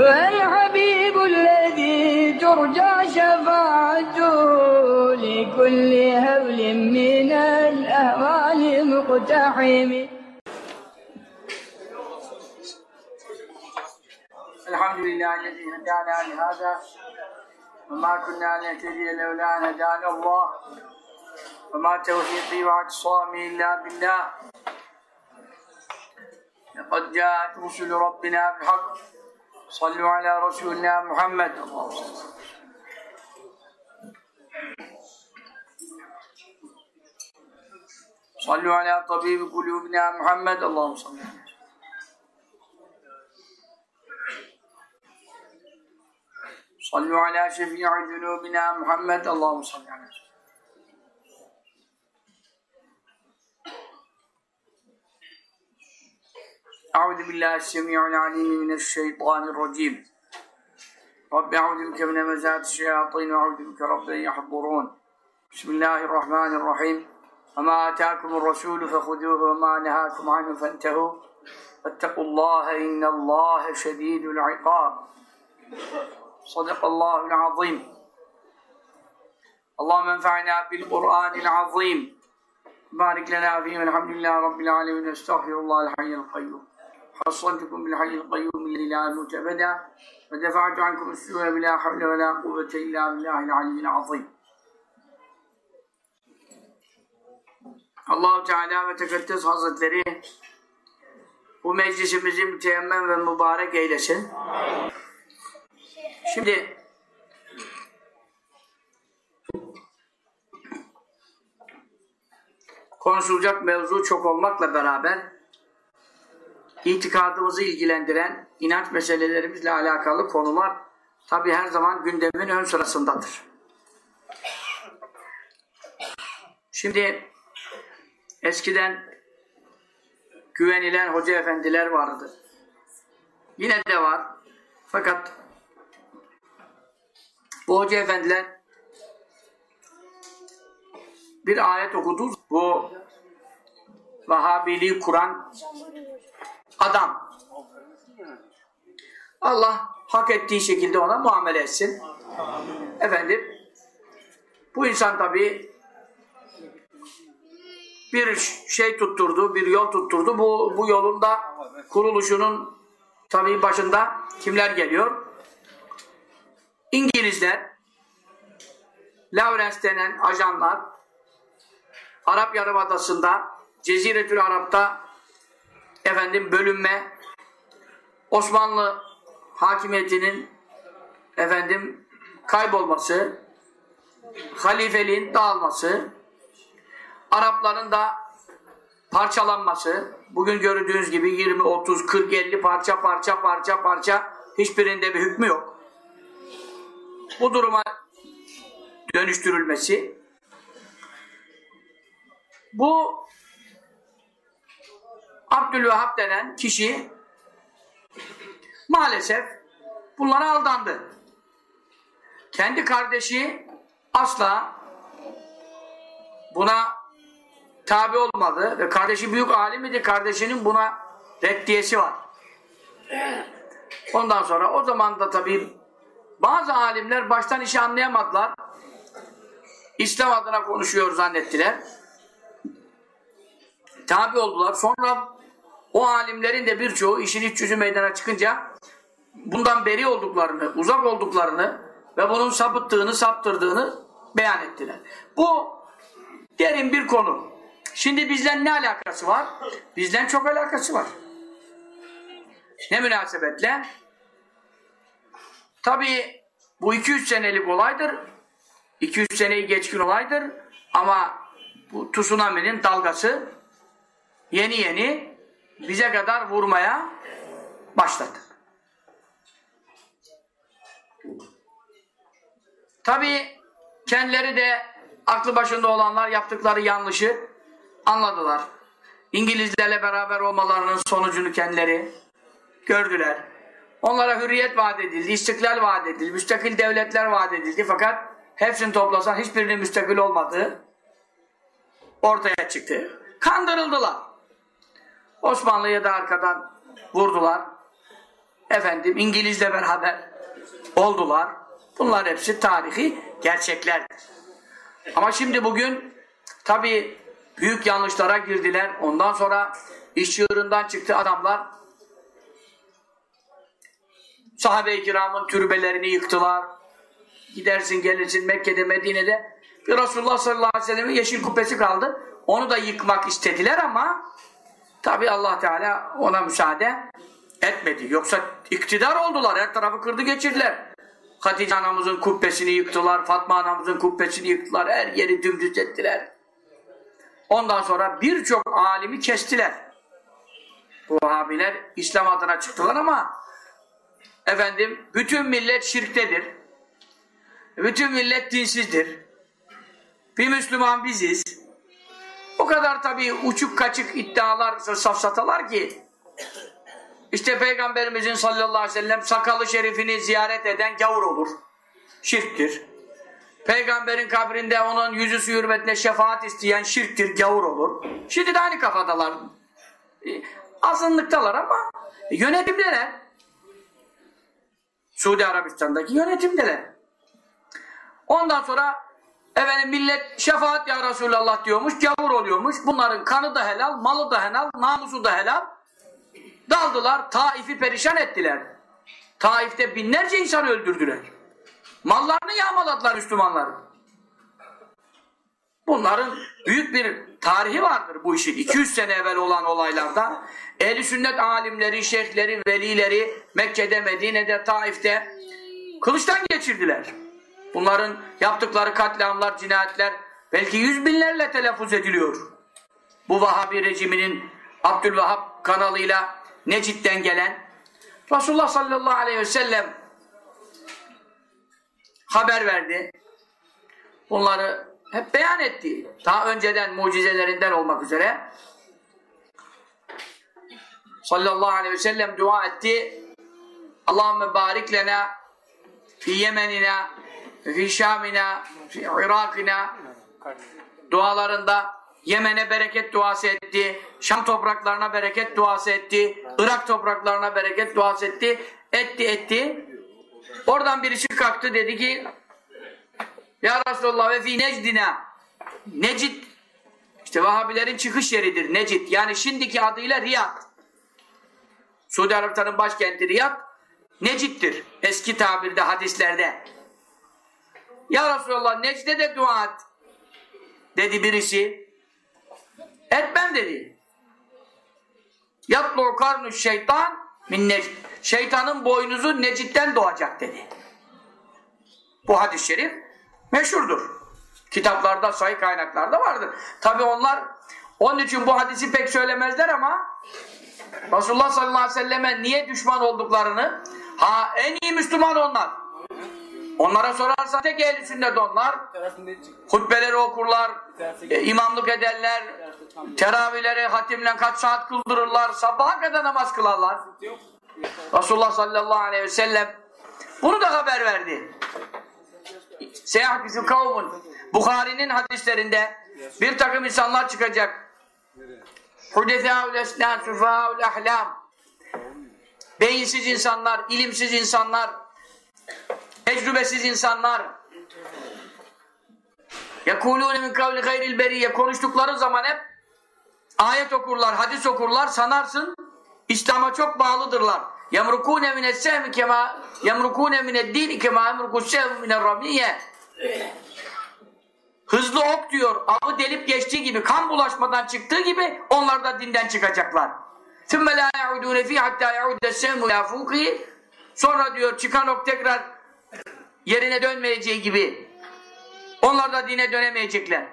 هو الحبيب الذي ترجى شفاعته لكل هول من الأهوال مقتحم. الحمد لله الذي هدانا لهذا وما كنا نهتدي لولا ان هدانا الله. وما توفيقي واعتصامي إلا بالله. لقد جاءت رسل ربنا بالحق. صلوا على رسولنا محمد اللهم صل صلوا على طبيب قلوبنا محمد اللهم صل عليه صلوا على شفيع ذنوبنا محمد اللهم صل على سيدنا أعوذ بالله السميع العليم من الشيطان الرجيم. رب أعوذ بك من همزات الشياطين وأعوذ بك رب أن يحضرون. بسم الله الرحمن الرحيم. وما آتاكم الرسول فخذوه وما نهاكم عنه فانتهوا. فاتقوا الله إن الله شديد العقاب. صدق الله العظيم. اللهم انفعنا بالقرآن العظيم. بارك لنا فيه والحمد لله رب العالمين. استغفر الله الحي القيوم. حصنتكم بالحي القيوم الذي لا يموت ابدا ودفعت عنكم السوء بلا حول ولا قوة الا بالله العلي العظيم allah Teala ve Tekaddes Hazretleri bu meclisimizi müteemmem ve mübarek eylesin. Şimdi konuşulacak mevzu çok olmakla beraber itikadımızı ilgilendiren inanç meselelerimizle alakalı konular tabi her zaman gündemin ön sırasındadır. Şimdi eskiden güvenilen hoca efendiler vardı. Yine de var. Fakat bu hoca efendiler bir ayet okudu. Bu Vahabiliği kuran adam. Allah hak ettiği şekilde ona muamele etsin. Efendim bu insan tabi bir şey tutturdu, bir yol tutturdu. Bu, bu yolun da kuruluşunun tabi başında kimler geliyor? İngilizler, Lawrence denen ajanlar, Arap Yarımadası'nda, Ceziretül Arap'ta efendim bölünme, Osmanlı hakimiyetinin efendim kaybolması, halifeliğin dağılması, Arapların da parçalanması, bugün gördüğünüz gibi 20, 30, 40, 50 parça parça parça parça hiçbirinde bir hükmü yok. Bu duruma dönüştürülmesi bu Abdülvehhab denen kişi maalesef bunlara aldandı. Kendi kardeşi asla buna tabi olmadı ve kardeşi büyük alim idi. Kardeşinin buna reddiyesi var. Ondan sonra o zaman da tabii bazı alimler baştan işi anlayamadılar. İslam adına konuşuyor zannettiler. Tabi oldular. Sonra o alimlerin de birçoğu işin iç yüzü meydana çıkınca bundan beri olduklarını, uzak olduklarını ve bunun sapıttığını, saptırdığını beyan ettiler. Bu derin bir konu. Şimdi bizden ne alakası var? Bizden çok alakası var. Ne münasebetle? Tabii bu 200 senelik olaydır. 200 seneyi geçkin olaydır. Ama bu tsunami'nin dalgası yeni yeni bize kadar vurmaya başladı. Tabii kendileri de aklı başında olanlar yaptıkları yanlışı anladılar. İngilizlerle beraber olmalarının sonucunu kendileri gördüler. Onlara hürriyet vaat edildi, istiklal vaat edildi, müstakil devletler vaat edildi. Fakat hepsini toplasan hiçbirinin müstakil olmadığı ortaya çıktı. Kandırıldılar. Osmanlı'ya da arkadan vurdular. efendim İngilizle beraber oldular. Bunlar hepsi tarihi gerçekler. Ama şimdi bugün tabii büyük yanlışlara girdiler. Ondan sonra iş çığırından çıktı adamlar. Sahabe-i kiramın türbelerini yıktılar. Gidersin gelirsin Mekke'de Medine'de bir Resulullah sallallahu aleyhi ve sellem'in yeşil kubbesi kaldı. Onu da yıkmak istediler ama tabi Allah Teala ona müsaade etmedi. Yoksa iktidar oldular. Her tarafı kırdı geçirdiler. Hatice anamızın kubbesini yıktılar. Fatma anamızın kubbesini yıktılar. Her yeri dümdüz ettiler. Ondan sonra birçok alimi kestiler. Bu abiler İslam adına çıktılar ama efendim bütün millet şirktedir. Bütün millet dinsizdir. Bir Müslüman biziz. Kadar tabii uçuk kaçık iddialar safsatalar ki işte Peygamberimizin sallallahu aleyhi ve sellem sakalı şerifini ziyaret eden gavur olur. Şirktir. Peygamberin kabrinde onun yüzü hürmetine şefaat isteyen şirktir, gavur olur. Şimdi de aynı kafadalar. E, Azınlıktalar ama yönetimdeler. Suudi Arabistan'daki yönetimdeler. Ondan sonra efendim millet şefaat ya Resulallah diyormuş, gavur oluyormuş. Bunların kanı da helal, malı da helal, namusu da helal. Daldılar, Taif'i perişan ettiler. Taif'te binlerce insan öldürdüler. Mallarını yağmaladılar Müslümanların. Bunların büyük bir tarihi vardır bu işin. 200 sene evvel olan olaylarda ehl sünnet alimleri, şeyhleri, velileri Mekke'de, Medine'de, Taif'te kılıçtan geçirdiler. Bunların yaptıkları katliamlar, cinayetler belki yüz binlerle telaffuz ediliyor. Bu Vahabi rejiminin Abdülvahap kanalıyla Necid'den gelen Resulullah sallallahu aleyhi ve sellem haber verdi. Bunları hep beyan etti. Daha önceden mucizelerinden olmak üzere sallallahu aleyhi ve sellem dua etti. Allahümme barik lena fi Yemenina fi Şamina fi Irakina dualarında Yemen'e bereket duası etti. Şam topraklarına bereket duası etti. Irak topraklarına bereket duası etti. Etti etti. Oradan birisi kalktı dedi ki Ya Resulallah ve fi necdina Necid işte Vahabilerin çıkış yeridir Necid. Yani şimdiki adıyla Riyad. Suudi Arabistan'ın başkenti Riyad Necid'dir. Eski tabirde hadislerde. Ya Resulallah Necd'e de dua et. Dedi birisi. Etmem dedi. Yatlu karnu şeytan min necd. Şeytanın boynuzu Necid'den doğacak dedi. Bu hadis-i şerif meşhurdur. Kitaplarda, sayı kaynaklarda vardır. Tabi onlar onun için bu hadisi pek söylemezler ama Resulullah sallallahu aleyhi ve selleme niye düşman olduklarını ha en iyi Müslüman onlar. Onlara sorarsa tek ehli sünnet onlar. Hutbeleri okurlar, e, imamlık ederler, teravihleri hatimle kaç saat kıldırırlar, sabaha kadar namaz kılarlar. Resulullah sallallahu aleyhi ve sellem bunu da haber verdi. Seyahdisu kavmun Bukhari'nin hadislerinde bir takım insanlar çıkacak. Hudethâul esnân süfâul ahlam Beyinsiz insanlar, ilimsiz insanlar, tecrübesiz insanlar يَكُولُونَ مِنْ قَوْلِ غَيْرِ الْبَرِيَّ Konuştukları zaman hep ayet okurlar, hadis okurlar, sanarsın İslam'a çok bağlıdırlar. يَمْرُكُونَ مِنَ السَّهْمِ كَمَا يَمْرُكُونَ مِنَ الدِّينِ كَمَا يَمْرُكُ السَّهْمِ مِنَ الرَّمِيَّ Hızlı ok diyor, avı delip geçtiği gibi, kan bulaşmadan çıktığı gibi onlar da dinden çıkacaklar. ثُمَّ لَا يَعُدُونَ ف۪ي حَتَّى يَعُدَ السَّهْمُ يَافُوقِهِ Sonra diyor çıkan ok tekrar yerine dönmeyeceği gibi onlar da dine dönemeyecekler.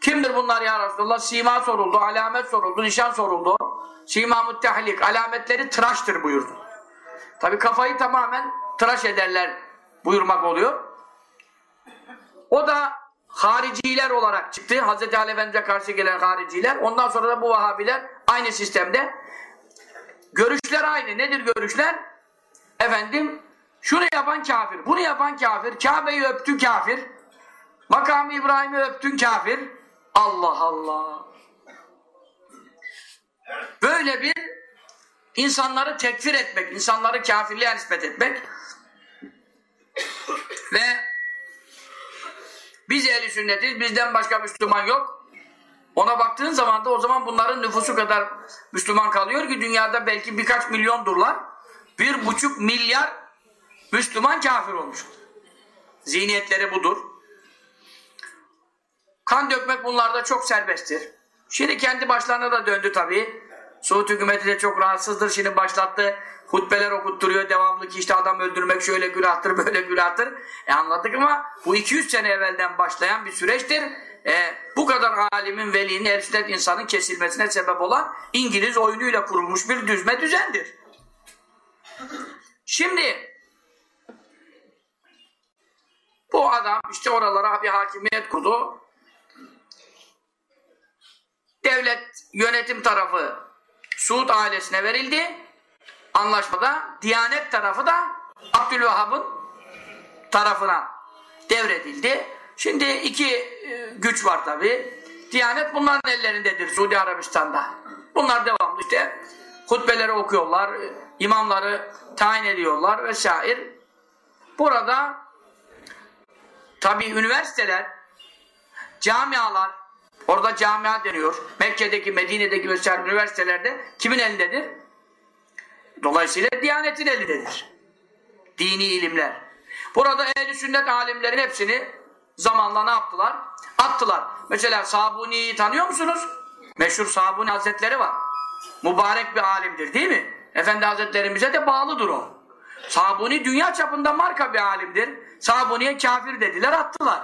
Kimdir bunlar ya Resulullah? Sima soruldu, alamet soruldu, nişan soruldu. Sima muttehlik, alametleri tıraştır buyurdu. Tabi kafayı tamamen tıraş ederler buyurmak oluyor. O da hariciler olarak çıktı. Hz. Ali Efendimiz'e karşı gelen hariciler. Ondan sonra da bu Vahabiler aynı sistemde. Görüşler aynı. Nedir görüşler? Efendim şunu yapan kafir, bunu yapan kafir, Kabe'yi öptü kafir, makamı İbrahim'i öptün kafir. Allah Allah. Böyle bir insanları tekfir etmek, insanları kafirliğe nispet etmek ve biz ehli sünnetiz, bizden başka Müslüman yok. Ona baktığın zaman da o zaman bunların nüfusu kadar Müslüman kalıyor ki dünyada belki birkaç milyondurlar. Bir buçuk milyar Müslüman kafir olmuş. Zihniyetleri budur. Kan dökmek bunlarda çok serbesttir. Şimdi kendi başlarına da döndü tabii. Suud hükümeti de çok rahatsızdır. Şimdi başlattı. Hutbeler okutturuyor devamlı ki işte adam öldürmek şöyle günahtır böyle günahtır. E anladık ama bu 200 sene evvelden başlayan bir süreçtir. E, bu kadar alimin, velinin, el insanın kesilmesine sebep olan İngiliz oyunuyla kurulmuş bir düzme düzendir. Şimdi bu adam işte oralara bir hakimiyet kurdu. Devlet yönetim tarafı Suud ailesine verildi. Anlaşmada Diyanet tarafı da Abdülvahhab'ın tarafına devredildi. Şimdi iki e, güç var tabi. Diyanet bunların ellerindedir Suudi Arabistan'da. Bunlar devamlı işte hutbeleri okuyorlar, imamları tayin ediyorlar vesaire. Burada tabi üniversiteler, camialar, orada camia deniyor. Mekke'deki, Medine'deki vesaire üniversitelerde kimin elindedir? Dolayısıyla Diyanet'in elindedir. Dini ilimler. Burada ehl sünnet alimlerin hepsini zamanla ne yaptılar? Attılar. Mesela Sabuni'yi tanıyor musunuz? Meşhur Sabuni Hazretleri var. Mübarek bir alimdir değil mi? Efendi Hazretlerimize de bağlıdır o. Sabuni dünya çapında marka bir alimdir. Sabuni'ye kafir dediler attılar.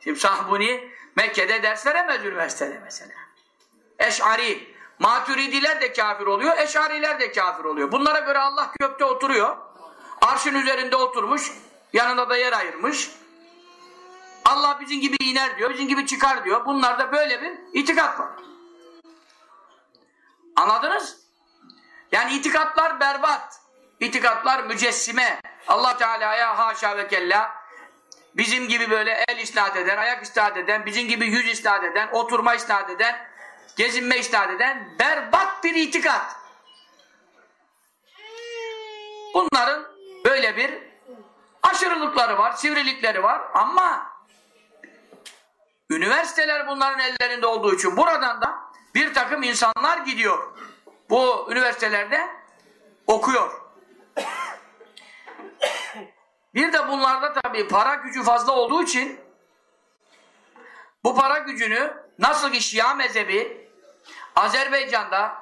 Şimdi Sabuni Mekke'de ders veremez üniversitede mesela. Eş'ari. Maturidiler de kafir oluyor, Eş'ariler de kafir oluyor. Bunlara göre Allah gökte oturuyor. Arşın üzerinde oturmuş, yanında da yer ayırmış. Allah bizim gibi iner diyor, bizim gibi çıkar diyor. Bunlarda böyle bir itikat var. Anladınız? Yani itikatlar berbat. İtikatlar mücessime. Allah Teala'ya haşa ve kella bizim gibi böyle el isnat eden, ayak isnat eden, bizim gibi yüz isnat eden, oturma isnat eden, gezinme isnat eden berbat bir itikat. Bunların böyle bir aşırılıkları var, sivrilikleri var ama üniversiteler bunların ellerinde olduğu için buradan da bir takım insanlar gidiyor. Bu üniversitelerde okuyor. Bir de bunlarda tabii para gücü fazla olduğu için bu para gücünü nasıl ki Şia mezhebi Azerbaycan'da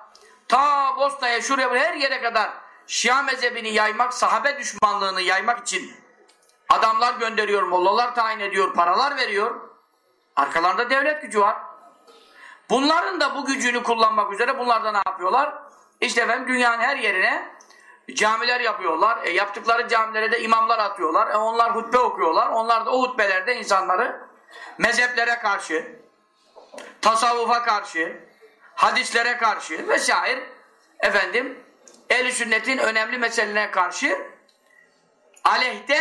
ta Bosna'ya şuraya her yere kadar Şia mezhebini yaymak, sahabe düşmanlığını yaymak için adamlar gönderiyor, mollalar tayin ediyor, paralar veriyor. Arkalarında devlet gücü var. Bunların da bu gücünü kullanmak üzere bunlar da ne yapıyorlar? İşte efendim dünyanın her yerine camiler yapıyorlar. E, yaptıkları camilere de imamlar atıyorlar. E, onlar hutbe okuyorlar. Onlar da o hutbelerde insanları mezheplere karşı, tasavvufa karşı, hadislere karşı vesaire efendim ehl sünnetin önemli meselelerine karşı aleyhte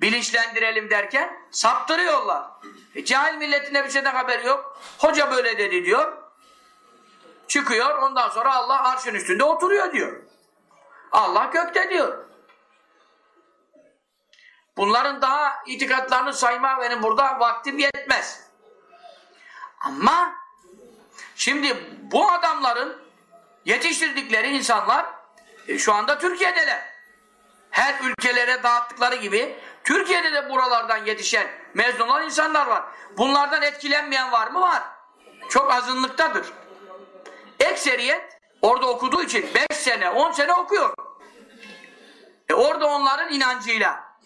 bilinçlendirelim derken saptırıyorlar. E, cahil milletine bir şeyden haberi yok. Hoca böyle dedi diyor. Çıkıyor ondan sonra Allah arşın üstünde oturuyor diyor. Allah gökte diyor. Bunların daha itikatlarını sayma benim burada vaktim yetmez. Ama şimdi bu adamların yetiştirdikleri insanlar e, şu anda Türkiye'deler. Her ülkelere dağıttıkları gibi Türkiye'de de buralardan yetişen mezun olan insanlar var. Bunlardan etkilenmeyen var mı? Var. Çok azınlıktadır. Ekseriyet orada okuduğu için 5 sene 10 sene okuyor. E orada onların inancıyla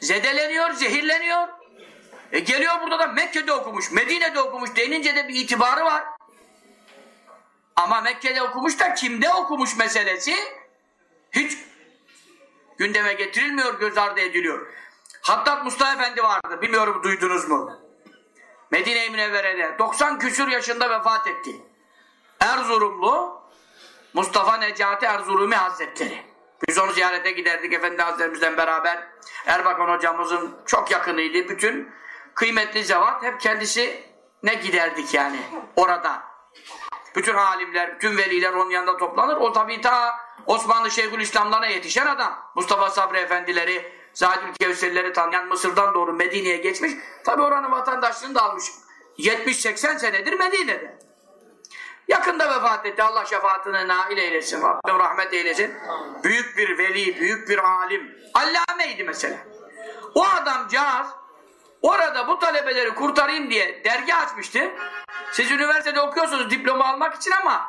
zedeleniyor, zehirleniyor. E geliyor burada da Mekke'de okumuş, Medine'de okumuş denince de bir itibarı var. Ama Mekke'de okumuş da kimde okumuş meselesi hiç gündeme getirilmiyor, göz ardı ediliyor. Hattat Mustafa Efendi vardı, bilmiyorum duydunuz mu? Medine-i Münevvere'de 90 küsur yaşında vefat etti. Erzurumlu Mustafa Necati Erzurumi Hazretleri. Biz onu ziyarete giderdik Efendi Hazretlerimizden beraber. Erbakan hocamızın çok yakınıydı. Bütün kıymetli zevat hep kendisi ne giderdik yani orada. Bütün alimler, bütün veliler onun yanında toplanır. O tabii ta Osmanlı Şeyhülislamlarına yetişen adam. Mustafa Sabri Efendileri, Zahidül Kevserleri tanıyan Mısır'dan doğru Medine'ye geçmiş. Tabii oranın vatandaşlığını da almış. 70-80 senedir Medine'de. Yakında vefat etti. Allah şefaatine nail eylesin. Rabbim rahmet eylesin. Büyük bir veli, büyük bir alim. Allameydi mesela. O adamcağız orada bu talebeleri kurtarayım diye dergi açmıştı. Siz üniversitede okuyorsunuz diploma almak için ama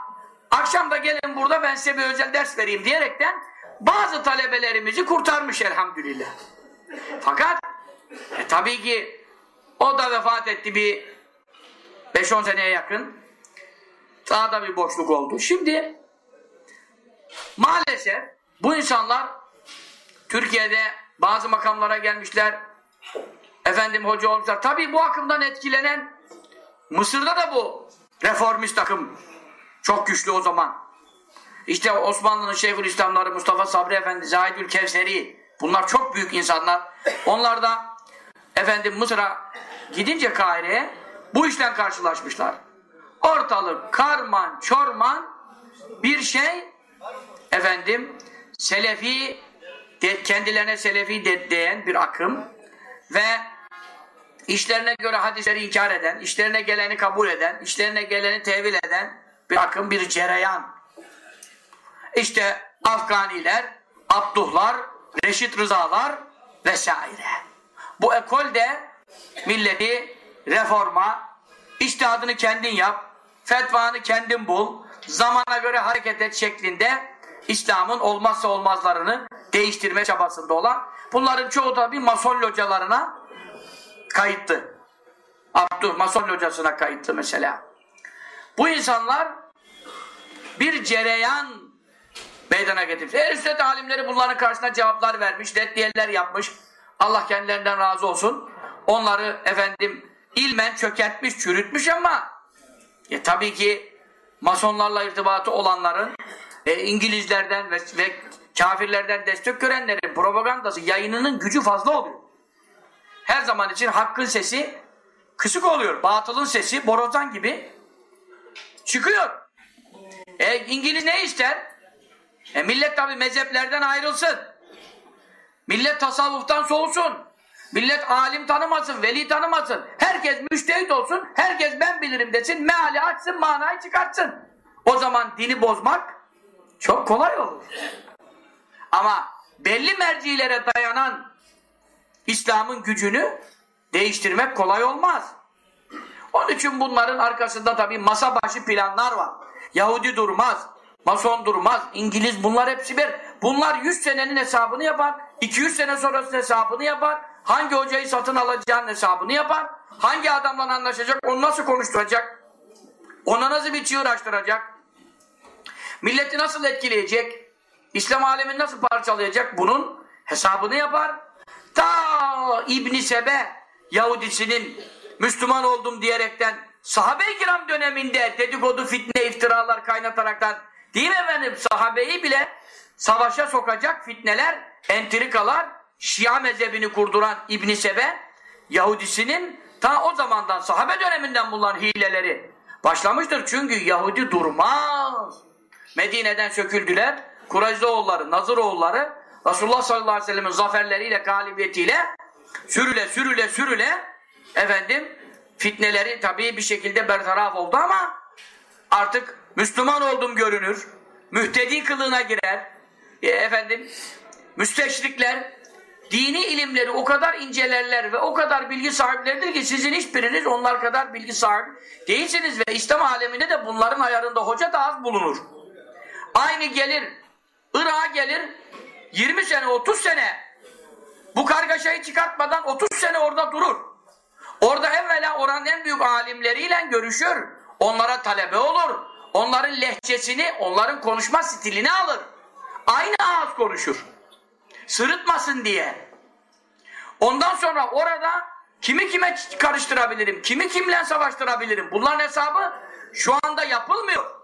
akşam da gelin burada ben size bir özel ders vereyim diyerekten bazı talebelerimizi kurtarmış elhamdülillah. Fakat e, tabii ki o da vefat etti bir 5-10 seneye yakın. Daha da bir boşluk oldu. Şimdi maalesef bu insanlar Türkiye'de bazı makamlara gelmişler. Efendim hoca olmuşlar. Tabii bu akımdan etkilenen Mısır'da da bu reformist akım çok güçlü o zaman. İşte Osmanlı'nın Şeyhülislamları Mustafa Sabri Efendi, Zahidül Kevseri bunlar çok büyük insanlar. Onlar da efendim Mısır'a gidince Kahire'ye bu işten karşılaşmışlar. Ortalık karman çorman bir şey efendim Selefi de, kendilerine Selefi de, bir akım ve işlerine göre hadisleri inkar eden, işlerine geleni kabul eden, işlerine geleni tevil eden bir akım, bir cereyan. İşte Afganiler, Abduhlar, Reşit Rızalar vesaire. Bu ekolde milleti reforma, iştihadını kendin yap, fetvanı kendin bul, zamana göre hareket et şeklinde İslam'ın olmazsa olmazlarını değiştirme çabasında olan bunların çoğu da bir mason localarına kayıttı. Abdur mason locasına kayıttı mesela. Bu insanlar bir cereyan meydana getirmiş. Ehl-i sünnet alimleri bunların karşısına cevaplar vermiş, reddiyeler yapmış. Allah kendilerinden razı olsun. Onları efendim ilmen çökertmiş, çürütmüş ama e, tabii ki masonlarla irtibatı olanların e, İngilizlerden ve, ve kafirlerden destek görenlerin propagandası yayınının gücü fazla oluyor. Her zaman için hakkın sesi kısık oluyor. Batılın sesi borazan gibi çıkıyor. E, İngiliz ne ister? E, millet tabi mezheplerden ayrılsın. Millet tasavvuftan soğusun. Millet alim tanımasın, veli tanımasın. Herkes müştehit olsun, herkes ben bilirim desin, meali açsın, manayı çıkartsın. O zaman dini bozmak çok kolay olur. Ama belli mercilere dayanan İslam'ın gücünü değiştirmek kolay olmaz. Onun için bunların arkasında tabii masa başı planlar var. Yahudi durmaz, Mason durmaz, İngiliz bunlar hepsi bir. Bunlar 100 senenin hesabını yapar, 200 sene sonrasının hesabını yapar, hangi hocayı satın alacağının hesabını yapar, hangi adamla anlaşacak, onu nasıl konuşturacak, ona nasıl bir çığır açtıracak, milleti nasıl etkileyecek, İslam alemini nasıl parçalayacak. Bunun hesabını yapar. Ta İbn Sebe Yahudisinin Müslüman oldum diyerekten sahabe-i kiram döneminde dedikodu, fitne, iftiralar kaynataraktan değil mi efendim? Sahabeyi bile savaşa sokacak fitneler, entrikalar, Şia mezhebini kurduran İbn Sebe Yahudisinin ta o zamandan sahabe döneminden bunların hileleri başlamıştır. Çünkü Yahudi durmaz. Medine'den söküldüler. Kureyzoğulları, Nazıroğulları Resulullah sallallahu aleyhi ve sellem'in zaferleriyle, galibiyetiyle sürüle sürüle sürüle efendim fitneleri tabii bir şekilde bertaraf oldu ama artık Müslüman oldum görünür. Mühtedi kılığına girer. E, efendim müsteşrikler dini ilimleri o kadar incelerler ve o kadar bilgi sahipleridir ki sizin hiçbiriniz onlar kadar bilgi sahibi değilsiniz ve İslam aleminde de bunların ayarında hoca da az bulunur. Aynı gelir Irak'a gelir 20 sene 30 sene bu kargaşayı çıkartmadan 30 sene orada durur. Orada evvela oranın en büyük alimleriyle görüşür. Onlara talebe olur. Onların lehçesini, onların konuşma stilini alır. Aynı ağız konuşur. Sırıtmasın diye. Ondan sonra orada kimi kime karıştırabilirim, kimi kimle savaştırabilirim. Bunların hesabı şu anda yapılmıyor.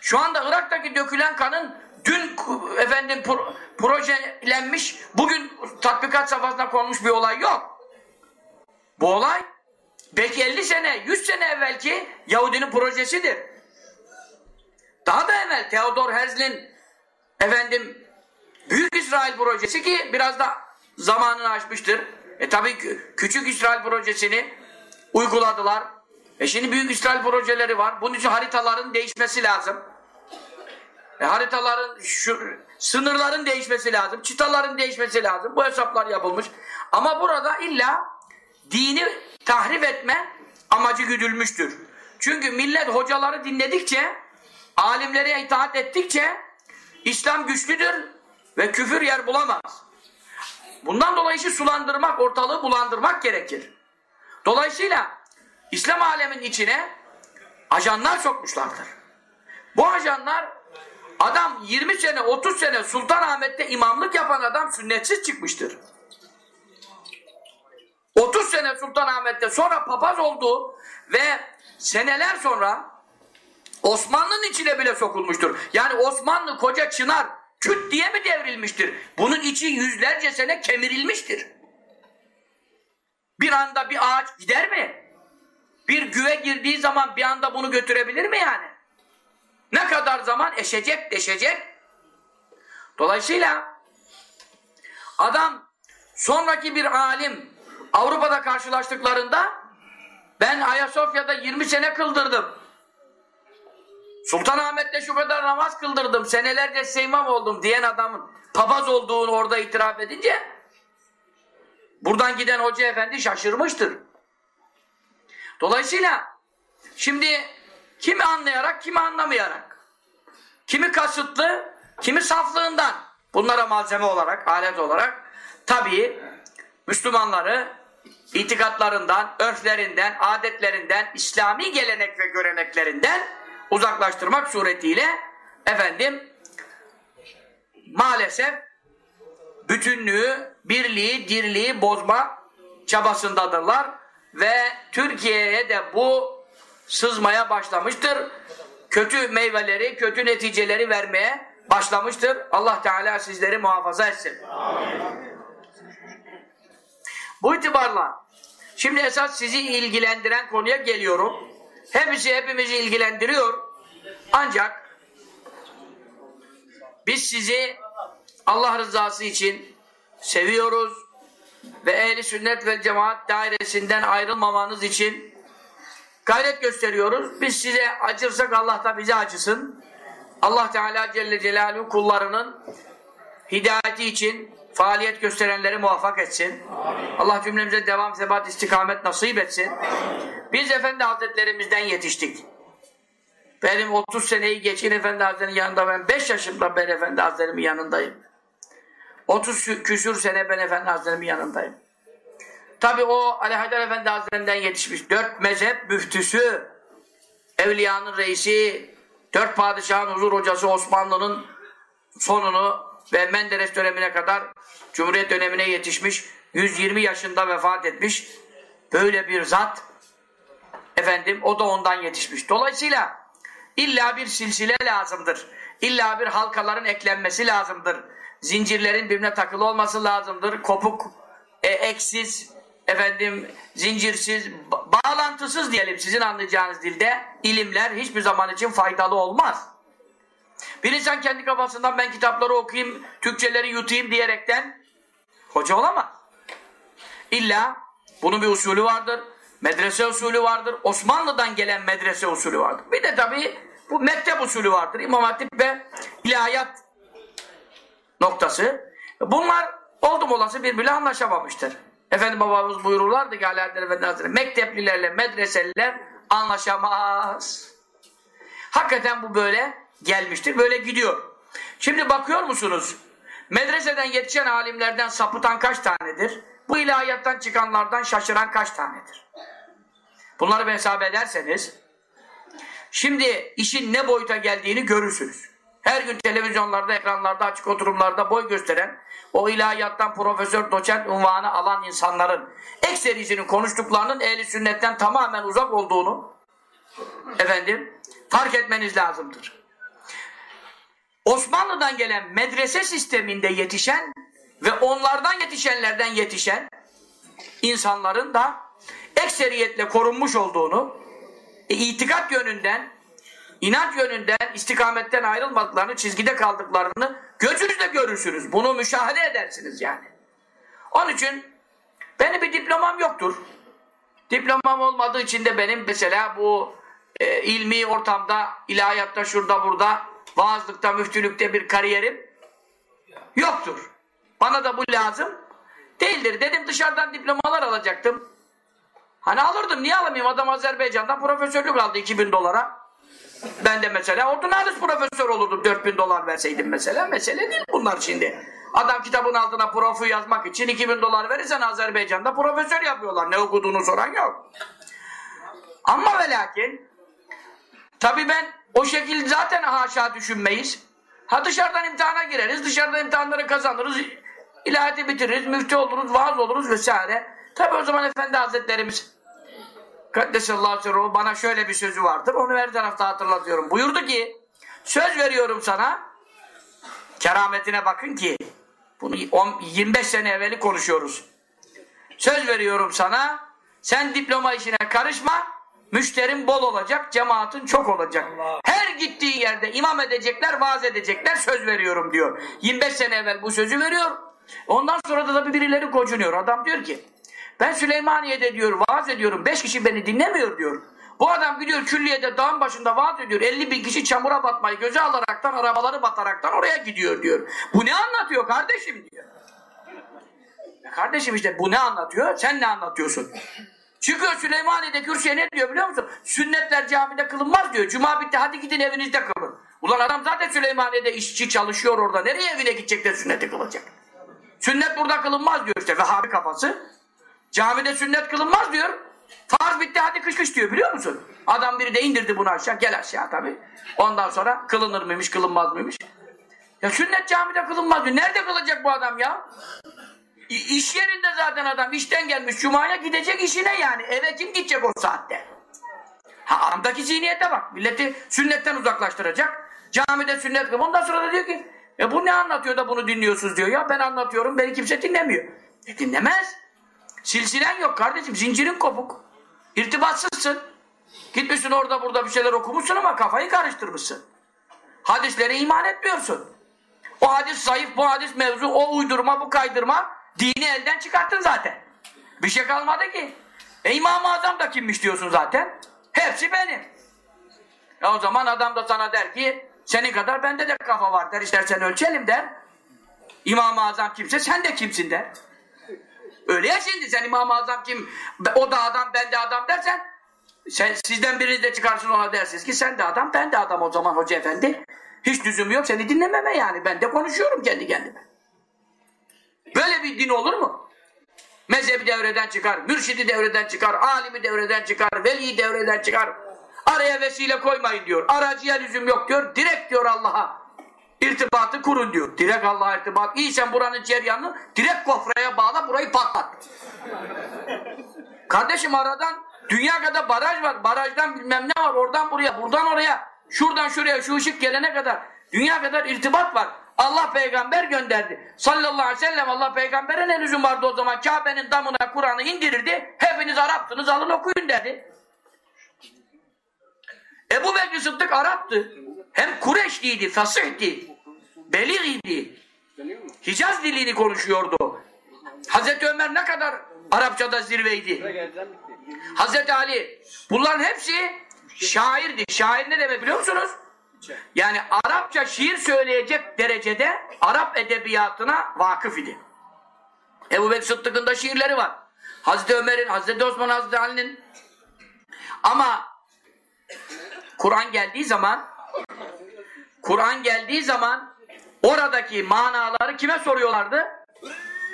Şu anda Irak'taki dökülen kanın dün efendim pro projelenmiş, bugün tatbikat safhasına konmuş bir olay yok. Bu olay belki 50 sene, 100 sene evvelki Yahudinin projesidir. Daha da evvel Theodor Herzl'in efendim Büyük İsrail projesi ki biraz da zamanını aşmıştır. E tabi Küçük İsrail projesini uyguladılar. E şimdi Büyük İsrail projeleri var. Bunun için haritaların değişmesi lazım. E haritaların, şu, sınırların değişmesi lazım. Çıtaların değişmesi lazım. Bu hesaplar yapılmış. Ama burada illa dini tahrif etme amacı güdülmüştür. Çünkü millet hocaları dinledikçe, alimlere itaat ettikçe İslam güçlüdür ve küfür yer bulamaz. Bundan dolayı işi sulandırmak, ortalığı bulandırmak gerekir. Dolayısıyla İslam alemin içine ajanlar sokmuşlardır. Bu ajanlar adam 20 sene, 30 sene Sultanahmet'te imamlık yapan adam sünnetsiz çıkmıştır. 30 sene Sultanahmet'te sonra papaz oldu ve seneler sonra Osmanlı'nın içine bile sokulmuştur. Yani Osmanlı koca çınar küt diye mi devrilmiştir? Bunun içi yüzlerce sene kemirilmiştir. Bir anda bir ağaç gider mi? Bir güve girdiği zaman bir anda bunu götürebilir mi yani? Ne kadar zaman eşecek, deşecek? Dolayısıyla adam sonraki bir alim Avrupa'da karşılaştıklarında ben Ayasofya'da 20 sene kıldırdım. Sultanahmet'te şu kadar namaz kıldırdım, senelerce seymam oldum diyen adamın papaz olduğunu orada itiraf edince buradan giden hoca efendi şaşırmıştır. Dolayısıyla şimdi kimi anlayarak, kimi anlamayarak, kimi kasıtlı, kimi saflığından bunlara malzeme olarak, alet olarak tabii Müslümanları itikatlarından, örflerinden, adetlerinden, İslami gelenek ve göreneklerinden uzaklaştırmak suretiyle efendim maalesef bütünlüğü, birliği, dirliği bozma çabasındadırlar ve Türkiye'ye de bu sızmaya başlamıştır. Kötü meyveleri, kötü neticeleri vermeye başlamıştır. Allah Teala sizleri muhafaza etsin. Amin. Bu itibarla şimdi esas sizi ilgilendiren konuya geliyorum. Hepsi hepimizi ilgilendiriyor. Ancak biz sizi Allah rızası için seviyoruz ve ehli sünnet ve cemaat dairesinden ayrılmamanız için gayret gösteriyoruz. Biz size acırsak Allah da bize acısın. Allah Teala Celle Celaluhu kullarının hidayeti için faaliyet gösterenleri muvaffak etsin. Amin. Allah cümlemize devam, sebat, istikamet nasip etsin. Biz Efendi Hazretlerimizden yetiştik. Benim 30 seneyi geçin Efendi Hazretleri'nin yanında ben 5 yaşımda ben Efendi Hazretleri'nin yanındayım. 30 küsür sene ben Efendi Hazretleri'nin yanındayım. Tabi o Ali Haydar Efendi Hazretlerinden yetişmiş. Dört mezhep müftüsü, evliyanın reisi, dört padişahın huzur hocası Osmanlı'nın sonunu ve Menderes dönemine kadar Cumhuriyet dönemine yetişmiş 120 yaşında vefat etmiş böyle bir zat efendim o da ondan yetişmiş. Dolayısıyla illa bir silsile lazımdır. İlla bir halkaların eklenmesi lazımdır. Zincirlerin birbirine takılı olması lazımdır. Kopuk, e, eksiz, efendim zincirsiz, bağlantısız diyelim sizin anlayacağınız dilde ilimler hiçbir zaman için faydalı olmaz. Bir insan kendi kafasından ben kitapları okuyayım, Türkçeleri yutayım diyerekten hoca olamaz. İlla bunun bir usulü vardır. Medrese usulü vardır. Osmanlı'dan gelen medrese usulü vardır. Bir de tabii bu mektep usulü vardır. İmam Hatip ve ilahiyat noktası. Bunlar oldum olası birbirine anlaşamamıştır. Efendi babamız buyururlardı ki Alaaddin Efendi Hazretleri mekteplilerle medreseliler anlaşamaz. Hakikaten bu böyle gelmiştir. Böyle gidiyor. Şimdi bakıyor musunuz? Medreseden yetişen alimlerden sapıtan kaç tanedir? Bu ilahiyattan çıkanlardan şaşıran kaç tanedir? Bunları hesap ederseniz şimdi işin ne boyuta geldiğini görürsünüz. Her gün televizyonlarda, ekranlarda, açık oturumlarda boy gösteren o ilahiyattan profesör, doçent unvanı alan insanların ekserisinin konuştuklarının ehli sünnetten tamamen uzak olduğunu efendim fark etmeniz lazımdır. Osmanlı'dan gelen medrese sisteminde yetişen ve onlardan yetişenlerden yetişen insanların da ekseriyetle korunmuş olduğunu, e, itikat yönünden inanç yönünden istikametten ayrılmadıklarını, çizgide kaldıklarını gözünüzle görürsünüz. Bunu müşahede edersiniz yani. Onun için benim bir diplomam yoktur. Diplomam olmadığı için de benim mesela bu e, ilmi ortamda, ilahiyatta, şurada burada, vaazlıkta, müftülükte bir kariyerim yoktur. Bana da bu lazım değildir. Dedim dışarıdan diplomalar alacaktım. Hani alırdım. Niye alamayayım? Adam Azerbaycan'dan profesörlük aldı 2000 dolara. Ben de mesela ordinalist profesör olurdum 4000 dolar verseydim mesela. Mesele değil bunlar şimdi. Adam kitabın altına profu yazmak için 2000 dolar verirsen Azerbaycan'da profesör yapıyorlar. Ne okuduğunu soran yok. Ama ve lakin tabi ben o şekilde zaten haşa düşünmeyiz. Ha dışarıdan imtihana gireriz, dışarıdan imtihanları kazanırız, ilahiyatı bitiririz, müftü oluruz, vaaz oluruz vesaire. Tabi o zaman Efendi Hazretlerimiz Kaddesallahu sirruhu bana şöyle bir sözü vardır. Onu her tarafta hatırlatıyorum. Buyurdu ki söz veriyorum sana kerametine bakın ki bunu 10, 25 sene evveli konuşuyoruz. Söz veriyorum sana sen diploma işine karışma müşterin bol olacak, cemaatin çok olacak. Her gittiği yerde imam edecekler, vaaz edecekler, söz veriyorum diyor. 25 sene evvel bu sözü veriyor. Ondan sonra da tabii birileri kocunuyor. Adam diyor ki ben Süleymaniye'de diyor vaaz ediyorum. Beş kişi beni dinlemiyor diyor. Bu adam gidiyor külliyede dağın başında vaaz ediyor. 50 bin kişi çamura batmayı göze alaraktan, arabaları bataraktan oraya gidiyor diyor. Bu ne anlatıyor kardeşim diyor. Kardeşim işte bu ne anlatıyor? Sen ne anlatıyorsun? Çıkıyor Süleymaniye'de kürsüye ne diyor biliyor musun? Sünnetler camide kılınmaz diyor. Cuma bitti hadi gidin evinizde kılın. Ulan adam zaten Süleymaniye'de işçi çalışıyor orada. Nereye evine gidecek de sünneti kılacak? Sünnet burada kılınmaz diyor işte Vehhabi kafası. Camide sünnet kılınmaz diyor. Farz bitti hadi kış kış diyor biliyor musun? Adam biri de indirdi bunu aşağı. Gel aşağı tabi. Ondan sonra kılınır mıymış kılınmaz mıymış? Ya sünnet camide kılınmaz diyor. Nerede kılacak bu adam ya? İş yerinde zaten adam işten gelmiş. Cuma'ya gidecek işine yani. Eve kim gidecek o saatte? Ha adamdaki zihniyete bak. Milleti sünnetten uzaklaştıracak. Camide sünnet kılın. Ondan sonra da diyor ki e bu ne anlatıyor da bunu dinliyorsunuz diyor. Ya ben anlatıyorum beni kimse dinlemiyor. E dinlemez. Silsilen yok kardeşim. Zincirin kopuk. İrtibatsızsın. Gitmişsin orada burada bir şeyler okumuşsun ama kafayı karıştırmışsın. Hadislere iman etmiyorsun. O hadis zayıf, bu hadis mevzu, o uydurma, bu kaydırma dini elden çıkarttın zaten. Bir şey kalmadı ki. E İmam-ı Azam da kimmiş diyorsun zaten. Hepsi benim. E o zaman adam da sana der ki senin kadar bende de kafa var der. İstersen ölçelim der. İmam-ı Azam kimse sen de kimsin der. Öyle ya şimdi sen İmam-ı Azam kim, o da adam, ben de adam dersen sen, sizden biriniz de çıkarsın ona dersiniz ki sen de adam, ben de adam o zaman hoca efendi. Hiç lüzum yok seni dinlememe yani. Ben de konuşuyorum kendi kendime. Böyle bir din olur mu? Mezhebi devreden çıkar, mürşidi devreden çıkar, alimi devreden çıkar, veliyi devreden çıkar. Araya vesile koymayın diyor. Aracıya lüzum yok diyor. Direkt diyor Allah'a irtibatı kurun diyor. Direkt Allah'a irtibat. İyi sen buranın ceryanını direkt kofraya bağla burayı patlat. Kardeşim aradan dünya kadar baraj var. Barajdan bilmem ne var. Oradan buraya, buradan oraya. Şuradan şuraya şu ışık gelene kadar. Dünya kadar irtibat var. Allah peygamber gönderdi. Sallallahu aleyhi ve sellem Allah peygambere ne lüzum vardı o zaman? Kabe'nin damına Kur'an'ı indirirdi. Hepiniz Araptınız alın okuyun dedi. Ebu Bekir Sıddık Arap'tı. Hem Kureşliydi, fasihti, beligiydi. Hicaz dilini konuşuyordu. Hazreti Ömer ne kadar Arapçada zirveydi. Hazreti Ali. Bunların hepsi şairdi. Şair ne demek biliyor musunuz? Yani Arapça şiir söyleyecek derecede Arap edebiyatına vakıf idi. Ebu Bekir Sıddık'ın da şiirleri var. Hazreti Ömer'in, Hazreti Osman, Hazreti Ali'nin ama Kur'an geldiği zaman Kur'an geldiği zaman oradaki manaları kime soruyorlardı?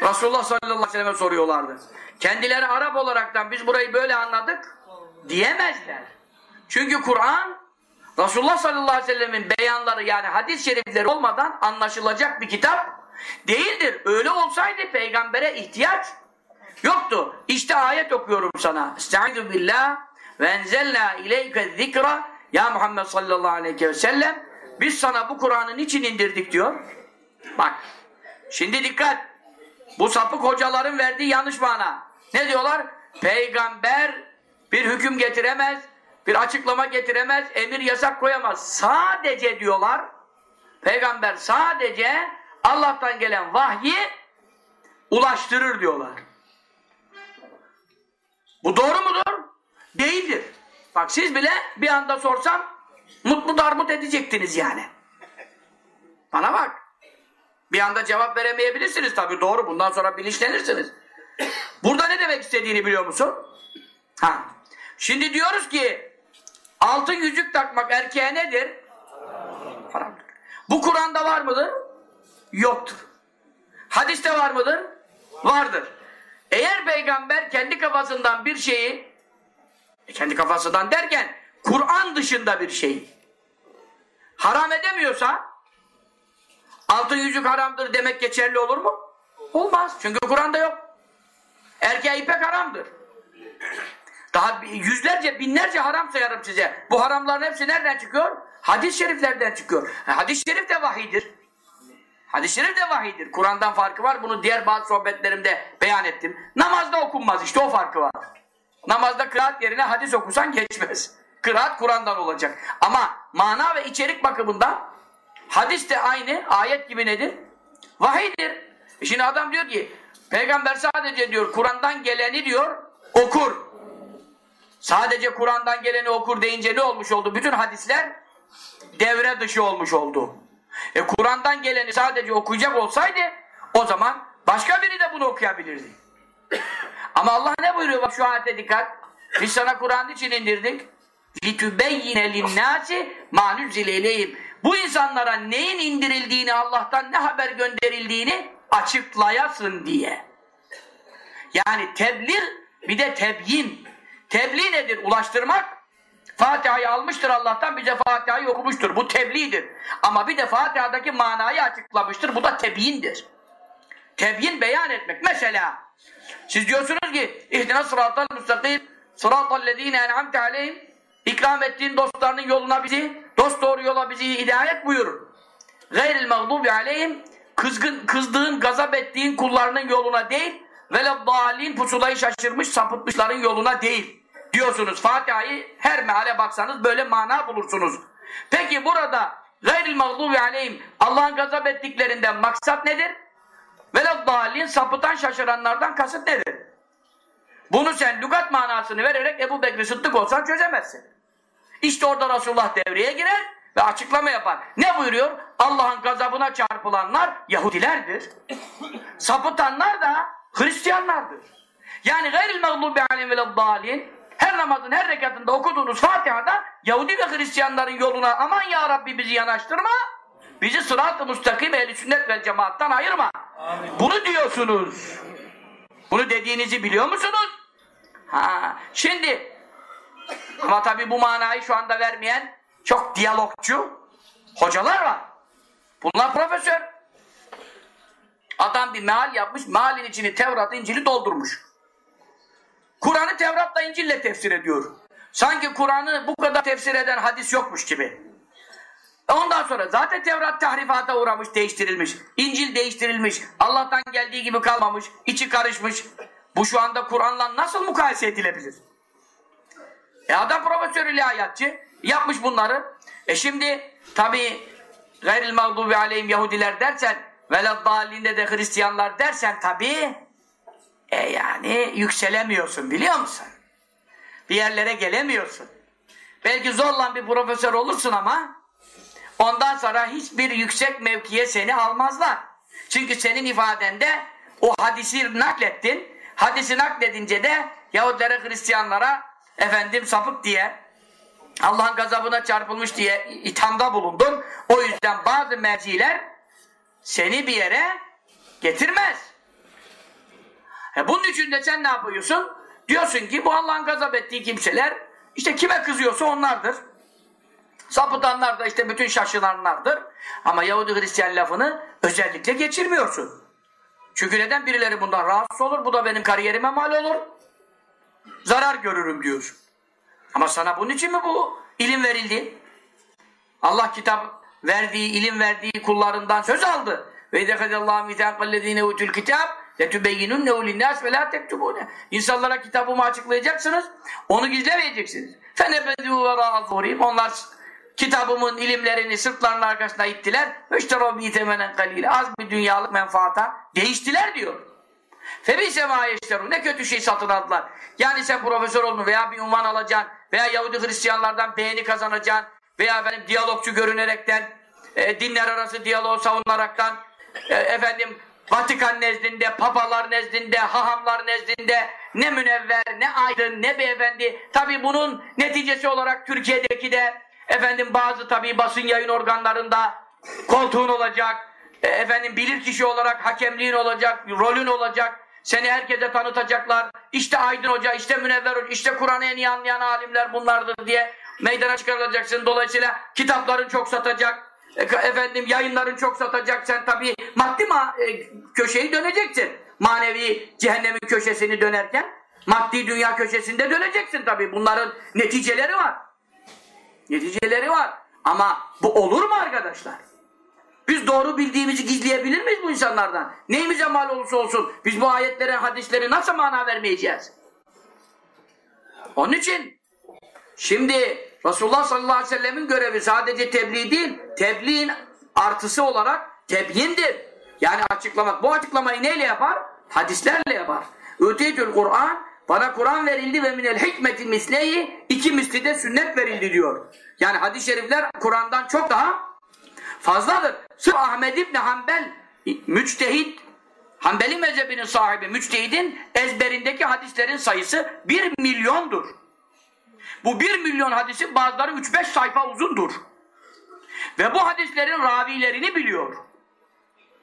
Resulullah sallallahu aleyhi ve selleme soruyorlardı. Kendileri Arap olaraktan biz burayı böyle anladık diyemezler. Çünkü Kur'an Resulullah sallallahu aleyhi ve sellemin beyanları yani hadis-i şerifleri olmadan anlaşılacak bir kitap değildir. Öyle olsaydı peygambere ihtiyaç yoktu. İşte ayet okuyorum sana. Estaizu billah ve enzelna ileyke zikra ya Muhammed sallallahu aleyhi ve sellem biz sana bu Kur'an'ın için indirdik diyor. Bak. Şimdi dikkat. Bu sapık hocaların verdiği yanlış mana. Ne diyorlar? Peygamber bir hüküm getiremez. Bir açıklama getiremez, emir yasak koyamaz. Sadece diyorlar, peygamber sadece Allah'tan gelen vahyi ulaştırır diyorlar. Bu doğru mudur? Değildir. Bak siz bile bir anda sorsam mutlu darmut edecektiniz yani. Bana bak. Bir anda cevap veremeyebilirsiniz tabii doğru. Bundan sonra bilinçlenirsiniz. Burada ne demek istediğini biliyor musun? Ha. Şimdi diyoruz ki altın yüzük takmak erkeğe nedir? Haramdır. Bu Kur'an'da var mıdır? Yoktur. Hadiste var mıdır? Vardır. Eğer peygamber kendi kafasından bir şeyi e, kendi kafasından derken Kur'an dışında bir şeyi haram edemiyorsa altın yüzük haramdır demek geçerli olur mu? Olmaz. Çünkü Kur'an'da yok. Erkeğe ipek haramdır. Daha yüzlerce, binlerce haram sayarım size. Bu haramların hepsi nereden çıkıyor? Hadis-i şeriflerden çıkıyor. Hadis-i şerif de vahidir. Hadis-i şerif de vahidir. Kur'an'dan farkı var. Bunu diğer bazı sohbetlerimde beyan ettim. Namazda okunmaz. İşte o farkı var. Namazda kıraat yerine hadis okusan geçmez. Kıraat Kur'an'dan olacak. Ama mana ve içerik bakımından hadis de aynı. Ayet gibi nedir? Vahidir. E şimdi adam diyor ki peygamber sadece diyor Kur'an'dan geleni diyor okur. Sadece Kur'an'dan geleni okur deyince ne olmuş oldu? Bütün hadisler devre dışı olmuş oldu. E Kur'an'dan geleni sadece okuyacak olsaydı o zaman başka biri de bunu okuyabilirdi. Ama Allah ne buyuruyor? Bak şu ayete dikkat. Biz sana Kur'an için indirdik. لِتُبَيِّنَ لِلنَّاسِ مَا نُزِّلَ اِلَيْهِمْ Bu insanlara neyin indirildiğini, Allah'tan ne haber gönderildiğini açıklayasın diye. Yani tebliğ bir de tebyin. Tebliğ nedir? Ulaştırmak. Fatiha'yı almıştır Allah'tan bize Fatiha'yı okumuştur. Bu tebliğdir. Ama bir de Fatiha'daki manayı açıklamıştır. Bu da tebyindir. Tebyin beyan etmek. Mesela siz diyorsunuz ki ihdina sıratal müstakim sıratal lezine en'amte aleyhim ikram ettiğin dostlarının yoluna bizi dost doğru yola bizi hidayet buyur. Gayril mağdubi aleyhim kızgın, kızdığın, gazap ettiğin kullarının yoluna değil veled dalin pusulayı şaşırmış sapıtmışların yoluna değil diyorsunuz. Fatiha'yı her meale baksanız böyle mana bulursunuz. Peki burada gayril mağdubi aleyhim Allah'ın gazap ettiklerinden maksat nedir? Veled dalin sapıtan şaşıranlardan kasıt nedir? Bunu sen lügat manasını vererek Ebu Bekri Sıddık olsan çözemezsin. İşte orada Resulullah devreye girer ve açıklama yapar. Ne buyuruyor? Allah'ın gazabına çarpılanlar Yahudilerdir. Sapıtanlar da Hristiyanlardır. Yani gayril mağlubi aleyhim veleddalin her namazın her rekatında okuduğunuz Fatiha'da Yahudi ve Hristiyanların yoluna aman ya Rabbi bizi yanaştırma bizi sırat-ı müstakim ehl sünnet vel cemaattan ayırma. Amin. Bunu diyorsunuz. Bunu dediğinizi biliyor musunuz? Ha, şimdi ama tabi bu manayı şu anda vermeyen çok diyalogçu hocalar var. Bunlar profesör. Adam bir meal yapmış, mealin içini Tevrat, İncil'i doldurmuş. Kur'an'ı Tevrat'la İncil'le tefsir ediyor. Sanki Kur'an'ı bu kadar tefsir eden hadis yokmuş gibi. Ondan sonra zaten Tevrat tahrifata uğramış, değiştirilmiş. İncil değiştirilmiş. Allah'tan geldiği gibi kalmamış. içi karışmış. Bu şu anda Kur'an'la nasıl mukayese edilebilir? E adam profesör ilahiyatçı. Yapmış bunları. E şimdi tabi gayril mağdubi aleyhim Yahudiler dersen veleddallinde de Hristiyanlar dersen tabi e yani yükselemiyorsun biliyor musun? Bir yerlere gelemiyorsun. Belki zorla bir profesör olursun ama ondan sonra hiçbir yüksek mevkiye seni almazlar. Çünkü senin ifadende o hadisi naklettin. Hadisi nakledince de Yahudilere, Hristiyanlara efendim sapık diye Allah'ın gazabına çarpılmış diye ithamda bulundun. O yüzden bazı merciler seni bir yere getirmez. E bunun için de sen ne yapıyorsun? Diyorsun ki bu Allah'ın gazap ettiği kimseler işte kime kızıyorsa onlardır. Sapıtanlar da işte bütün şaşılanlardır. Ama Yahudi Hristiyan lafını özellikle geçirmiyorsun. Çünkü neden birileri bundan rahatsız olur? Bu da benim kariyerime mal olur. Zarar görürüm diyorsun. Ama sana bunun için mi bu ilim verildi? Allah kitap verdiği, ilim verdiği kullarından söz aldı. Ve idekadallahu mitâkallezîne utul kitap لَتُبَيِّنُنَّهُ لِلنَّاسِ وَلَا تَكْتُبُونَ İnsanlara kitabımı açıklayacaksınız, onu gizlemeyeceksiniz. فَنَبَذُوا وَرَاءَ ظُهُرِهِمْ Onlar kitabımın ilimlerini sırtlarının arkasına ittiler. وَاِشْتَرَوْا بِي ثَمَنًا قَلِيلًا Az bir dünyalık menfaata değiştiler diyor. Febise ma yeşteru. Ne kötü şey satın aldılar. Yani sen profesör oldun veya bir unvan alacaksın veya Yahudi Hristiyanlardan beğeni kazanacaksın veya efendim diyalogçu görünerekten e, dinler arası diyaloğu savunaraktan e, efendim Vatikan nezdinde, papalar nezdinde, hahamlar nezdinde ne münevver, ne aydın, ne beyefendi. Tabi bunun neticesi olarak Türkiye'deki de efendim bazı tabi basın yayın organlarında koltuğun olacak, e, efendim bilirkişi olarak hakemliğin olacak, rolün olacak. Seni herkese tanıtacaklar. İşte Aydın Hoca, işte Münevver Hoca, işte Kur'an'ı en iyi anlayan alimler bunlardır diye meydana çıkarılacaksın. Dolayısıyla kitapların çok satacak. Efendim yayınların çok satacak. Sen tabii maddi ma e, köşeyi döneceksin. Manevi cehennemin köşesini dönerken maddi dünya köşesinde döneceksin tabii. Bunların neticeleri var. Neticeleri var. Ama bu olur mu arkadaşlar? Biz doğru bildiğimizi gizleyebilir miyiz bu insanlardan? Neyimize mal olursa olsun biz bu ayetlere, hadisleri nasıl mana vermeyeceğiz? Onun için şimdi Resulullah sallallahu aleyhi ve sellemin görevi sadece tebliğ değil, tebliğin artısı olarak tebyindir. Yani açıklamak. Bu açıklamayı neyle yapar? Hadislerle yapar. Üteytül Kur'an bana Kur'an verildi ve minel hikmeti misleyi iki misli de sünnet verildi diyor. Yani hadis-i şerifler Kur'an'dan çok daha fazladır. Sırf Ahmed İbni Hanbel müçtehit Hanbeli mezhebinin sahibi müçtehidin ezberindeki hadislerin sayısı bir milyondur. Bu bir milyon hadisin bazıları 3-5 sayfa uzundur. Ve bu hadislerin ravilerini biliyor.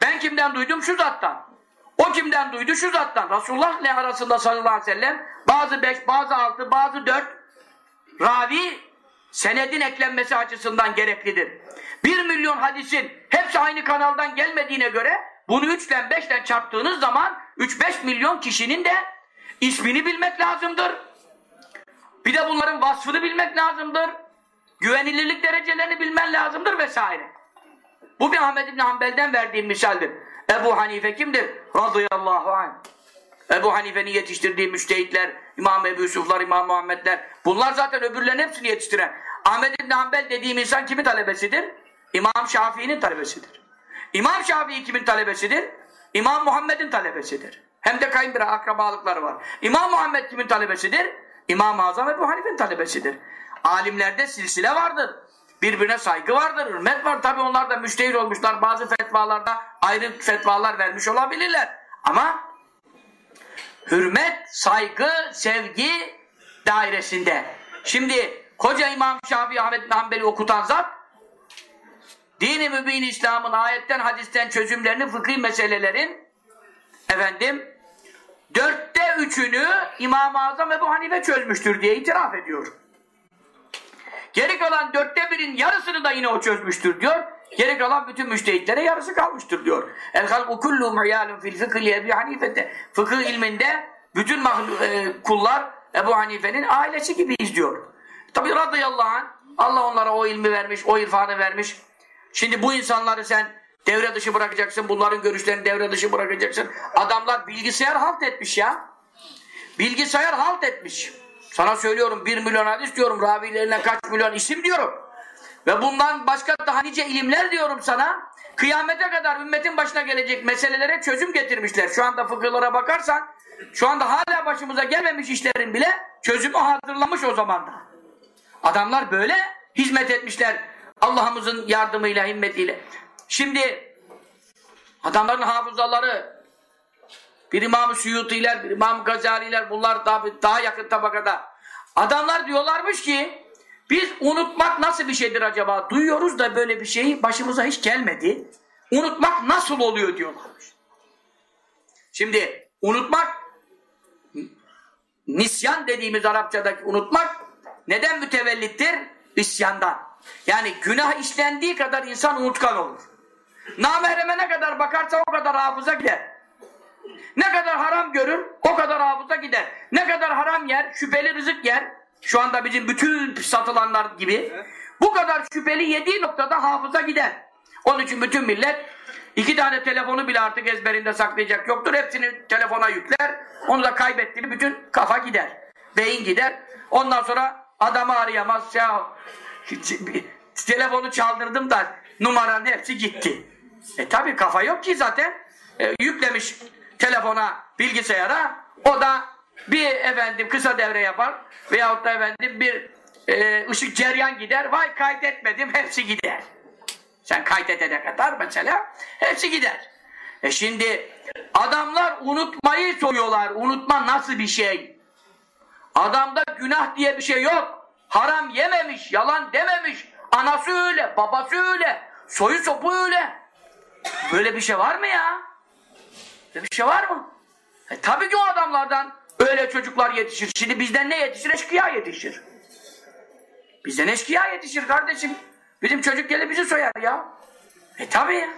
Ben kimden duydum? Şu zattan. O kimden duydu? Şu zattan. Resulullah ile arasında sallallahu aleyhi ve sellem bazı 5, bazı 6, bazı 4 ravi senedin eklenmesi açısından gereklidir. Bir milyon hadisin hepsi aynı kanaldan gelmediğine göre bunu 3 ile 5 ile çarptığınız zaman 3-5 milyon kişinin de ismini bilmek lazımdır. Bir de bunların vasfını bilmek lazımdır. Güvenilirlik derecelerini bilmen lazımdır vesaire. Bu bir Ahmed İbni Hanbel'den verdiğim misaldir. Ebu Hanife kimdir? Radıyallahu anh. Ebu Hanife'nin yetiştirdiği müştehitler, İmam Ebu Yusuflar, İmam Muhammedler. Bunlar zaten öbürlerin hepsini yetiştiren. Ahmed İbni Hanbel dediğim insan kimin talebesidir? İmam Şafii'nin talebesidir. İmam Şafii kimin talebesidir? İmam Muhammed'in talebesidir. Hem de kayınbira akrabalıkları var. İmam Muhammed kimin talebesidir? İmam-ı Azam Ebu Hanife'nin talebesidir. Alimlerde silsile vardır. Birbirine saygı vardır, hürmet var. Tabi onlar da müştehir olmuşlar. Bazı fetvalarda ayrı fetvalar vermiş olabilirler. Ama hürmet, saygı, sevgi dairesinde. Şimdi koca İmam Şafii Ahmet bin Hanbel'i okutan zat dini mübin İslam'ın ayetten hadisten çözümlerini fıkhi meselelerin efendim dörtte üçünü İmam-ı Azam Ebu Hanife çözmüştür diye itiraf ediyor. Geri kalan dörtte birin yarısını da yine o çözmüştür diyor. Geri kalan bütün müştehitlere yarısı kalmıştır diyor. El halku kullu mu'yalun fil fıkhi Ebu Hanife'te. Fıkıh ilminde bütün e, kullar Ebu Hanife'nin ailesi gibiyiz diyor. Tabi radıyallahu anh Allah onlara o ilmi vermiş, o irfanı vermiş. Şimdi bu insanları sen devre dışı bırakacaksın, bunların görüşlerini devre dışı bırakacaksın. Adamlar bilgisayar halt etmiş ya. Bilgisayar halt etmiş. Sana söylüyorum bir milyon hadis diyorum, ravilerine kaç milyon isim diyorum. Ve bundan başka daha nice ilimler diyorum sana. Kıyamete kadar ümmetin başına gelecek meselelere çözüm getirmişler. Şu anda fıkıhlara bakarsan, şu anda hala başımıza gelmemiş işlerin bile çözümü hazırlamış o zaman da. Adamlar böyle hizmet etmişler Allah'ımızın yardımıyla, himmetiyle. Şimdi adamların hafızaları bir İmam-ı Suyutiler, bir İmam-ı Gazaliler bunlar daha, daha yakın tabakada. Adamlar diyorlarmış ki biz unutmak nasıl bir şeydir acaba? Duyuyoruz da böyle bir şey başımıza hiç gelmedi. Unutmak nasıl oluyor diyorlarmış. Şimdi unutmak nisyan dediğimiz Arapçadaki unutmak neden mütevellittir? İsyandan. Yani günah işlendiği kadar insan unutkan olur. Namehreme ne kadar bakarsa o kadar hafıza gider. Ne kadar haram görür o kadar hafıza gider. Ne kadar haram yer, şüpheli rızık yer. Şu anda bizim bütün satılanlar gibi. Bu kadar şüpheli yediği noktada hafıza gider. Onun için bütün millet İki tane telefonu bile artık ezberinde saklayacak yoktur. Hepsini telefona yükler. Onu da kaybetti mi bütün kafa gider. Beyin gider. Ondan sonra adamı arayamaz. Ya, telefonu çaldırdım da numaranın hepsi gitti. E tabi kafa yok ki zaten. E, yüklemiş telefona, bilgisayara. O da bir efendim kısa devre yapar. Veyahut da efendim bir e, ışık ceryan gider. Vay kaydetmedim hepsi gider. Sen kaydedene kadar mesela hepsi gider. E şimdi adamlar unutmayı soruyorlar. Unutma nasıl bir şey? Adamda günah diye bir şey yok. Haram yememiş, yalan dememiş. Anası öyle, babası öyle, soyu sopu öyle. Böyle bir şey var mı ya? Böyle bir şey var mı? E, tabii ki o adamlardan öyle çocuklar yetişir. Şimdi bizden ne yetişir? Eşkıya yetişir. Bizden eşkıya yetişir kardeşim. Bizim çocuk gelir bizi soyar ya. E tabii ya.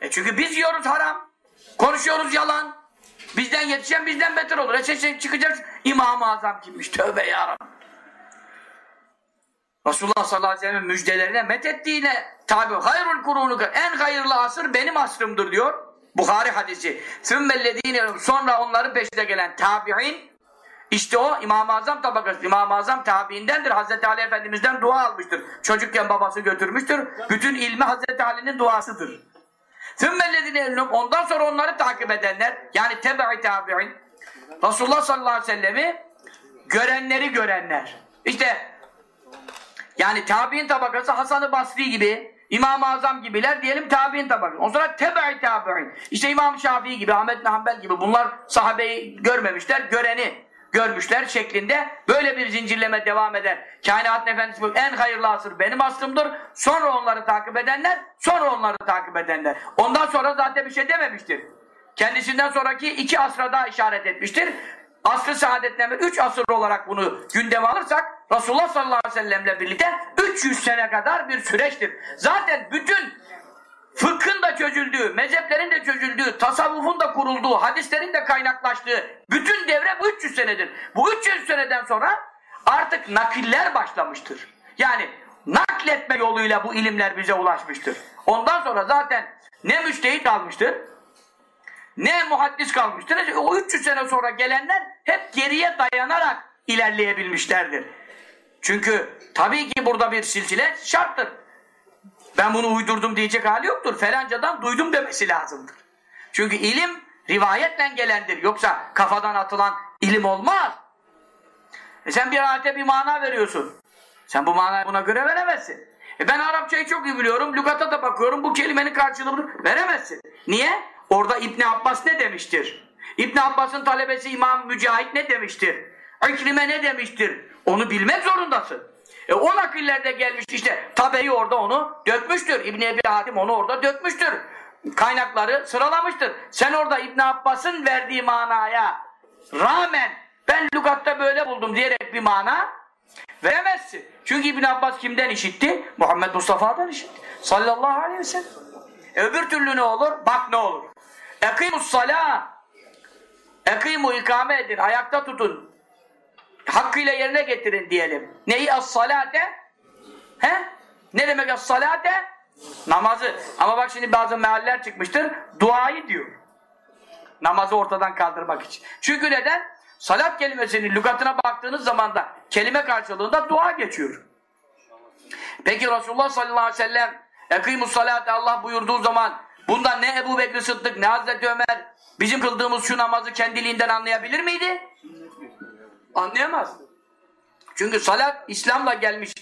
E çünkü biz yiyoruz haram. Konuşuyoruz yalan. Bizden yetişen bizden beter olur. E sen çıkacak İmam-ı Azam kimmiş? Tövbe yarabbim. Resulullah sallallahu aleyhi ve sellem müjdelerine methettiğine tabi hayrul kurunu en hayırlı asır benim asrımdır diyor. Bukhari hadisi. Sonra onların peşinde gelen tabi'in işte o İmam-ı Azam tabakası. İmam-ı Azam tabiindendir. Hazreti Ali Efendimiz'den dua almıştır. Çocukken babası götürmüştür. Bütün ilmi Hazreti Ali'nin duasıdır. Ondan sonra onları takip edenler yani tebe'i tabi'in Resulullah sallallahu aleyhi ve sellemi görenleri görenler. İşte yani tabi'in tabakası Hasan-ı Basri gibi, İmam-ı Azam gibiler diyelim tabi'in tabakası. Ondan sonra tebe'i tabi'in. İşte İmam Şafii gibi, Ahmet Hanbel gibi bunlar sahabeyi görmemişler, göreni görmüşler şeklinde böyle bir zincirleme devam eder. Kainat Efendisi en hayırlı asır benim asrımdır. Sonra onları takip edenler, sonra onları takip edenler. Ondan sonra zaten bir şey dememiştir. Kendisinden sonraki iki asra daha işaret etmiştir. Asr-ı saadetlerinde üç asır olarak bunu gündeme alırsak Resulullah sallallahu aleyhi ve sellemle birlikte 300 sene kadar bir süreçtir. Zaten bütün fıkhın da çözüldüğü, mezheplerin de çözüldüğü, tasavvufun da kurulduğu, hadislerin de kaynaklaştığı bütün devre bu 300 senedir. Bu 300 seneden sonra artık nakiller başlamıştır. Yani nakletme yoluyla bu ilimler bize ulaşmıştır. Ondan sonra zaten ne müştehit kalmıştır, ne muhaddis kalmıştır. O 300 sene sonra gelenler hep geriye dayanarak ilerleyebilmişlerdir. Çünkü tabii ki burada bir silsile şarttır. Ben bunu uydurdum diyecek hali yoktur. Felancadan duydum demesi lazımdır. Çünkü ilim rivayetle gelendir. Yoksa kafadan atılan ilim olmaz. E sen bir ayete bir mana veriyorsun. Sen bu manayı buna göre veremezsin. E ben Arapçayı çok iyi biliyorum. Lügata da bakıyorum. Bu kelimenin karşılığını veremezsin. Niye? Orada İbn Abbas ne demiştir? İbn Abbas'ın talebesi İmam Mücahit ne demiştir? İkrime ne demiştir? Onu bilmek zorundasın. E o nakillerde gelmiş işte tabeyi orada onu dökmüştür. İbn Ebi Hatim onu orada dökmüştür. Kaynakları sıralamıştır. Sen orada İbn Abbas'ın verdiği manaya rağmen ben lügatta böyle buldum diyerek bir mana veremezsin. Çünkü İbn Abbas kimden işitti? Muhammed Mustafa'dan işitti. Sallallahu aleyhi ve sellem. E öbür türlü ne olur? Bak ne olur. Ekimus salâ Ekimu ikame edin. Ayakta tutun. Hakkıyla yerine getirin diyelim. Neyi? As-salate He? Ne demek as-salate? Namazı. Ama bak şimdi bazı mealler çıkmıştır. Duayı diyor. Namazı ortadan kaldırmak için. Çünkü neden? Salat kelimesinin lügatına baktığınız zaman da kelime karşılığında dua geçiyor. Peki Resulullah sallallahu aleyhi ve sellem Ekimus salate Allah buyurduğu zaman bundan ne Ebu Bekir Sıddık ne Hazreti Ömer bizim kıldığımız şu namazı kendiliğinden anlayabilir miydi? Anlayamaz. Çünkü salat İslam'la gelmiş.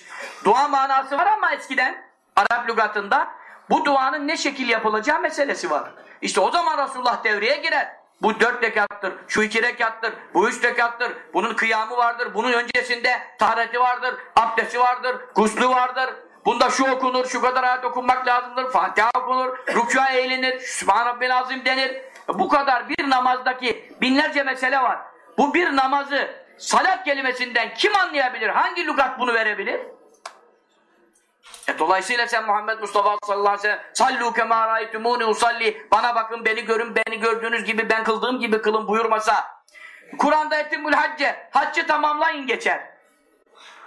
Dua manası var ama eskiden Arap lügatında bu duanın ne şekil yapılacağı meselesi var. İşte o zaman Resulullah devreye girer. Bu dört rekattır, şu iki rekattır, bu üç rekattır, bunun kıyamı vardır, bunun öncesinde tahareti vardır, abdesti vardır, guslu vardır, bunda şu okunur, şu kadar ayet okunmak lazımdır, Fatiha okunur, rükûa eğilinir, Sübhan Rabbil Azim denir. Bu kadar bir namazdaki binlerce mesele var. Bu bir namazı salat kelimesinden kim anlayabilir? Hangi lügat bunu verebilir? E dolayısıyla sen Muhammed Mustafa sallallahu aleyhi ve sellem usalli bana bakın beni görün beni gördüğünüz gibi ben kıldığım gibi kılın buyurmasa Kur'an'da etimül hacce haccı tamamlayın geçer.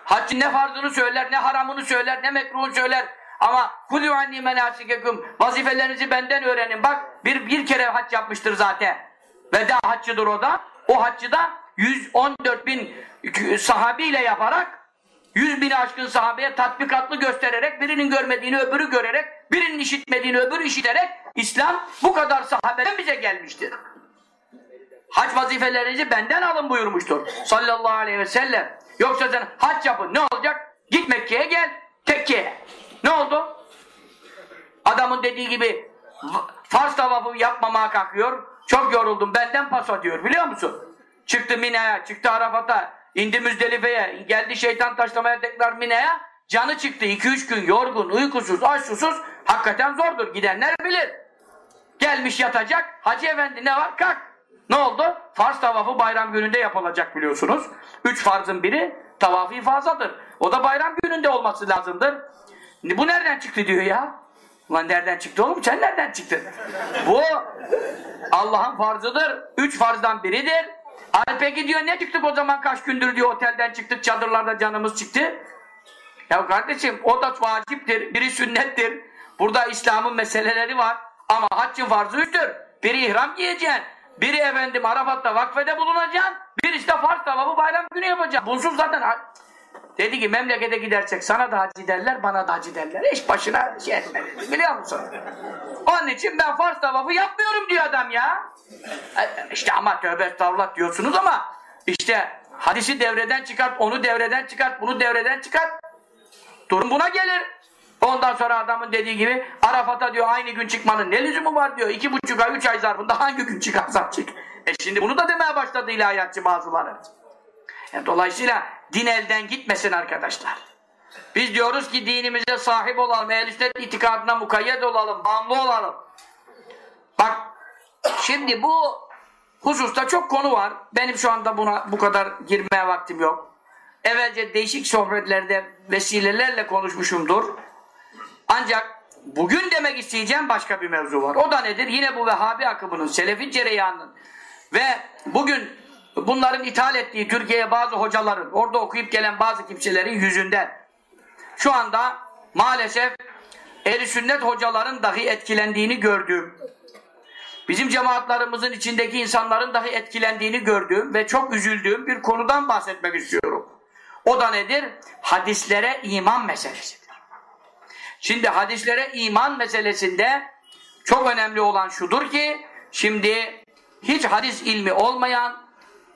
Haccın ne farzını söyler ne haramını söyler ne mekruhunu söyler Ama kudu anni menasikekum vazifelerinizi benden öğrenin. Bak bir bir kere hac yapmıştır zaten. Veda haccıdır o da. O haccı da 114 bin sahabiyle yaparak 100 bin aşkın sahabeye tatbikatlı göstererek birinin görmediğini öbürü görerek birinin işitmediğini öbürü işiterek İslam bu kadar sahabeden bize gelmiştir. Hac vazifelerinizi benden alın buyurmuştur. Sallallahu aleyhi ve sellem. Yoksa sen hac yapın ne olacak? Git Mekke'ye gel. Tekke'ye. Ne oldu? Adamın dediği gibi Fars tavafı yapmamaya kalkıyor. Çok yoruldum benden paso diyor biliyor musun? Çıktı Mina'ya, çıktı Arafat'a, indi Müzdelife'ye, geldi şeytan taşlamaya tekrar Mina'ya. Canı çıktı 2-3 gün yorgun, uykusuz, aç susuz. Hakikaten zordur. Gidenler bilir. Gelmiş yatacak. Hacı efendi ne var? Kalk. Ne oldu? Farz tavafı bayram gününde yapılacak biliyorsunuz. Üç farzın biri tavafı ifazadır. O da bayram gününde olması lazımdır. Bu nereden çıktı diyor ya? Ulan nereden çıktı oğlum? Sen nereden çıktın? Bu Allah'ın farzıdır. Üç farzdan biridir. Ay peki diyor ne çıktık o zaman kaç gündür diyor otelden çıktık çadırlarda canımız çıktı. Ya kardeşim o da vaciptir. Biri sünnettir. Burada İslam'ın meseleleri var. Ama haccın farzı üçtür. Biri ihram giyeceksin. Biri efendim Arafat'ta vakfede bulunacaksın. Birisi de farz tavafı bayram günü yapacaksın. Bunsuz zaten dedi ki memlekete gidersek sana da hacı derler bana da hacı derler. Hiç başına şey etmedi. Biliyor musun? Onun için ben farz tavafı yapmıyorum diyor adam ya. E, işte ama tövbe estağfurullah diyorsunuz ama işte hadisi devreden çıkart, onu devreden çıkart, bunu devreden çıkart. Durum buna gelir. Ondan sonra adamın dediği gibi Arafat'a diyor aynı gün çıkmanın ne lüzumu var diyor. İki buçuk ay, üç ay zarfında hangi gün çıkarsan çık. E şimdi bunu da demeye başladı ilahiyatçı bazıları. E dolayısıyla din elden gitmesin arkadaşlar. Biz diyoruz ki dinimize sahip olalım, ehl sünnet itikadına mukayyet olalım, bağımlı olalım. Bak, şimdi bu hususta çok konu var. Benim şu anda buna bu kadar girmeye vaktim yok. Evvelce değişik sohbetlerde vesilelerle konuşmuşumdur. Ancak bugün demek isteyeceğim başka bir mevzu var. O da nedir? Yine bu Vehhabi akımının, Selefi cereyanının ve bugün bunların ithal ettiği Türkiye'ye bazı hocaların, orada okuyup gelen bazı kimselerin yüzünden şu anda maalesef ehl sünnet hocaların dahi etkilendiğini gördüğüm, bizim cemaatlarımızın içindeki insanların dahi etkilendiğini gördüğüm ve çok üzüldüğüm bir konudan bahsetmek istiyorum. O da nedir? Hadislere iman meselesidir. Şimdi hadislere iman meselesinde çok önemli olan şudur ki şimdi hiç hadis ilmi olmayan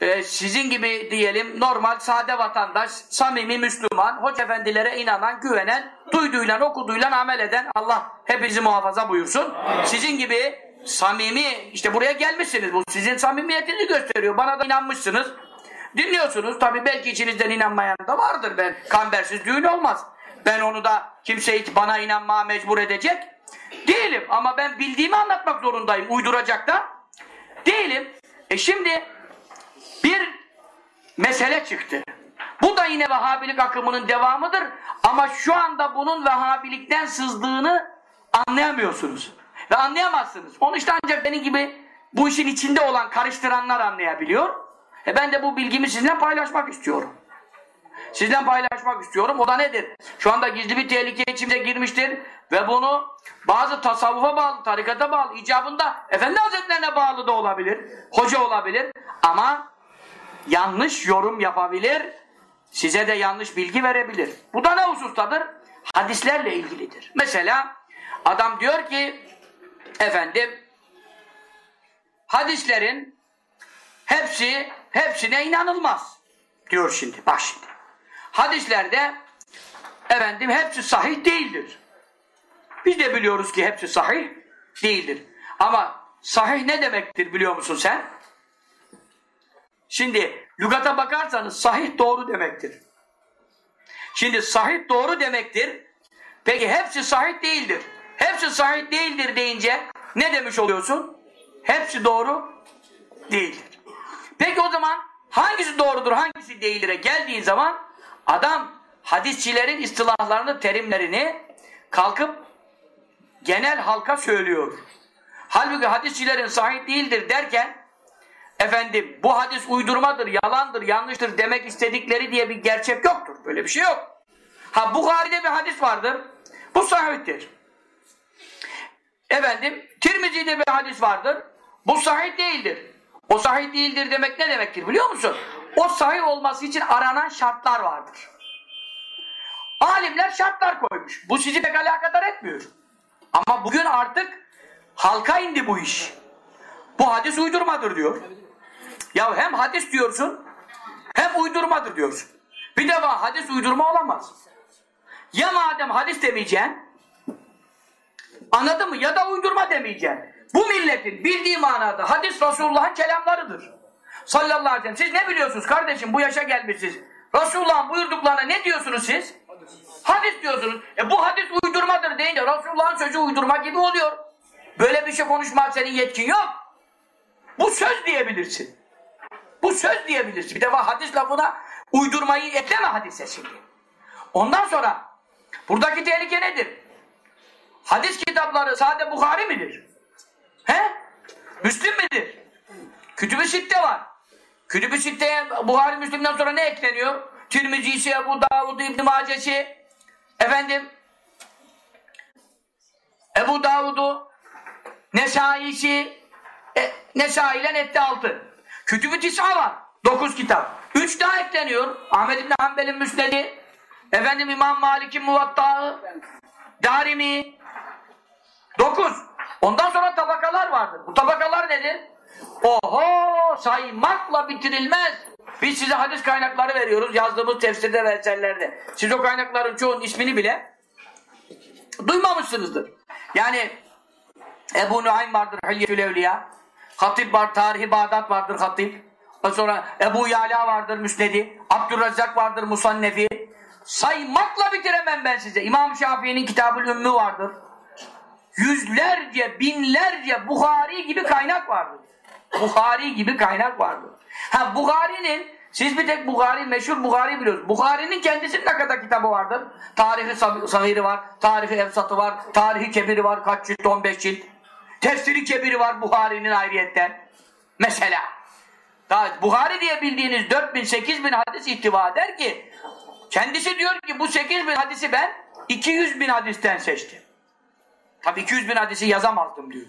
e, sizin gibi diyelim normal sade vatandaş, samimi Müslüman, hoca efendilere inanan, güvenen, duyduğuyla okuduğuyla amel eden Allah hepinizi muhafaza buyursun. Sizin gibi samimi işte buraya gelmişsiniz bu sizin samimiyetinizi gösteriyor. Bana da inanmışsınız. Dinliyorsunuz. Tabi belki içinizden inanmayan da vardır. Ben kambersiz düğün olmaz. Ben onu da kimse hiç bana inanmaya mecbur edecek değilim. Ama ben bildiğimi anlatmak zorundayım. Uyduracak da değilim. E şimdi mesele çıktı. Bu da yine Vehhabilik akımının devamıdır. Ama şu anda bunun Vehhabilikten sızdığını anlayamıyorsunuz. Ve anlayamazsınız. Onu işte ancak benim gibi bu işin içinde olan karıştıranlar anlayabiliyor. E ben de bu bilgimi sizinle paylaşmak istiyorum. Sizden paylaşmak istiyorum. O da nedir? Şu anda gizli bir tehlike içimize girmiştir. Ve bunu bazı tasavvufa bağlı, tarikata bağlı, icabında Efendi Hazretlerine bağlı da olabilir. Hoca olabilir. Ama yanlış yorum yapabilir. Size de yanlış bilgi verebilir. Bu da ne husustadır? Hadislerle ilgilidir. Mesela adam diyor ki efendim hadislerin hepsi hepsine inanılmaz diyor şimdi. Bak şimdi. Hadislerde efendim hepsi sahih değildir. Biz de biliyoruz ki hepsi sahih değildir. Ama sahih ne demektir biliyor musun sen? Şimdi lügata bakarsanız sahih doğru demektir. Şimdi sahih doğru demektir. Peki hepsi sahih değildir. Hepsi sahih değildir deyince ne demiş oluyorsun? Hepsi doğru değildir. Peki o zaman hangisi doğrudur, hangisi değildir'e geldiğin zaman adam hadisçilerin istilahlarını, terimlerini kalkıp genel halka söylüyor. Halbuki hadisçilerin sahih değildir derken efendim bu hadis uydurmadır, yalandır, yanlıştır demek istedikleri diye bir gerçek yoktur. Böyle bir şey yok. Ha Bukhari'de bir hadis vardır. Bu sahihtir. Efendim, Tirmizi'de bir hadis vardır. Bu sahih değildir. O sahih değildir demek ne demektir biliyor musun? O sahih olması için aranan şartlar vardır. Alimler şartlar koymuş. Bu sizi pek alakadar etmiyor. Ama bugün artık halka indi bu iş. Bu hadis uydurmadır diyor. Ya hem hadis diyorsun hem uydurmadır diyorsun. Bir defa hadis uydurma olamaz. Ya madem hadis demeyeceksin anladın mı? Ya da uydurma demeyeceksin. Bu milletin bildiği manada hadis Resulullah'ın kelamlarıdır. Sallallahu aleyhi ve sellem. Siz ne biliyorsunuz kardeşim bu yaşa gelmişsiniz. Resulullah'ın buyurduklarına ne diyorsunuz siz? Hadis diyorsunuz. E bu hadis uydurmadır deyince Resulullah'ın sözü uydurma gibi oluyor. Böyle bir şey konuşmak senin yetkin yok. Bu söz diyebilirsin. Bu söz diyebilirsin. Bir defa hadis lafına uydurmayı ekleme hadise şimdi. Ondan sonra buradaki tehlike nedir? Hadis kitapları sade Bukhari midir? He? Müslim midir? Kütüb-i Sitte var. Kütüb-i Sitte'ye Buhari Müslim'den sonra ne ekleniyor? Tirmizi'si, Ebu Davud, İbn-i Macesi, efendim Ebu Davud'u, Nesai'si, e, Nesai ile etti altı. Kütüb-i Tis'a var. Dokuz kitap. Üç daha ekleniyor. Ahmet İbni Hanbel'in Müsned'i, efendim İmam Malik'in Muvatta'ı, Darimi, dokuz. Ondan sonra tabakalar vardır. Bu tabakalar nedir? Oho saymakla bitirilmez. Biz size hadis kaynakları veriyoruz yazdığımız tefsirde ve eserlerde. Siz o kaynakların çoğunun ismini bile duymamışsınızdır. Yani Ebu Nuaym vardır Hilyetül Evliya. Hatip var, Tarihi Bağdat vardır Hatip. Sonra Ebu Yala vardır Müsnedi. Abdurrazzak vardır Musannefi. Saymakla bitiremem ben size. İmam Şafii'nin Kitabül Ümmü vardır. Yüzlerce, binlerce Bukhari gibi kaynak vardır. Bukhari gibi kaynak vardır. Ha Bukhari'nin siz bir tek Bukhari, meşhur Bukhari biliyorsunuz. Bukhari'nin kendisinin ne kadar kitabı vardır? Tarihi Sahiri var, Tarihi Efsatı var, Tarihi Kebiri var, kaç cilt? 15 cilt. Tefsiri Kebiri var Bukhari'nin ayrıyetten. Mesela. Daha Bukhari diye bildiğiniz 4000, 8000 hadis ihtiva eder ki kendisi diyor ki bu 8000 hadisi ben 200 bin hadisten seçtim. Tabii 200 bin hadisi yazamazdım diyor.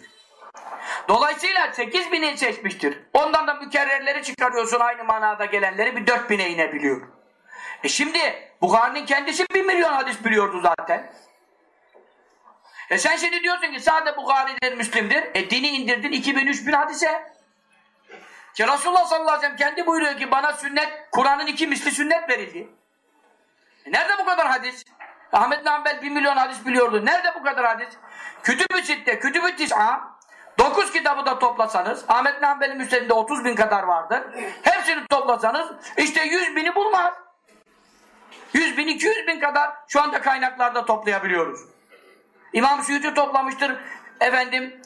Dolayısıyla 8 bini seçmiştir. Ondan da mükerrerleri çıkarıyorsun aynı manada gelenleri bir 4 bine inebiliyor. E şimdi Bukhari'nin kendisi 1 milyon hadis biliyordu zaten. E sen şimdi diyorsun ki sade Bukhari'dir, Müslim'dir. E dini indirdin 2000-3000 hadise. Ki Resulullah sallallahu aleyhi ve sellem kendi buyuruyor ki bana sünnet, Kur'an'ın iki misli sünnet verildi. E nerede bu kadar hadis? Ahmet Nambel 1 milyon hadis biliyordu. Nerede bu kadar hadis? Kütüb-ü Sitte, Kütüb-ü Tis'a 9 kitabı da toplasanız Ahmet Nambel'in müstedinde 30 bin kadar vardır. Hepsini toplasanız işte 100 bini bulmaz. 100 bin, 200 bin kadar şu anda kaynaklarda toplayabiliyoruz. İmam Suyuti toplamıştır efendim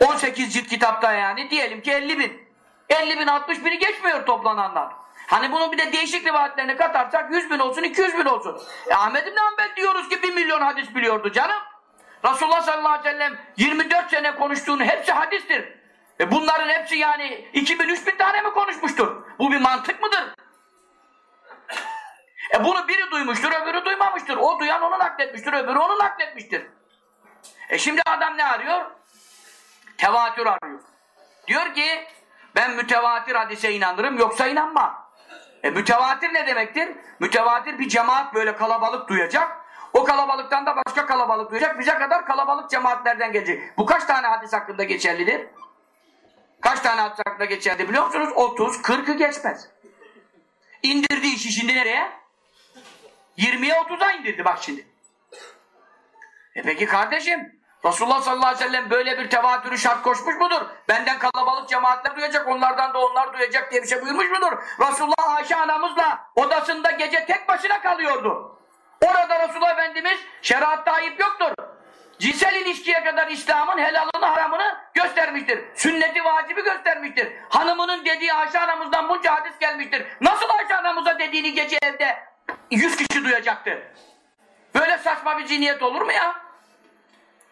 18 cilt kitapta yani diyelim ki 50 bin. 50 bin 60 bini geçmiyor toplananlar. Hani bunun bir de değişik rivayetlerini katarsak 100 bin olsun 200 bin olsun. E Ahmet İbn Hanbel diyoruz ki 1 milyon hadis biliyordu canım. Resulullah sallallahu aleyhi ve sellem 24 sene konuştuğunu hepsi hadistir. E bunların hepsi yani 2000 3000 tane mi konuşmuştur? Bu bir mantık mıdır? E bunu biri duymuştur, öbürü duymamıştır. O duyan onu nakletmiştir, öbürü onu nakletmiştir. E şimdi adam ne arıyor? Tevatür arıyor. Diyor ki ben mütevatir hadise inanırım yoksa inanmam. E mütevatir ne demektir? Mütevatir bir cemaat böyle kalabalık duyacak. O kalabalıktan da başka kalabalık duyacak. Bize kadar kalabalık cemaatlerden gelecek. Bu kaç tane hadis hakkında geçerlidir? Kaç tane hadis hakkında geçerli biliyor musunuz? 30, 40'ı geçmez. İndirdi işi şimdi nereye? 20'ye 30'a indirdi bak şimdi. E peki kardeşim Resulullah sallallahu aleyhi ve sellem böyle bir tevatürü şart koşmuş mudur? Benden kalabalık cemaatler duyacak, onlardan da onlar duyacak diye bir şey buyurmuş mudur? Resulullah Ayşe anamızla odasında gece tek başına kalıyordu. Orada Resulullah Efendimiz şeriatta ayıp yoktur. Cinsel ilişkiye kadar İslam'ın helalını haramını göstermiştir. Sünneti vacibi göstermiştir. Hanımının dediği Ayşe anamızdan bunca hadis gelmiştir. Nasıl Ayşe anamıza dediğini gece evde 100 kişi duyacaktı? Böyle saçma bir cinniyet olur mu ya?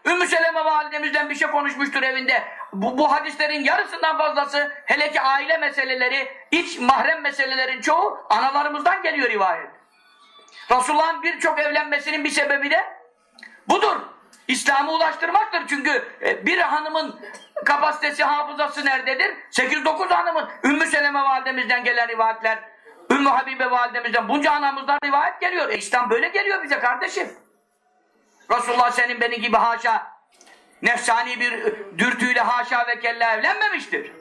Ümmü Seleme validemizden bir şey konuşmuştur evinde. Bu, bu hadislerin yarısından fazlası hele ki aile meseleleri, iç mahrem meselelerin çoğu analarımızdan geliyor rivayet. Resulullah'ın birçok evlenmesinin bir sebebi de Budur. İslam'ı ulaştırmaktır. Çünkü e, bir hanımın kapasitesi, hafızası nerededir? 8-9 hanımın. Ümmü Seleme validemizden gelen rivayetler, Ümmü Habibe validemizden, bunca anamızdan rivayet geliyor. E, İslam böyle geliyor bize kardeşim. Resulullah senin benim gibi haşa, nefsani bir dürtüyle haşa ve kella evlenmemiştir.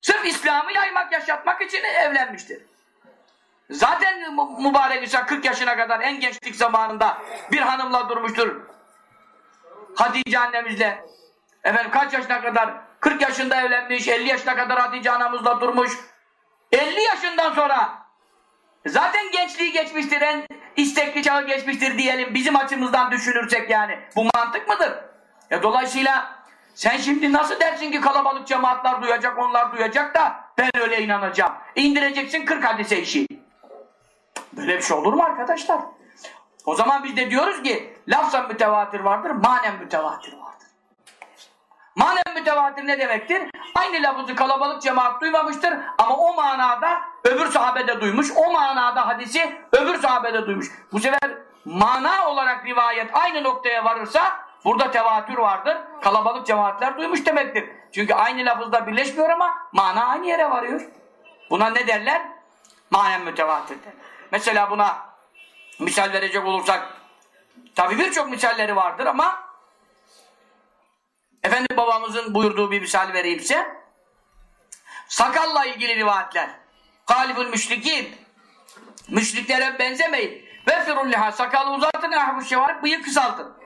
Sırf İslam'ı yaymak, yaşatmak için evlenmiştir. Zaten mübarek İsa 40 yaşına kadar en gençlik zamanında bir hanımla durmuştur. Hatice annemizle. Efendim kaç yaşına kadar? 40 yaşında evlenmiş, 50 yaşına kadar Hatice anamızla durmuş. 50 yaşından sonra zaten gençliği geçmiştir, en istekli çağı geçmiştir diyelim bizim açımızdan düşünürsek yani. Bu mantık mıdır? E dolayısıyla sen şimdi nasıl dersin ki kalabalık cemaatler duyacak, onlar duyacak da ben öyle inanacağım. İndireceksin 40 hadise işi. Böyle bir şey olur mu arkadaşlar? O zaman biz de diyoruz ki lafzan mütevatir vardır, manen mütevatir vardır. Manen mütevatir ne demektir? Aynı lafızı kalabalık cemaat duymamıştır ama o manada öbür sahabede duymuş, o manada hadisi öbür sahabede duymuş. Bu sefer mana olarak rivayet aynı noktaya varırsa burada tevatür vardır. Kalabalık cemaatler duymuş demektir. Çünkü aynı lafızda birleşmiyor ama mana aynı yere varıyor. Buna ne derler? Manen mütevatir derler. Mesela buna misal verecek olursak tabi birçok misalleri vardır ama Efendi babamızın buyurduğu bir misal vereyim size. Sakalla ilgili rivayetler. Halifül müşrikin. Müşriklere benzemeyin. Ve firulliha. Sakalı uzatın. Ahbu şevarik. Bıyık kısaltın.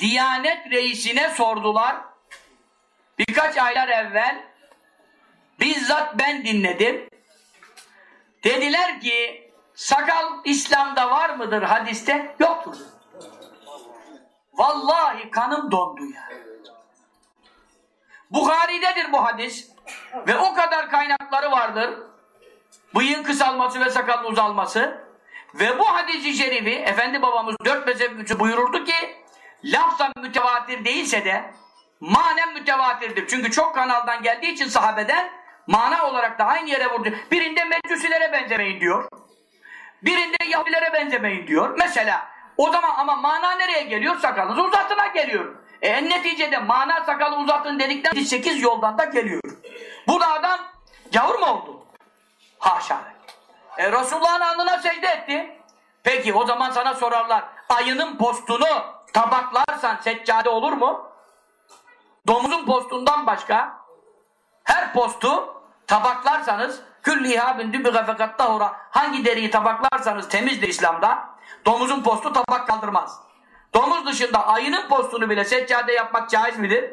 Diyanet reisine sordular. Birkaç aylar evvel bizzat ben dinledim. Dediler ki sakal İslam'da var mıdır hadiste? Yoktur. Vallahi kanım dondu ya. Bukhari'dedir bu hadis. Ve o kadar kaynakları vardır. Bıyığın kısalması ve sakalın uzalması. Ve bu hadisi şerifi Efendi babamız dört mezhep buyururdu ki lafzan mütevatir değilse de manen mütevatirdir. Çünkü çok kanaldan geldiği için sahabeden mana olarak da aynı yere vurdu. Birinde mecusilere benzemeyin diyor. Birinde Yahudilere benzemeyin diyor. Mesela o zaman ama mana nereye geliyor? Sakalınızı uzatına geliyor. E, en neticede mana sakalı uzatın dedikten 8 yoldan da geliyor. Bu da adam gavur mu oldu? Haşa. E, Resulullah'ın alnına secde etti. Peki o zaman sana sorarlar. Ayının postunu tabaklarsan seccade olur mu? Domuzun postundan başka her postu tabaklarsanız külliha bin dübüge fekat tahura hangi deriyi tabaklarsanız temizdir İslam'da. Domuzun postu tabak kaldırmaz. Domuz dışında ayının postunu bile seccade yapmak caiz midir?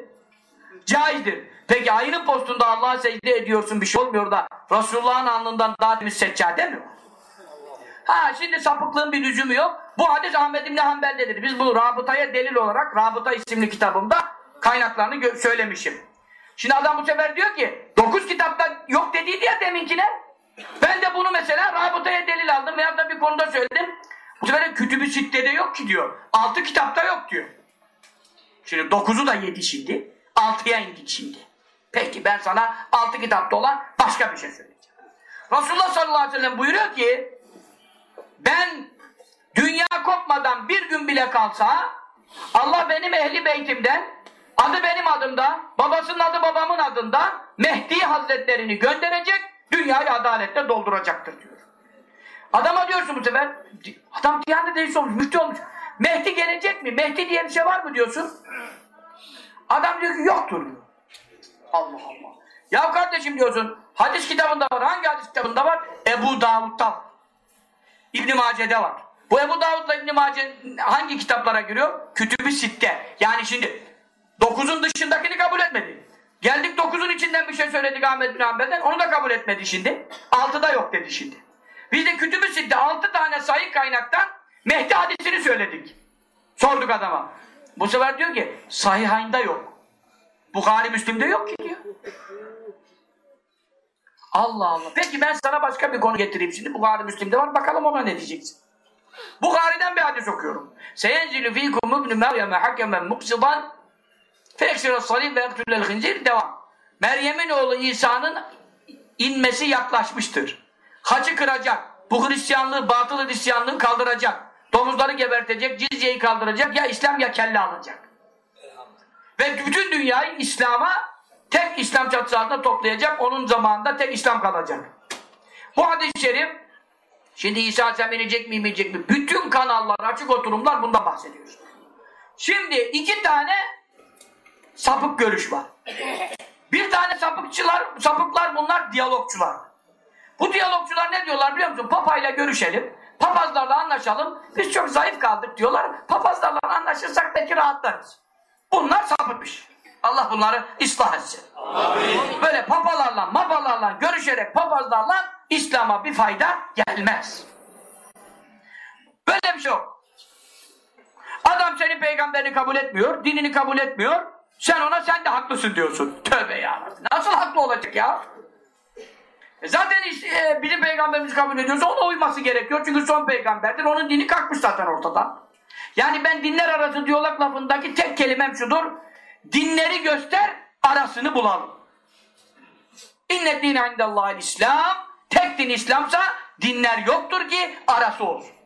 Caizdir. Peki ayının postunda Allah'a secde ediyorsun bir şey olmuyor da Resulullah'ın alnından daha temiz seccade mi? Ha şimdi sapıklığın bir lüzumu yok. Bu hadis Ahmet İbni Hanbel'dedir. Biz bu rabıtaya delil olarak Rabıta isimli kitabımda kaynaklarını söylemişim. Şimdi adam bu sefer diyor ki dokuz kitapta yok dediydi ya deminkine. Ben de bunu mesela rabıtaya delil aldım veya da bir konuda söyledim. Bu sefer kütübü sittede yok ki diyor. Altı kitapta yok diyor. Şimdi dokuzu da yedi şimdi. Altıya indik şimdi. Peki ben sana altı kitapta olan başka bir şey söyleyeceğim. Resulullah sallallahu aleyhi ve sellem buyuruyor ki ben dünya kopmadan bir gün bile kalsa Allah benim ehli beytimden adı benim adımda babasının adı babamın adında Mehdi Hazretlerini gönderecek dünyayı adaletle dolduracaktır diyor. Adama diyorsun bu sefer adam Diyanet reisi olmuş, müftü olmuş. Mehdi gelecek mi? Mehdi diye bir şey var mı diyorsun? Adam diyor ki yoktur diyor. Allah Allah. Ya kardeşim diyorsun hadis kitabında var. Hangi hadis kitabında var? Ebu Davud'da var. İbn Mace'de var. Bu Ebu Davud'la İbn Mace hangi kitaplara giriyor? Kütüb-i Sitte. Yani şimdi dokuzun dışındakini kabul etmedi. Geldik dokuzun içinden bir şey söyledik Ahmet bin Hanbel'den. Onu da kabul etmedi şimdi. Altıda yok dedi şimdi. Biz de Kütüb-i Sitte altı tane sayı kaynaktan Mehdi hadisini söyledik. Sorduk adama. Bu sefer diyor ki Sahihayn'da yok. Bukhari Müslim'de yok ki diyor. Allah Allah. Peki ben sana başka bir konu getireyim şimdi. Bukhari Müslim'de var. Bakalım ona ne diyeceksin. Bukhari'den bir hadis okuyorum. Seyenzilu fikum ibn Meryem'e hakemen muksidan feksire salib ve ektüllel hıncir devam. Meryem'in oğlu İsa'nın inmesi yaklaşmıştır. Hacı kıracak. Bu Hristiyanlığı, batıl Hristiyanlığı kaldıracak. domuzları gebertecek, cizyeyi kaldıracak, ya İslam ya kelle alacak. Ve bütün dünyayı İslam'a tek İslam çatısı altında toplayacak, onun zamanında tek İslam kalacak. Bu hadis-i şerif, şimdi İsa Aleyhisselam inecek mi inmeyecek mi? Bütün kanallar, açık oturumlar bundan bahsediyor. Şimdi iki tane sapık görüş var. Bir tane sapıkçılar, sapıklar bunlar diyalogçular. Bu diyalogçular ne diyorlar biliyor musun? Papayla görüşelim, papazlarla anlaşalım, biz çok zayıf kaldık diyorlar. Papazlarla anlaşırsak belki rahatlarız. Bunlar sapıkmış. Allah bunları ıslah etsin. Amin. Böyle papalarla, mapalarla görüşerek papazlarla İslam'a bir fayda gelmez. Böyle bir şey yok. Adam senin peygamberini kabul etmiyor, dinini kabul etmiyor. Sen ona sen de haklısın diyorsun. Tövbe ya. Nasıl haklı olacak ya? E zaten işte, e, bizim peygamberimiz kabul ediyorsa ona uyması gerekiyor. Çünkü son peygamberdir. Onun dini kalkmış zaten ortadan. Yani ben dinler arası diyalog lafındaki tek kelimem şudur. Dinleri göster, arasını bulalım. İnne dine indellahil İslam. Tek din İslam'sa dinler yoktur ki arası olsun.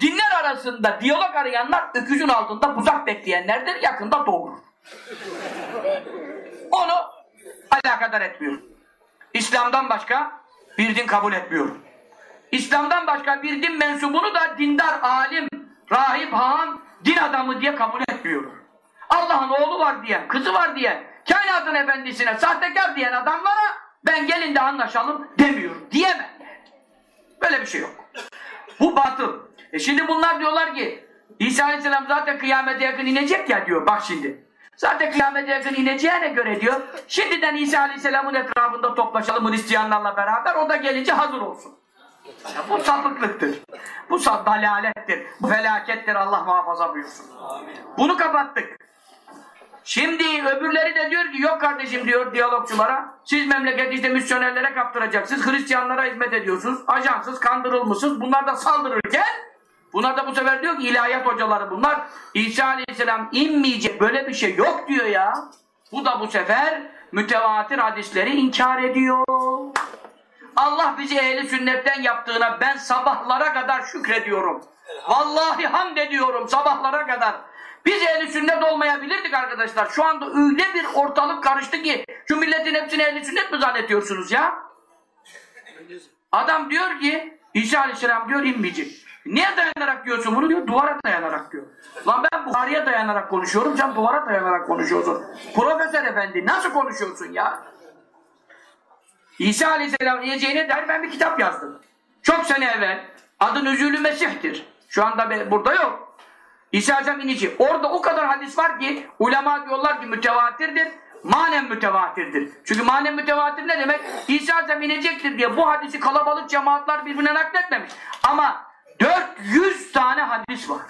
Dinler arasında diyalog arayanlar öküzün altında buzak bekleyenlerdir, yakında doğurur. Onu alakadar etmiyor. İslam'dan başka bir din kabul etmiyor. İslam'dan başka bir din mensubunu da dindar, alim, rahip, haham, din adamı diye kabul etmiyor. Allah'ın oğlu var diyen, kızı var diyen, kainatın efendisine sahtekar diyen adamlara ben gelin de anlaşalım demiyor. Diyemem. Böyle bir şey yok. Bu batıl. E şimdi bunlar diyorlar ki İsa Aleyhisselam zaten kıyamete yakın inecek ya diyor. Bak şimdi. Zaten kıyamete yakın ineceğine göre diyor. Şimdiden İsa Aleyhisselam'ın etrafında toplaşalım Hristiyanlarla beraber. O da gelince hazır olsun. Ya bu sapıklıktır. Bu dalalettir. Bu felakettir. Allah muhafaza buyursun. Bunu kapattık. Şimdi öbürleri de diyor ki yok kardeşim diyor diyalogçulara siz memleket işte misyonerlere kaptıracaksınız. Hristiyanlara hizmet ediyorsunuz. Ajansız, kandırılmışsınız. Bunlar da saldırırken bunlar da bu sefer diyor ki ilahiyat hocaları bunlar. İsa Aleyhisselam inmeyecek. Böyle bir şey yok diyor ya. Bu da bu sefer mütevatir hadisleri inkar ediyor. Allah bizi ehli sünnetten yaptığına ben sabahlara kadar şükrediyorum. Vallahi hamd ediyorum sabahlara kadar. Biz ehli sünnet olmayabilirdik arkadaşlar. Şu anda öyle bir ortalık karıştı ki şu milletin hepsini ehli sünnet mi zannediyorsunuz ya? Adam diyor ki İsa Aleyhisselam diyor inmeyecek. Niye dayanarak diyorsun bunu diyor? Duvara dayanarak diyor. Lan ben Buhari'ye dayanarak konuşuyorum, sen duvara dayanarak konuşuyorsun. Profesör efendi nasıl konuşuyorsun ya? İsa Aleyhisselam ineceğine dair ben bir kitap yazdım. Çok sene evvel. Adı Nüzülü Mesih'tir. Şu anda burada yok. İsa Aleyhisselam inici. Orada o kadar hadis var ki ulema diyorlar ki mütevatirdir. Manen mütevatirdir. Çünkü manen mütevatir ne demek? İsa Aleyhisselam inecektir diye bu hadisi kalabalık cemaatler birbirine nakletmemiş. Ama 400 tane hadis var.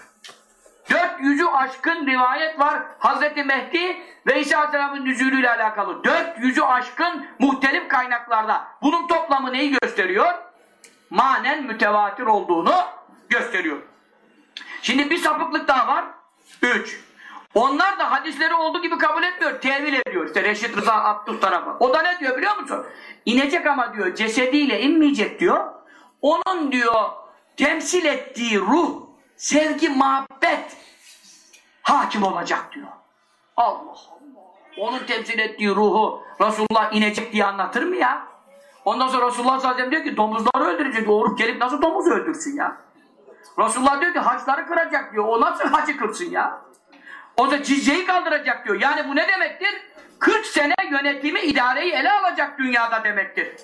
400'ü aşkın rivayet var Hazreti Mehdi ve İsa Aleyhisselam'ın nüzulüyle alakalı. 400'ü aşkın muhtelif kaynaklarda. Bunun toplamı neyi gösteriyor? Manen mütevatir olduğunu gösteriyor. Şimdi bir sapıklık daha var. Üç. Onlar da hadisleri olduğu gibi kabul etmiyor. Tevil ediyor. İşte Reşit Rıza Abdus tarafı. O da ne diyor biliyor musun? İnecek ama diyor cesediyle inmeyecek diyor. Onun diyor temsil ettiği ruh, sevgi, muhabbet hakim olacak diyor. Allah Allah. Onun temsil ettiği ruhu Resulullah inecek diye anlatır mı ya? Ondan sonra Resulullah sallallahu diyor ki domuzları öldürecek. O gelip nasıl domuz öldürsün ya? Resulullah diyor ki haçları kıracak diyor. O nasıl hacı kırsın ya? O da cizyeyi kaldıracak diyor. Yani bu ne demektir? 40 sene yönetimi, idareyi ele alacak dünyada demektir.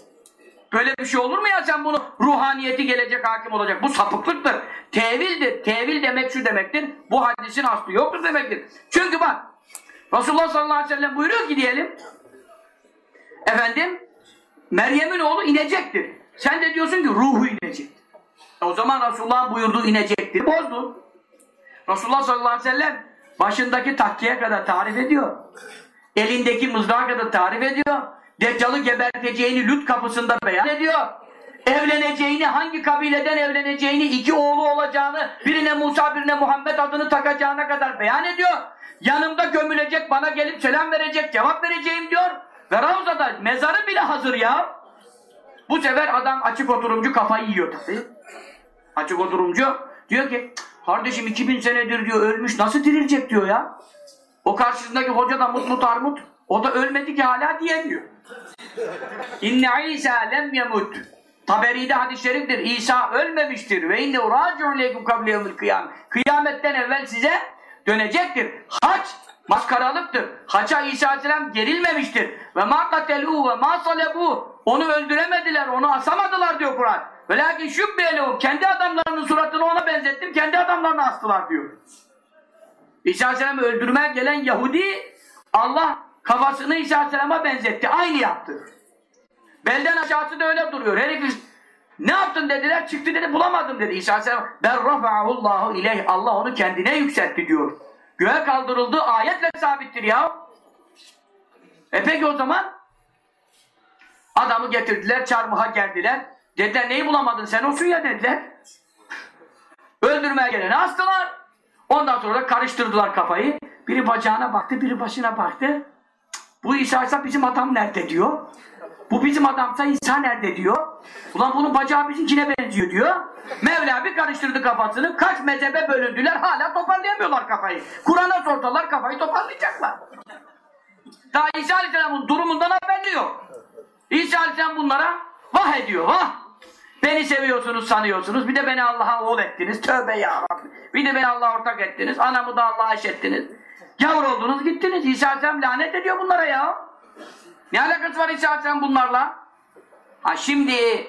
Böyle bir şey olur mu ya sen bunu ruhaniyeti gelecek hakim olacak. Bu sapıklıktır. Tevildir. Tevil demek şu demektir. Bu hadisin aslı yoktur demektir. Çünkü bak Resulullah sallallahu aleyhi ve sellem buyuruyor ki diyelim efendim Meryem'in oğlu inecektir. Sen de diyorsun ki ruhu inecek. E o zaman Resulullah buyurdu inecektir. Bozdu. Resulullah sallallahu aleyhi ve sellem başındaki takkiye kadar tarif ediyor. Elindeki mızrağa kadar tarif ediyor. Deccal'ı geberteceğini Lüt kapısında beyan ediyor. Evleneceğini, hangi kabileden evleneceğini, iki oğlu olacağını, birine Musa, birine Muhammed adını takacağına kadar beyan ediyor. Yanımda gömülecek, bana gelip selam verecek, cevap vereceğim diyor. Ve Ravza'da mezarı bile hazır ya. Bu sefer adam açık oturumcu kafayı yiyor tabii. Açık oturumcu Diyor ki kardeşim 2000 senedir diyor ölmüş nasıl dirilecek diyor ya. O karşısındaki hoca da mut mut armut. O da ölmedi ki hala diyemiyor. İnne İsa lem yemut. Taberi'de hadis-i şeriftir. İsa ölmemiştir. Ve inne uraci'un lekum kable yevmil kıyam. Kıyametten evvel size dönecektir. Haç maskaralıktır. Haça İsa Aleyhisselam gerilmemiştir. Ve ma katelû ve ma salebu. Onu öldüremediler, onu asamadılar diyor Kur'an. Ve lakin şübbelû. Kendi adamlarının suratını ona benzettim. Kendi adamlarını astılar diyor. İsa Aleyhisselam'ı öldürmeye gelen Yahudi Allah kafasını İsa Aleyhisselam'a benzetti. Aynı yaptı. Belden aşağısı da öyle duruyor. Herif ne yaptın dediler. Çıktı dedi bulamadım dedi. İsa Aleyhisselam ben rafa'ahullahu ileyh. Allah onu kendine yükseltti diyor. Göğe kaldırıldığı ayetle sabittir ya. E peki o zaman adamı getirdiler çarmıha geldiler. Dediler neyi bulamadın sen olsun ya dediler. Öldürmeye geleni astılar. Ondan sonra karıştırdılar kafayı. Biri bacağına baktı, biri başına baktı. Bu İsa ise bizim adam nerede diyor. Bu bizim adamsa İsa nerede diyor. Ulan bunun bacağı bizimkine benziyor diyor. Mevla bir karıştırdı kafasını. Kaç mezhebe bölündüler hala toparlayamıyorlar kafayı. Kur'an'a sorsalar kafayı toparlayacaklar. Daha İsa Aleyhisselam'ın durumundan haberli yok. İsa Aleyhisselam bunlara vah ediyor vah. Beni seviyorsunuz sanıyorsunuz. Bir de beni Allah'a oğul ettiniz. Tövbe ya Rabbi. Bir de beni Allah'a ortak ettiniz. Anamı da Allah'a eş ettiniz. Gavur oldunuz gittiniz. İsa Aleyhisselam lanet ediyor bunlara ya. Ne alakası var İsa Aleyhisselam bunlarla? Ha şimdi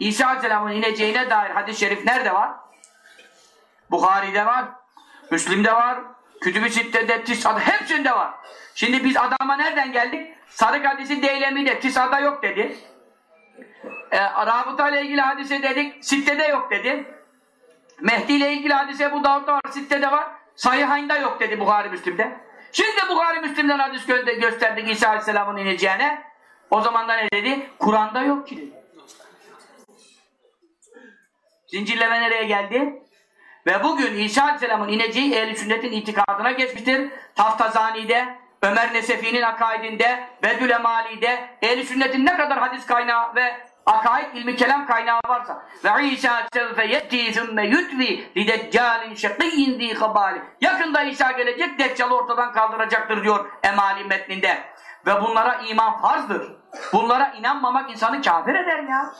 İsa Aleyhisselam'ın ineceğine dair hadis-i şerif nerede var? Bukhari'de var. Müslim'de var. Kütüb-i Sitte'de, Tisa'da hepsinde var. Şimdi biz adama nereden geldik? Sarık hadisi Deylemi'de, Tisa'da yok dedi. E, Rabıta ile ilgili hadise dedik, Sitte'de yok dedi. Mehdi ile ilgili hadise bu Davud'da var, Sitte'de var. Sahihayn'da yok dedi Bukhari Müslim'de. Şimdi Bukhari Müslim'den hadis gö gösterdik İsa Aleyhisselam'ın ineceğine. O zaman da ne dedi? Kur'an'da yok ki dedi. Zincirleme nereye geldi? Ve bugün İsa Aleyhisselam'ın ineceği ehl sünnetin itikadına geçmiştir. Taftazani'de, Ömer Nesefi'nin akaidinde, Bedül Emali'de, ehl sünnetin ne kadar hadis kaynağı ve akaid ilmi kelam kaynağı varsa ve İsa sevfe yetti thumme yutvi li deccalin şekiyyin zi kabali yakında İsa gelecek deccalı ortadan kaldıracaktır diyor emali metninde. Ve bunlara iman farzdır. Bunlara inanmamak insanı kafir eder ya.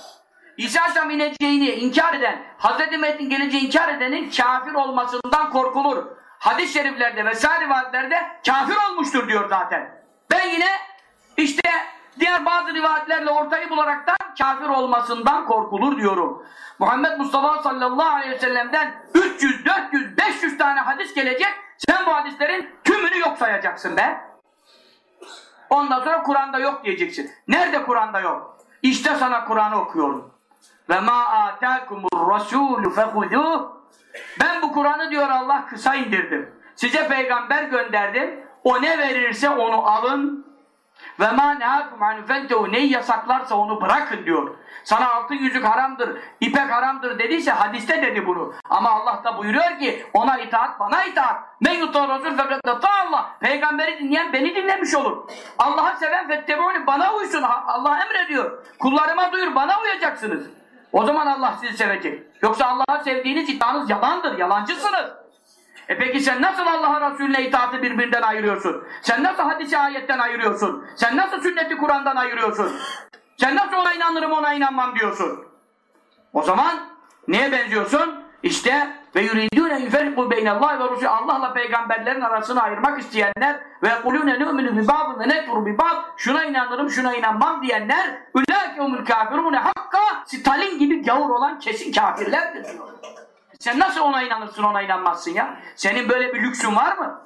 İsa Aleyhisselam ineceğini inkar eden Hazreti Mehdi'nin geleceğini inkar edenin kafir olmasından korkulur. Hadis-i şeriflerde vesaire rivayetlerde kafir olmuştur diyor zaten. Ben yine işte diğer bazı rivayetlerle ortayı bularaktan kafir olmasından korkulur diyorum. Muhammed Mustafa sallallahu aleyhi ve sellem'den 300, 400, 500 tane hadis gelecek. Sen bu hadislerin tümünü yok sayacaksın be. Ondan sonra Kur'an'da yok diyeceksin. Nerede Kur'an'da yok? İşte sana Kur'an'ı okuyorum. Ve ma atakumur rasulü fehuduh Ben bu Kur'an'ı diyor Allah kısa indirdim. Size peygamber gönderdim. O ne verirse onu alın ve ma nehakum an fentehu neyi yasaklarsa onu bırakın diyor. Sana altın yüzük haramdır, ipek haramdır dediyse hadiste dedi bunu. Ama Allah da buyuruyor ki ona itaat bana itaat. Men yutar rasul fakat Allah. Peygamberi dinleyen beni dinlemiş olur. Allah'ı seven fettebeuni bana uysun. Allah emrediyor. Kullarıma duyur bana uyacaksınız. O zaman Allah sizi sevecek. Yoksa Allah'a sevdiğiniz iddianız yalandır, yalancısınız. E peki sen nasıl Allah'a Resulüne itaatı birbirinden ayırıyorsun? Sen nasıl hadisi ayetten ayırıyorsun? Sen nasıl sünneti Kur'an'dan ayırıyorsun? Sen nasıl ona inanırım ona inanmam diyorsun? O zaman neye benziyorsun? İşte ve yuridûne yuferriku beynallahi ve rusul Allah'la peygamberlerin arasını ayırmak isteyenler ve yekulûne nu'minu bi ba'd ve nekfuru bi ba'd şuna inanırım şuna inanmam diyenler ulaike humul kafirûne hakka Stalin gibi gavur olan kesin kafirlerdir diyor. Sen nasıl ona inanırsın ona inanmazsın ya? Senin böyle bir lüksün var mı?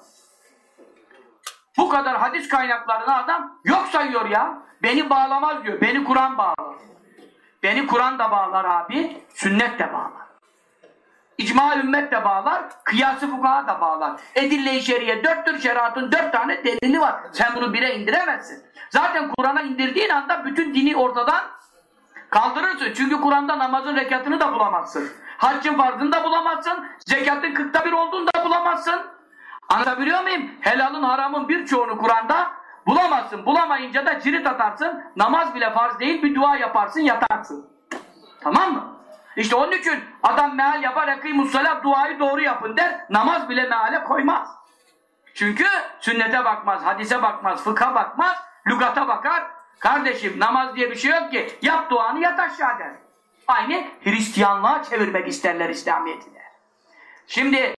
Bu kadar hadis kaynaklarını adam yok sayıyor ya. Beni bağlamaz diyor. Beni Kur'an bağlar. Beni Kur'an da bağlar abi. Sünnet de bağlar. İcma ümmet de bağlar. Kıyası fukaha da bağlar. Edille-i şeriye dörttür şeriatın dört tane delili var. Sen bunu bire indiremezsin. Zaten Kur'an'a indirdiğin anda bütün dini ortadan kaldırırsın. Çünkü Kur'an'da namazın rekatını da bulamazsın. Haccın farzını da bulamazsın. Zekatın kırkta bir olduğunu da bulamazsın. Anlatabiliyor muyum? Helalın haramın birçoğunu Kur'an'da bulamazsın. Bulamayınca da cirit atarsın. Namaz bile farz değil bir dua yaparsın yatarsın. Tamam mı? İşte onun için adam meal yapar, ekîmus salat duayı doğru yapın der, namaz bile meale koymaz. Çünkü sünnete bakmaz, hadise bakmaz, fıkha bakmaz, lügata bakar. Kardeşim namaz diye bir şey yok ki. Yap duanı yat aşağı der. Aynı Hristiyanlığa çevirmek isterler İslamiyet'i der. Şimdi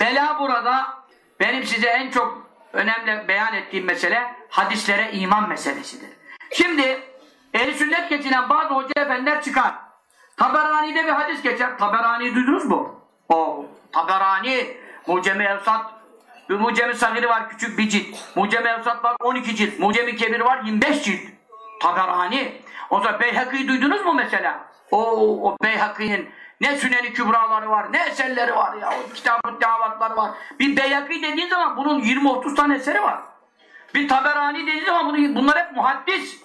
bela burada benim size en çok önemli beyan ettiğim mesele hadislere iman meselesidir. Şimdi ehli sünnet getiren bazı hoca efendiler çıkar. Taberani'de bir hadis geçer. Taberani'yi duydunuz mu? O Taberani Mucemi Evsat bir Mucemi Sagiri var küçük bir cilt. Mucemi Evsat var 12 cilt. Mucemi Kebir var 25 cilt. Taberani. O zaman Beyhaki'yi duydunuz mu mesela? O, o Beyhaki'nin ne Süneni Kübraları var, ne eserleri var ya. O kitab-ı davatları var. Bir Beyhaki dediğin zaman bunun 20-30 tane eseri var. Bir Taberani dediğin zaman bunun, bunlar hep muhaddis.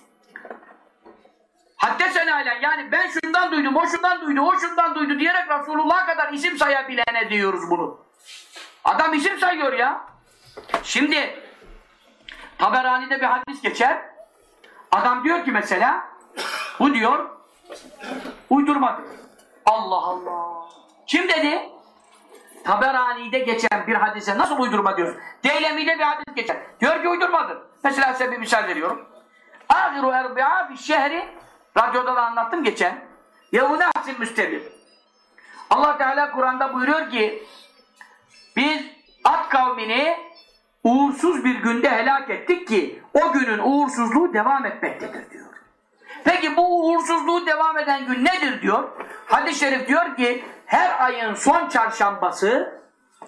Haddesen halen yani ben şundan duydum, o şundan duydu, o şundan duydu diyerek Resulullah'a kadar isim sayabilene diyoruz bunu. Adam isim sayıyor ya. Şimdi Taberani'de bir hadis geçer. Adam diyor ki mesela bu diyor uydurmadır. Allah Allah. Kim dedi? Taberani'de geçen bir hadise nasıl uydurma diyoruz? Deylemi'de bir hadis geçer. Diyor ki uydurmadır. Mesela size bir misal veriyorum. Ahiru erbi'a fi şehri radyoda da anlattım geçen. Yevune hasil müstebir. Allah Teala Kur'an'da buyuruyor ki biz Ad kavmini uğursuz bir günde helak ettik ki o günün uğursuzluğu devam etmektedir diyor. Peki bu uğursuzluğu devam eden gün nedir diyor? Hadis-i şerif diyor ki her ayın son çarşambası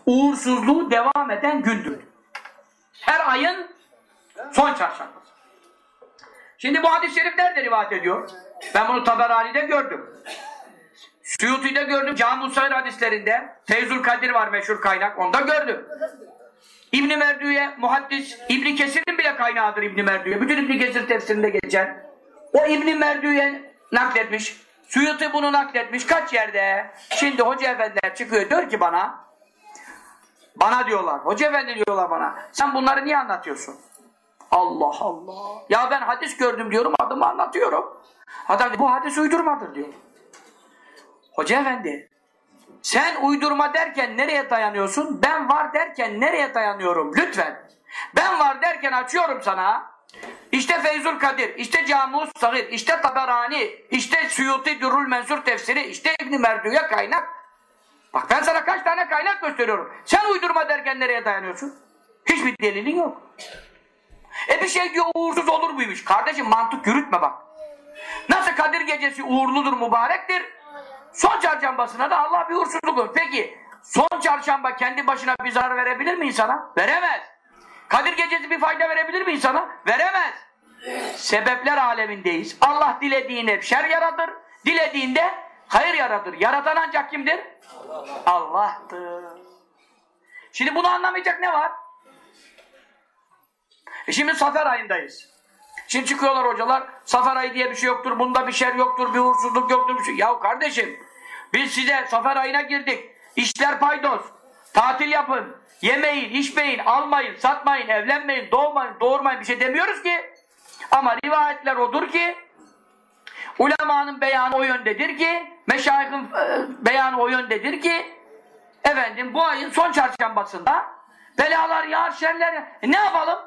uğursuzluğu devam eden gündür. Her ayın son çarşambası. Şimdi bu hadis-i şerif nerede rivayet ediyor? Ben bunu Taberani'de gördüm. Suyuti'de gördüm. Camus Sayır hadislerinde. Feyzul Kadir var meşhur kaynak. Onda gördüm. İbn-i Merdü'ye muhaddis, İbn Kesir'in bile kaynağıdır İbn Merdü'ye. Bütün İbn Kesir tefsirinde geçen. O İbn Merdü'ye nakletmiş. Suyuti bunu nakletmiş. Kaç yerde? Şimdi hoca efendiler çıkıyor. Diyor ki bana bana diyorlar. Hoca efendi diyorlar bana. Sen bunları niye anlatıyorsun? Allah Allah. Ya ben hadis gördüm diyorum adımı anlatıyorum. Adam bu hadis uydurmadır diyor. Hoca efendi sen uydurma derken nereye dayanıyorsun? Ben var derken nereye dayanıyorum? Lütfen. Ben var derken açıyorum sana. İşte Feyzul Kadir, işte Camus Sagir, işte Taberani, işte Suyuti Dürrül Mensur tefsiri, işte İbn Merdü'ye kaynak. Bak ben sana kaç tane kaynak gösteriyorum. Sen uydurma derken nereye dayanıyorsun? Hiçbir delilin yok. E bir şey diyor uğursuz olur muymuş? Kardeşim mantık yürütme bak. Nasıl Kadir gecesi uğurludur, mübarektir? Son çarşambasına da Allah bir uğursuzluk olur. Peki son çarşamba kendi başına bir zarar verebilir mi insana? Veremez. Kadir gecesi bir fayda verebilir mi insana? Veremez. Sebepler alemindeyiz. Allah dilediğine şer yaratır. Dilediğinde hayır yaratır. Yaratan ancak kimdir? Allah'tır. Şimdi bunu anlamayacak ne var? E şimdi Safer ayındayız. Şimdi çıkıyorlar hocalar, Safer ayı diye bir şey yoktur, bunda bir şer yoktur, bir uğursuzluk yoktur. Bir şey. Ya kardeşim, biz size Safer ayına girdik. İşler paydos. Tatil yapın. Yemeyin, içmeyin, almayın, satmayın, evlenmeyin, doğmayın, doğurmayın bir şey demiyoruz ki. Ama rivayetler odur ki ulemanın beyanı o yöndedir ki meşayihin e, beyanı o yöndedir ki efendim bu ayın son çarşambasında belalar yağar, şerler. E ne yapalım?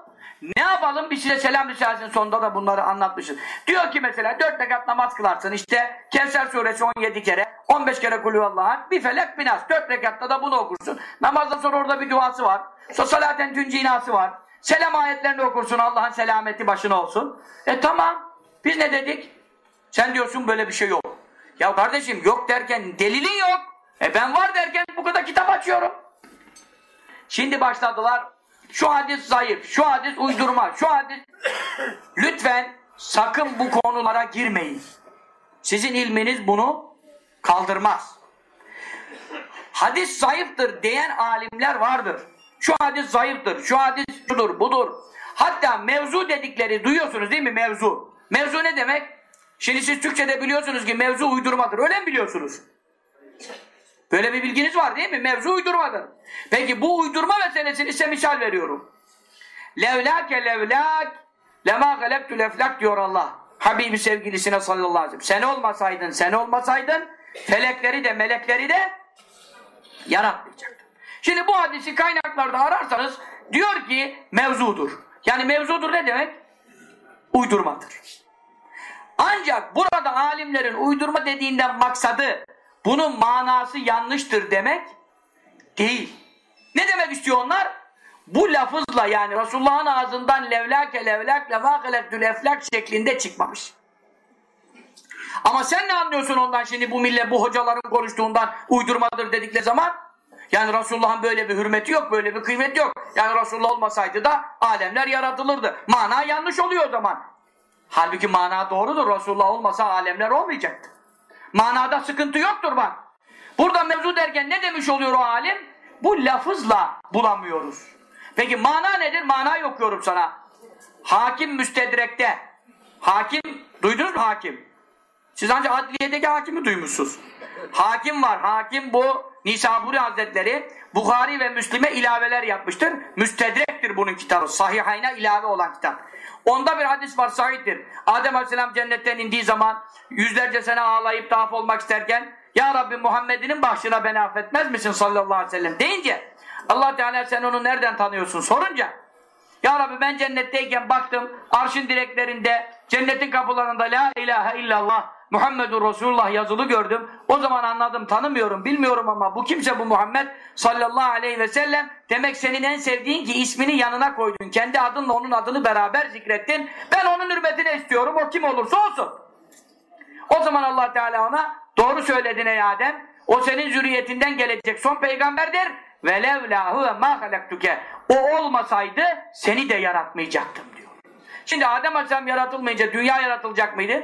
Ne yapalım? Biz size selam risalesinin sonunda da bunları anlatmışız. Diyor ki mesela dört rekat namaz kılarsın işte Kevser suresi 17 kere 15 kere kulüvallahan bir felek bir nas. Dört rekatta da bunu okursun. Namazdan sonra orada bir duası var. So salaten tüncinası var. Selam ayetlerini okursun Allah'ın selameti başına olsun. E tamam. Biz ne dedik? Sen diyorsun böyle bir şey yok. Ya kardeşim yok derken delilin yok. E ben var derken bu kadar kitap açıyorum. Şimdi başladılar şu hadis zayıf, şu hadis uydurma, şu hadis... Lütfen sakın bu konulara girmeyin. Sizin ilminiz bunu kaldırmaz. Hadis zayıftır diyen alimler vardır. Şu hadis zayıftır, şu hadis şudur, budur. Hatta mevzu dedikleri duyuyorsunuz değil mi mevzu? Mevzu ne demek? Şimdi siz Türkçe'de biliyorsunuz ki mevzu uydurmadır. Öyle mi biliyorsunuz? Böyle bir bilginiz var değil mi? Mevzu uydurmadır. Peki bu uydurma meselesini size misal veriyorum. Levlake levlak lema galebtü leflak diyor Allah. Habibi sevgilisine sallallahu aleyhi ve sellem. Sen olmasaydın, sen olmasaydın felekleri de melekleri de yaratmayacaktın. Şimdi bu hadisi kaynaklarda ararsanız diyor ki mevzudur. Yani mevzudur ne demek? Uydurmadır. Ancak burada alimlerin uydurma dediğinden maksadı bunun manası yanlıştır demek değil. Ne demek istiyor onlar? Bu lafızla yani Resulullah'ın ağzından levlake levlak lema halektül eflak şeklinde çıkmamış. Ama sen ne anlıyorsun ondan şimdi bu millet bu hocaların konuştuğundan uydurmadır dedikleri zaman? Yani Resulullah'ın böyle bir hürmeti yok, böyle bir kıymeti yok. Yani Resulullah olmasaydı da alemler yaratılırdı. Mana yanlış oluyor o zaman. Halbuki mana doğrudur. Resulullah olmasa alemler olmayacaktı. Manada sıkıntı yoktur bak. Burada mevzu derken ne demiş oluyor o alim? Bu lafızla bulamıyoruz. Peki mana nedir? Manayı okuyorum sana. Hakim müstedrekte. Hakim, duydunuz mu hakim? Siz ancak adliyedeki hakimi duymuşsunuz. Hakim var. Hakim bu Nisaburi Hazretleri Bukhari ve Müslim'e ilaveler yapmıştır. Müstedrektir bunun kitabı. Sahihayna ilave olan kitap. Onda bir hadis var sahiptir. Adem Aleyhisselam cennetten indiği zaman yüzlerce sene ağlayıp tavaf olmak isterken Ya Rabbi Muhammed'inin başına beni affetmez misin sallallahu aleyhi ve sellem deyince Allah Teala sen onu nereden tanıyorsun sorunca Ya Rabbi ben cennetteyken baktım arşın direklerinde cennetin kapılarında La ilahe illallah Muhammedur Resulullah yazılı gördüm. O zaman anladım tanımıyorum bilmiyorum ama bu kimse bu Muhammed sallallahu aleyhi ve sellem demek senin en sevdiğin ki ismini yanına koydun. Kendi adınla onun adını beraber zikrettin. Ben onun hürmetine istiyorum o kim olursa olsun. O zaman Allah Teala ona doğru söyledin ey Adem. O senin zürriyetinden gelecek son peygamberdir. Velevlahu ve ma halaktuke. O olmasaydı seni de yaratmayacaktım diyor. Şimdi Adem Aleyhisselam yaratılmayınca dünya yaratılacak mıydı?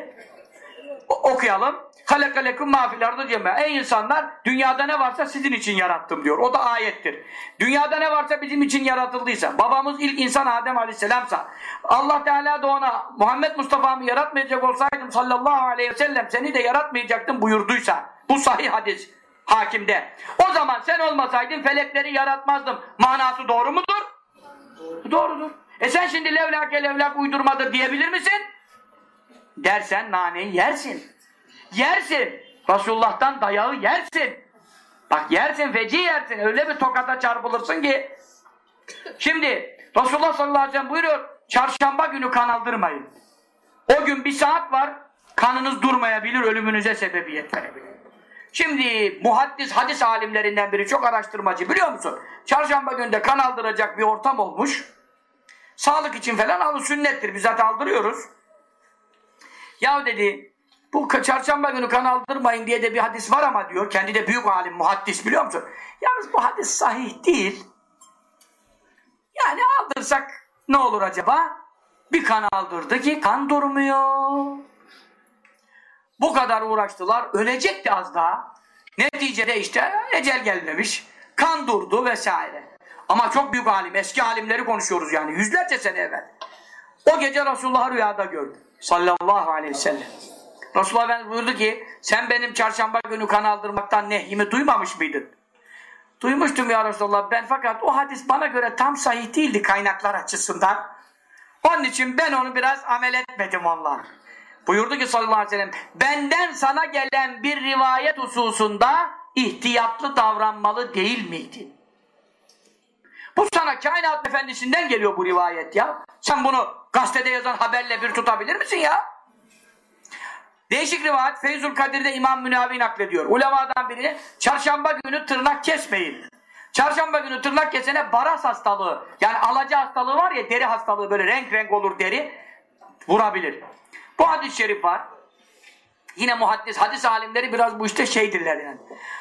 Okuyalım. Halekalekum mafilardı cemme. Ey insanlar dünyada ne varsa sizin için yarattım diyor. O da ayettir. Dünyada ne varsa bizim için yaratıldıysa, babamız ilk insan Adem Aleyhisselam'sa, Allah Teala da ona Muhammed Mustafa'mı yaratmayacak olsaydım sallallahu aleyhi ve sellem seni de yaratmayacaktım buyurduysa. Bu sahih hadis hakimde. O zaman sen olmasaydın felekleri yaratmazdım. Manası doğru mudur? Doğru. Doğrudur. E sen şimdi levlake levlak uydurmadır diyebilir misin? Dersen naneyi yersin. Yersin. Resulullah'tan dayağı yersin. Bak yersin, feci yersin. Öyle bir tokata çarpılırsın ki. Şimdi Resulullah sallallahu aleyhi ve sellem buyuruyor. Çarşamba günü kan aldırmayın. O gün bir saat var. Kanınız durmayabilir, ölümünüze sebebiyet verebilir. Şimdi muhaddis hadis alimlerinden biri çok araştırmacı biliyor musun? Çarşamba günde kan aldıracak bir ortam olmuş. Sağlık için falan alı sünnettir. Biz zaten aldırıyoruz. Ya dedi bu çarşamba günü kan aldırmayın diye de bir hadis var ama diyor. Kendi de büyük alim, muhaddis biliyor musun? Yalnız bu hadis sahih değil. Yani aldırsak ne olur acaba? Bir kan aldırdı ki kan durmuyor. Bu kadar uğraştılar. Ölecekti az daha. Neticede işte ecel gelmemiş. Kan durdu vesaire. Ama çok büyük alim. Eski alimleri konuşuyoruz yani. Yüzlerce sene evvel. O gece Resulullah rüyada gördü. Sallallahu aleyhi ve sellem. Resulullah Efendimiz buyurdu ki sen benim çarşamba günü kan aldırmaktan nehyimi duymamış mıydın? Duymuştum ya Resulullah ben fakat o hadis bana göre tam sahih değildi kaynaklar açısından. Onun için ben onu biraz amel etmedim onlar. Buyurdu ki sallallahu aleyhi ve sellem benden sana gelen bir rivayet hususunda ihtiyatlı davranmalı değil miydin? Bu sana kainat efendisinden geliyor bu rivayet ya. Sen bunu gazetede yazan haberle bir tutabilir misin ya? Değişik rivayet Feyzul Kadir'de İmam Münavi naklediyor. Ulemadan biri çarşamba günü tırnak kesmeyin. Çarşamba günü tırnak kesene baras hastalığı yani alaca hastalığı var ya deri hastalığı böyle renk renk olur deri vurabilir. Bu hadis-i şerif var. Yine muhaddis, hadis alimleri biraz bu işte şeydirler yani.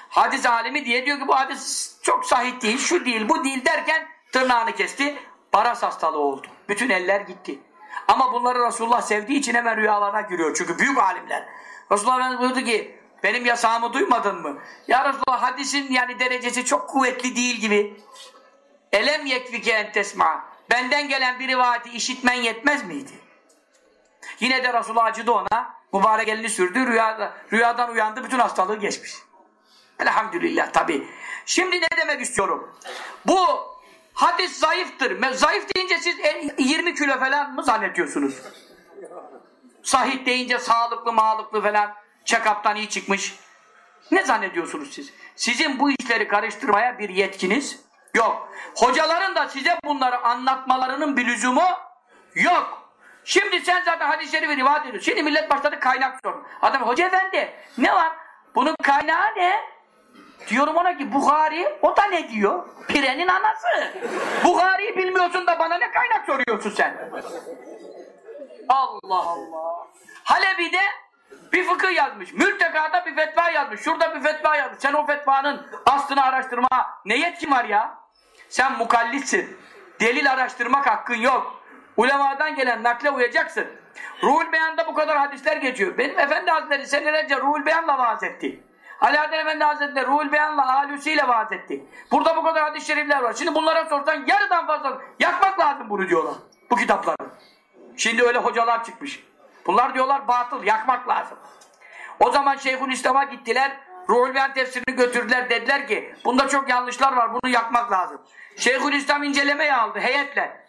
Hadis alimi diye diyor ki bu hadis çok sahih değil, şu değil, bu değil derken tırnağını kesti. Baras hastalığı oldu. Bütün eller gitti. Ama bunları Resulullah sevdiği için hemen rüyalarına giriyor. Çünkü büyük alimler. Resulullah Efendimiz buyurdu ki benim yasağımı duymadın mı? Ya Resulullah hadisin yani derecesi çok kuvvetli değil gibi. Elem yekfike entesma. Benden gelen bir rivayeti işitmen yetmez miydi? Yine de Resulullah acıdı ona. Mübarek elini sürdü. Rüyada, rüyadan uyandı. Bütün hastalığı geçmiş. Elhamdülillah tabi. Şimdi ne demek istiyorum? Bu hadis zayıftır. Zayıf deyince siz 20 kilo falan mı zannediyorsunuz? Sahih deyince sağlıklı mağlıklı falan. Check-up'tan iyi çıkmış. Ne zannediyorsunuz siz? Sizin bu işleri karıştırmaya bir yetkiniz yok. Hocaların da size bunları anlatmalarının bir lüzumu yok. Şimdi sen zaten hadis-i şerifi rivayet ediyorsun. Şimdi millet başladı kaynak sorun. Adam hoca efendi ne var? Bunun kaynağı ne? Diyorum ona ki Bukhari o da ne diyor? Pirenin anası. Bukhari'yi bilmiyorsun da bana ne kaynak soruyorsun sen? Allah Allah. Halebi'de bir fıkıh yazmış. Mültekada bir fetva yazmış. Şurada bir fetva yazmış. Sen o fetvanın aslını araştırma ne yetkin var ya? Sen mukallitsin. Delil araştırmak hakkın yok. Ulemadan gelen nakle uyacaksın. Ruhul Beyan'da bu kadar hadisler geçiyor. Benim Efendi Hazretleri senelerce Ruhul Beyan'la vaaz etti. Ali Adel Efendi Hazretleri Ruhul Beyan'la Alusi'yle vaaz etti. Burada bu kadar hadis-i şerifler var. Şimdi bunlara sorsan yarıdan fazla yakmak lazım bunu diyorlar. Bu kitapları. Şimdi öyle hocalar çıkmış. Bunlar diyorlar batıl, yakmak lazım. O zaman Şeyhülislam'a gittiler, Ruhul Beyan tefsirini götürdüler, dediler ki bunda çok yanlışlar var, bunu yakmak lazım. Şeyhülislam incelemeye aldı heyetle.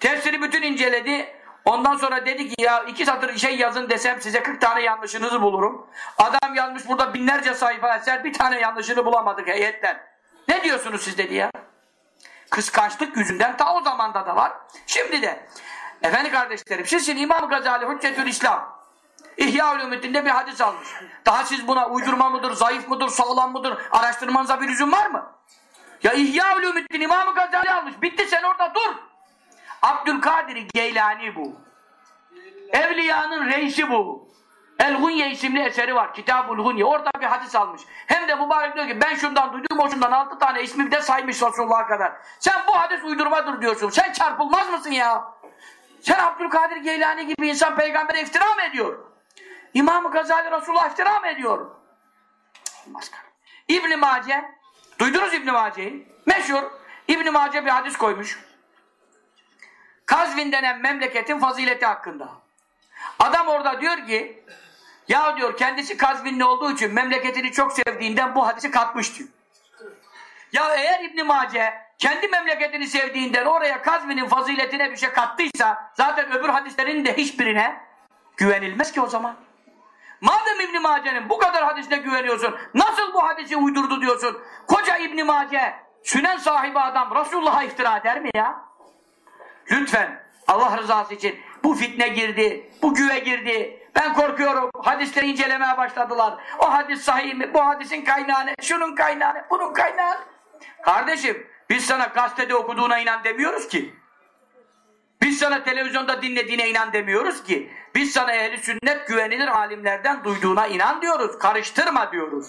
Tefsiri bütün inceledi. Ondan sonra dedi ki ya iki satır şey yazın desem size 40 tane yanlışınızı bulurum. Adam yazmış burada binlerce sayfa eser bir tane yanlışını bulamadık heyetten. Ne diyorsunuz siz dedi ya? Kıskançlık yüzünden ta o zamanda da var. Şimdi de. Efendi kardeşlerim siz şimdi İmam Gazali Hüccetül İslam İhya Ulumuddin'de bir hadis almış. Daha siz buna uydurma mıdır, zayıf mıdır, sağlam mıdır araştırmanıza bir lüzum var mı? Ya İhya Ulumuddin İmam Gazali almış. Bitti sen orada dur. Abdülkadir Geylani bu. Evliyanın reisi bu. El Gunye isimli eseri var. Kitab-ül Gunye. Orada bir hadis almış. Hem de mübarek diyor ki ben şundan duydum o şundan altı tane ismi de saymış Resulullah'a kadar. Sen bu hadis uydurmadır diyorsun. Sen çarpılmaz mısın ya? Sen Abdülkadir Geylani gibi insan peygambere iftira mı ediyor? İmam-ı Gazali Resulullah iftira mı ediyor? İbn-i Mace duydunuz İbn-i Mace'yi? Meşhur. İbn-i Mace bir hadis koymuş. Kazvin denen memleketin fazileti hakkında. Adam orada diyor ki ya diyor kendisi Kazvinli olduğu için memleketini çok sevdiğinden bu hadisi katmış diyor. Ya eğer İbn Mace kendi memleketini sevdiğinden oraya Kazvin'in faziletine bir şey kattıysa zaten öbür hadislerin de hiçbirine güvenilmez ki o zaman. Madem İbn Mace'nin bu kadar hadisine güveniyorsun, nasıl bu hadisi uydurdu diyorsun? Koca İbn Mace, sünen sahibi adam Resulullah'a iftira eder mi ya? Lütfen Allah rızası için bu fitne girdi, bu güve girdi. Ben korkuyorum. Hadisleri incelemeye başladılar. O hadis sahih mi? Bu hadisin kaynağı ne? Şunun kaynağı ne? Bunun kaynağı ne? Kardeşim biz sana gazetede okuduğuna inan demiyoruz ki. Biz sana televizyonda dinlediğine inan demiyoruz ki. Biz sana ehli sünnet güvenilir alimlerden duyduğuna inan diyoruz. Karıştırma diyoruz.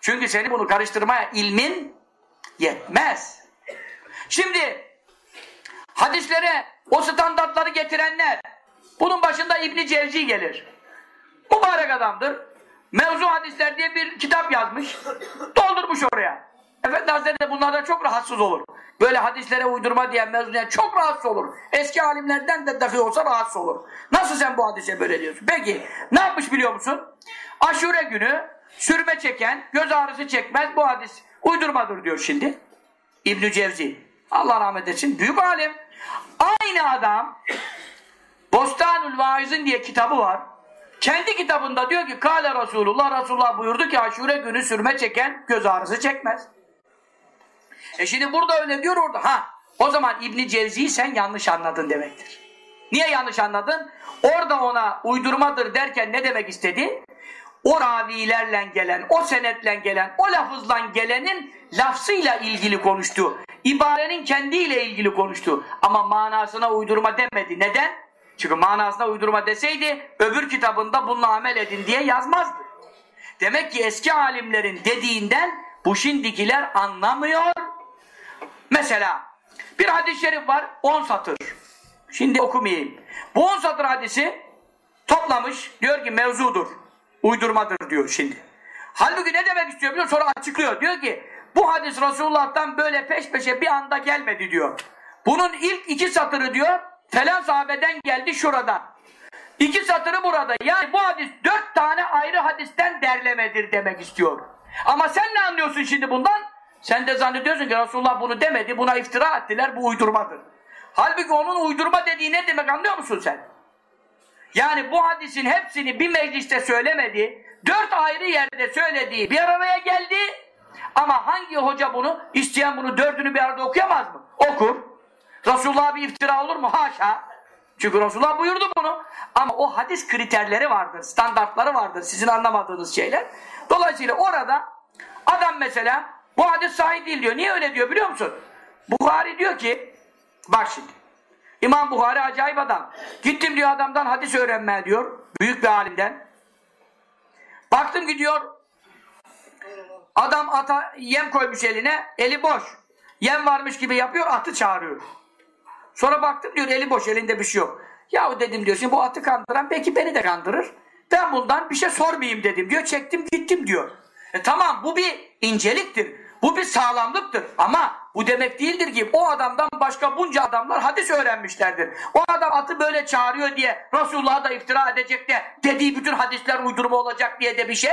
Çünkü seni bunu karıştırmaya ilmin yetmez. Şimdi hadislere o standartları getirenler bunun başında İbni Cevzi gelir. Mübarek adamdır. Mevzu hadisler diye bir kitap yazmış. Doldurmuş oraya. Efendi Hazretleri de bunlardan çok rahatsız olur. Böyle hadislere uydurma diyen mevzuya çok rahatsız olur. Eski alimlerden de dahi olsa rahatsız olur. Nasıl sen bu hadise böyle diyorsun? Peki ne yapmış biliyor musun? Aşure günü sürme çeken, göz ağrısı çekmez bu hadis uydurmadır diyor şimdi. İbn Cevzi. Allah rahmet etsin. Büyük alim. Aynı adam Bostanül Vaiz'in diye kitabı var. Kendi kitabında diyor ki Kale Resulullah Resulullah buyurdu ki aşure günü sürme çeken göz ağrısı çekmez. E şimdi burada öyle diyor orada. Ha o zaman İbni Cevzi'yi sen yanlış anladın demektir. Niye yanlış anladın? Orada ona uydurmadır derken ne demek istedi? O ravilerle gelen, o senetle gelen, o lafızla gelenin lafzıyla ilgili konuştu. İbarenin kendiyle ilgili konuştu. Ama manasına uydurma demedi. Neden? Çünkü manasına uydurma deseydi öbür kitabında bununla amel edin diye yazmazdı. Demek ki eski alimlerin dediğinden bu şimdikiler anlamıyor. Mesela bir hadis-i şerif var 10 satır. Şimdi okumayayım. Bu 10 satır hadisi toplamış diyor ki mevzudur. Uydurmadır diyor şimdi. Halbuki ne demek istiyor biliyor musun? Sonra açıklıyor. Diyor ki bu hadis Resulullah'tan böyle peş peşe bir anda gelmedi diyor. Bunun ilk iki satırı diyor falan sahabeden geldi şuradan. İki satırı burada. Yani bu hadis dört tane ayrı hadisten derlemedir demek istiyor. Ama sen ne anlıyorsun şimdi bundan? Sen de zannediyorsun ki Resulullah bunu demedi, buna iftira ettiler, bu uydurmadır. Halbuki onun uydurma dediği ne demek anlıyor musun sen? Yani bu hadisin hepsini bir mecliste söylemedi. Dört ayrı yerde söylediği bir araya geldi. Ama hangi hoca bunu, isteyen bunu dördünü bir arada okuyamaz mı? Okur. Resulullah'a bir iftira olur mu? Haşa. Çünkü Resulullah buyurdu bunu. Ama o hadis kriterleri vardır, standartları vardır. Sizin anlamadığınız şeyler. Dolayısıyla orada adam mesela bu hadis sahih değil diyor. Niye öyle diyor biliyor musun? Buhari diyor ki bak şimdi İmam Buhari acayip adam. Gittim diyor adamdan hadis öğrenmeye diyor. Büyük bir alimden. Baktım gidiyor adam ata yem koymuş eline eli boş. Yem varmış gibi yapıyor atı çağırıyor. Sonra baktım diyor eli boş elinde bir şey yok. Yahu dedim diyor şimdi bu atı kandıran belki beni de kandırır. Ben bundan bir şey sormayayım dedim diyor. Çektim gittim diyor. E tamam bu bir inceliktir. Bu bir sağlamlıktır. Ama bu demek değildir ki o adamdan başka bunca adamlar hadis öğrenmişlerdir. O adam atı böyle çağırıyor diye Resulullah'a da iftira edecek de dediği bütün hadisler uydurma olacak diye de bir şey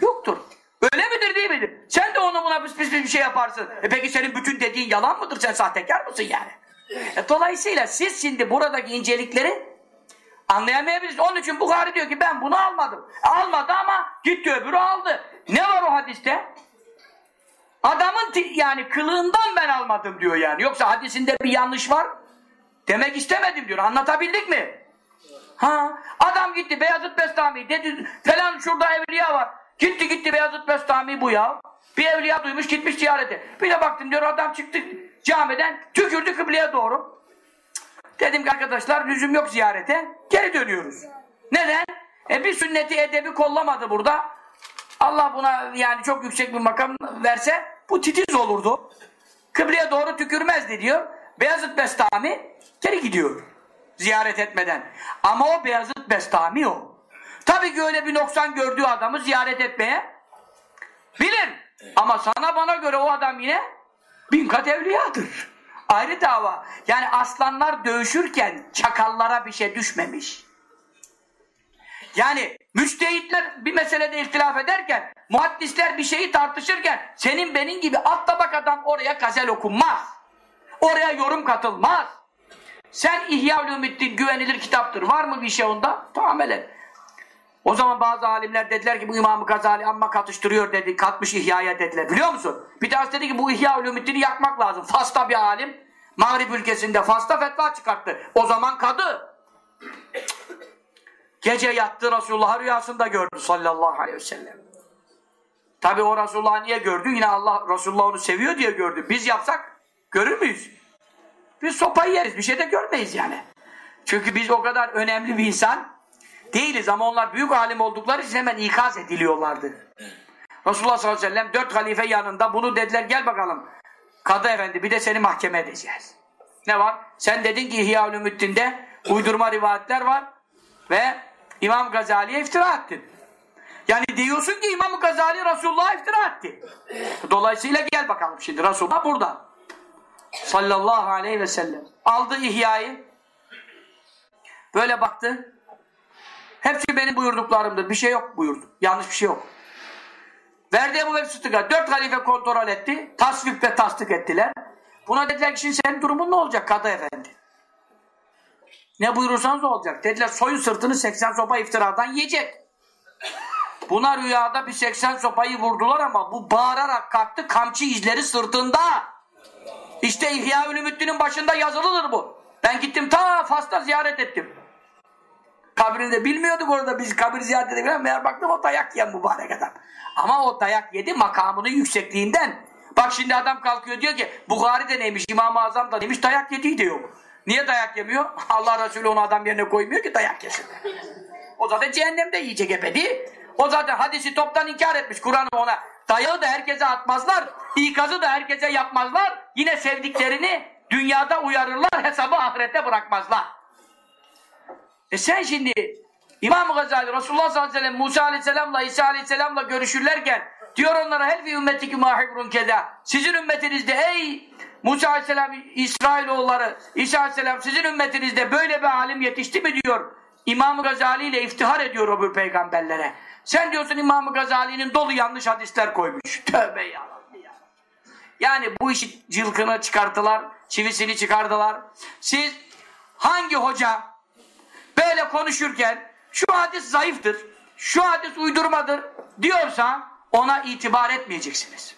yoktur. Öyle midir değil midir? Sen de ona buna pis pis bir şey yaparsın. E peki senin bütün dediğin yalan mıdır? Sen sahtekar mısın yani? E dolayısıyla siz şimdi buradaki incelikleri anlayamayabilirsiniz. Onun için Bukhari diyor ki ben bunu almadım. E almadı ama gitti öbürü aldı. Ne var o hadiste? Adamın yani kılığından ben almadım diyor yani. Yoksa hadisinde bir yanlış var. Demek istemedim diyor. Anlatabildik mi? Ha, adam gitti Beyazıt Bestami dedi falan şurada evliya var. Gitti gitti Beyazıt Bestami bu ya. Bir evliya duymuş gitmiş ziyarete. Bir de baktım diyor adam çıktı camiden tükürdü kıbleye doğru. Dedim ki arkadaşlar lüzum yok ziyarete. Geri dönüyoruz. Neden? E bir sünneti edebi kollamadı burada. Allah buna yani çok yüksek bir makam verse bu titiz olurdu. Kıbleye doğru tükürmezdi diyor. Beyazıt Bestami geri gidiyor. Ziyaret etmeden. Ama o Beyazıt Bestami o. Tabii ki öyle bir noksan gördüğü adamı ziyaret etmeye bilir. Ama sana bana göre o adam yine bin kat evliyadır. Ayrı dava. Yani aslanlar dövüşürken çakallara bir şey düşmemiş. Yani müçtehitler bir meselede ihtilaf ederken, muhaddisler bir şeyi tartışırken senin benim gibi at tabak oraya gazel okunmaz. Oraya yorum katılmaz. Sen İhya Ulumuddin güvenilir kitaptır. Var mı bir şey onda? Tamam hele. O zaman bazı alimler dediler ki bu İmam-ı Gazali amma katıştırıyor dedi. Katmış İhya'ya dediler. Biliyor musun? Bir tanesi dedi ki bu İhya Ulumuddin'i yakmak lazım. Fas'ta bir alim. Mağrib ülkesinde Fas'ta fetva çıkarttı. O zaman kadı. Gece yattı Resulullah'ı rüyasında gördü sallallahu aleyhi ve sellem. Tabi o Resulullah'ı niye gördü? Yine Allah Resulullah onu seviyor diye gördü. Biz yapsak görür müyüz? Biz sopayı yeriz. Bir şey de görmeyiz yani. Çünkü biz o kadar önemli bir insan değiliz ama onlar büyük alim oldukları için hemen ikaz ediliyorlardı. Resulullah sallallahu aleyhi ve sellem dört halife yanında bunu dediler gel bakalım. Kadı efendi bir de seni mahkeme edeceğiz. Ne var? Sen dedin ki İhya Ulumuddin'de uydurma rivayetler var ve İmam Gazali'ye iftira ettin. Yani diyorsun ki İmam Gazali Resulullah'a iftira etti. Dolayısıyla gel bakalım şimdi Resulullah burada. Sallallahu aleyhi ve sellem. Aldı İhya'yı. Böyle baktı. Hepsi benim buyurduklarımdır. Bir şey yok buyurdu. Yanlış bir şey yok. Verdi Ebu Bekir Sıddık'a. Dört halife kontrol etti. Tasvip ve tasdik ettiler. Buna dediler ki şimdi senin durumun ne olacak kadı efendi? Ne buyurursanız olacak. Dediler soyun sırtını 80 sopa iftiradan yiyecek. Buna rüyada bir 80 sopayı vurdular ama bu bağırarak kalktı kamçı izleri sırtında. İşte İhya Ulumuddin'in başında yazılıdır bu. Ben gittim ta Fas'ta ziyaret ettim. Kabrini bilmiyorduk orada biz kabir ziyaret edebilen meğer baktım o dayak yiyen mübarek adam. Ama o dayak yedi makamının yüksekliğinden. Bak şimdi adam kalkıyor diyor ki Bukhari de neymiş İmam-ı Azam da neymiş dayak yediği de yok. Niye dayak yemiyor? Allah Resulü onu adam yerine koymuyor ki dayak yesin. O zaten cehennemde yiyecek ebedi. O zaten hadisi toptan inkar etmiş. Kur'an'ı ona dayağı da herkese atmazlar. ikazı da herkese yapmazlar. Yine sevdiklerini dünyada uyarırlar. Hesabı ahirette bırakmazlar. E sen şimdi İmam Gazali Resulullah sallallahu aleyhi ve sellem Musa aleyhisselamla İsa aleyhisselamla görüşürlerken diyor onlara hel fi ümmetiki mahibrun keda sizin ümmetinizde ey Musa aleyhisselam İsrailoğulları İsa aleyhisselam sizin ümmetinizde böyle bir alim yetişti mi diyor İmam Gazali ile iftihar ediyor bu peygamberlere. Sen diyorsun İmam Gazali'nin dolu yanlış hadisler koymuş. Tövbe ya. Yani bu işi cılkını çıkarttılar, çivisini çıkardılar. Siz hangi hoca böyle konuşurken şu hadis zayıftır, şu hadis uydurmadır diyorsa ona itibar etmeyeceksiniz.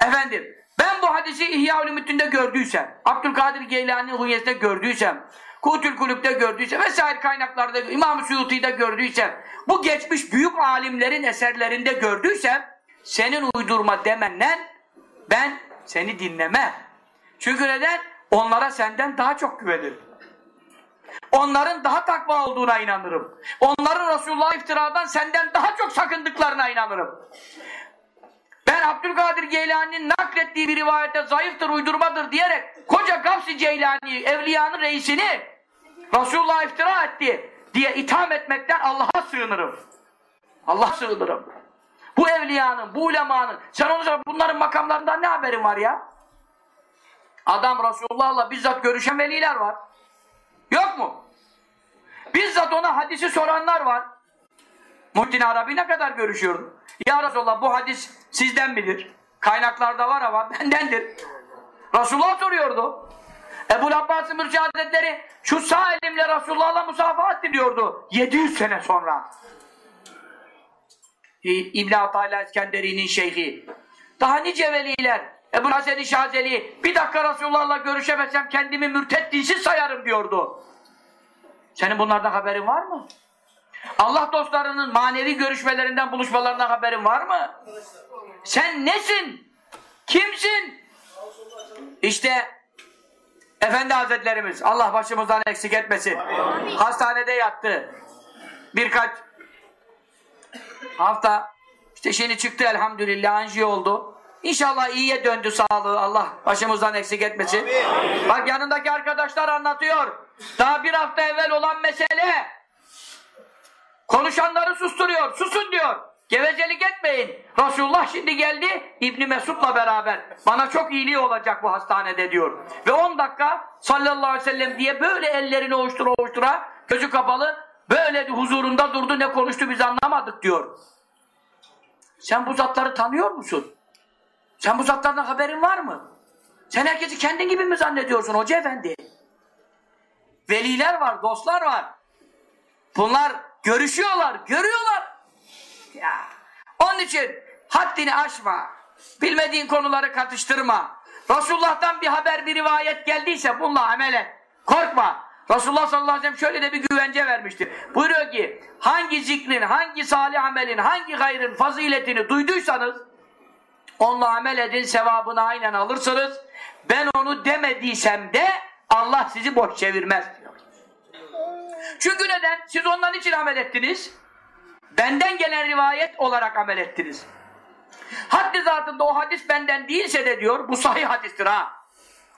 Efendim ben bu hadisi İhya Ulumuddin'de gördüysem, Abdülkadir Geylani'nin Hunyes'te gördüysem, Kutül Kulüp'te gördüysem vesaire kaynaklarda İmam-ı Suyuti'de gördüysem, bu geçmiş büyük alimlerin eserlerinde gördüysem, senin uydurma demenden ben seni dinlemem. Çünkü neden? Onlara senden daha çok güvenirim. Onların daha takva olduğuna inanırım. Onların Resulullah iftiradan senden daha çok sakındıklarına inanırım. Ben Abdülkadir Geylani'nin naklettiği bir rivayete zayıftır, uydurmadır diyerek koca Gavsi Geylani, evliyanın reisini Resulullah iftira etti diye itham etmekten Allah'a sığınırım. Allah'a sığınırım. Bu evliyanın, bu ulemanın, sen onu bunların makamlarından ne haberin var ya? Adam Resulullah'la bizzat görüşen veliler var. Yok mu? Bizzat ona hadisi soranlar var. Muhittin Arabi ne kadar görüşüyordu? Ya Resulallah bu hadis sizden midir? Kaynaklarda var ama bendendir. Resulullah soruyordu. Ebu Abbas'ın Mürci Hazretleri şu sağ elimle Resulullah'la musafaha etti diyordu. 700 sene sonra. İbn-i Atayla İskenderi'nin şeyhi. Daha nice veliler. Ebu Hasan-ı Şazeli bir dakika Resulullah'la görüşemezsem kendimi mürted dinsiz sayarım diyordu. Senin bunlardan haberin var mı? Allah dostlarının manevi görüşmelerinden, buluşmalarından haberin var mı? Sen nesin? Kimsin? İşte Efendi Hazretlerimiz Allah başımızdan eksik etmesin. Hastanede yattı. Birkaç hafta işte şimdi çıktı elhamdülillah anjiyo oldu. İnşallah iyiye döndü sağlığı. Allah başımızdan eksik etmesin. Bak yanındaki arkadaşlar anlatıyor. Daha bir hafta evvel olan mesele konuşanları susturuyor. Susun diyor. Gevezelik etmeyin. Resulullah şimdi geldi İbni Mesud'la beraber. Bana çok iyiliği olacak bu hastanede diyor. Ve 10 dakika sallallahu aleyhi ve sellem diye böyle ellerini ovuştura ovuştura gözü kapalı böyle huzurunda durdu ne konuştu biz anlamadık diyor. Sen bu zatları tanıyor musun? Sen bu zatlardan haberin var mı? Sen herkesi kendin gibi mi zannediyorsun hoca efendi? Veliler var, dostlar var. Bunlar görüşüyorlar, görüyorlar. Ya. Onun için haddini aşma. Bilmediğin konuları katıştırma. Resulullah'tan bir haber, bir rivayet geldiyse bununla amel et. Korkma. Resulullah sallallahu aleyhi ve sellem şöyle de bir güvence vermiştir. Buyuruyor ki hangi zikrin, hangi salih amelin, hangi gayrın faziletini duyduysanız onunla amel edin, sevabını aynen alırsınız. Ben onu demediysem de Allah sizi boş çevirmez. Çünkü neden? Siz ondan için amel ettiniz. Benden gelen rivayet olarak amel ettiniz. Haddi zatında o hadis benden değilse de diyor, bu sahih hadistir ha.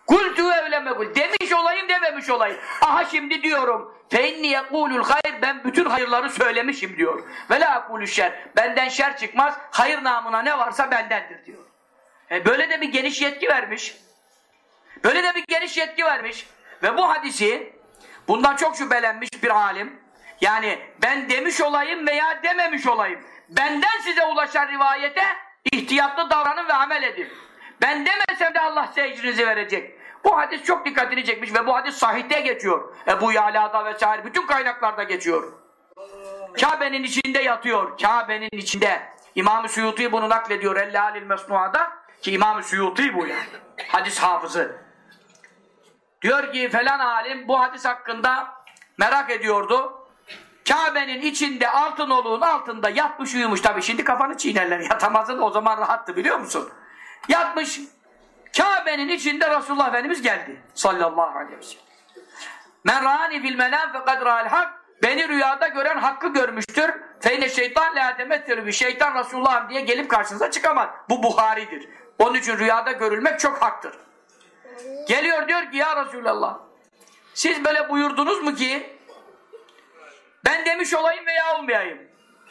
Kultu evleme kul. Demiş olayım dememiş olayım. Aha şimdi diyorum. Fe inni yekulul hayr. Ben bütün hayırları söylemişim diyor. Ve la şer. Benden şer çıkmaz. Hayır namına ne varsa bendendir diyor. E böyle de bir geniş yetki vermiş. Böyle de bir geniş yetki vermiş. Ve bu hadisi bundan çok şüphelenmiş bir alim. Yani ben demiş olayım veya dememiş olayım. Benden size ulaşan rivayete ihtiyatlı davranın ve amel edin. Ben demesem de Allah size verecek. Bu hadis çok dikkatini çekmiş ve bu hadis sahihte geçiyor. Ebu Yala'da vesaire bütün kaynaklarda geçiyor. Kabe'nin içinde yatıyor. Kabe'nin içinde. İmam-ı Suyuti bunu naklediyor. Ellalil Mesnua'da ki İmam-ı Suyuti bu yani. Hadis hafızı. Diyor ki falan alim bu hadis hakkında merak ediyordu. Kabe'nin içinde altın oluğun altında yatmış uyumuş tabii. Şimdi kafanı çiğnerler. Yatamazdı da o zaman rahattı biliyor musun? Yatmış. Kabe'nin içinde Resulullah Efendimiz geldi. Sallallahu aleyhi ve sellem. Men râni fil menâm fekad râ'l hak. Beni rüyada gören hakkı görmüştür. Feyne şeytan la temettelü bir şeytan Resulullah'ım diye gelip karşınıza çıkamaz. Bu Buhari'dir. Onun için rüyada görülmek çok haktır. Geliyor diyor ki ya Resulallah siz böyle buyurdunuz mu ki ben demiş olayım veya olmayayım.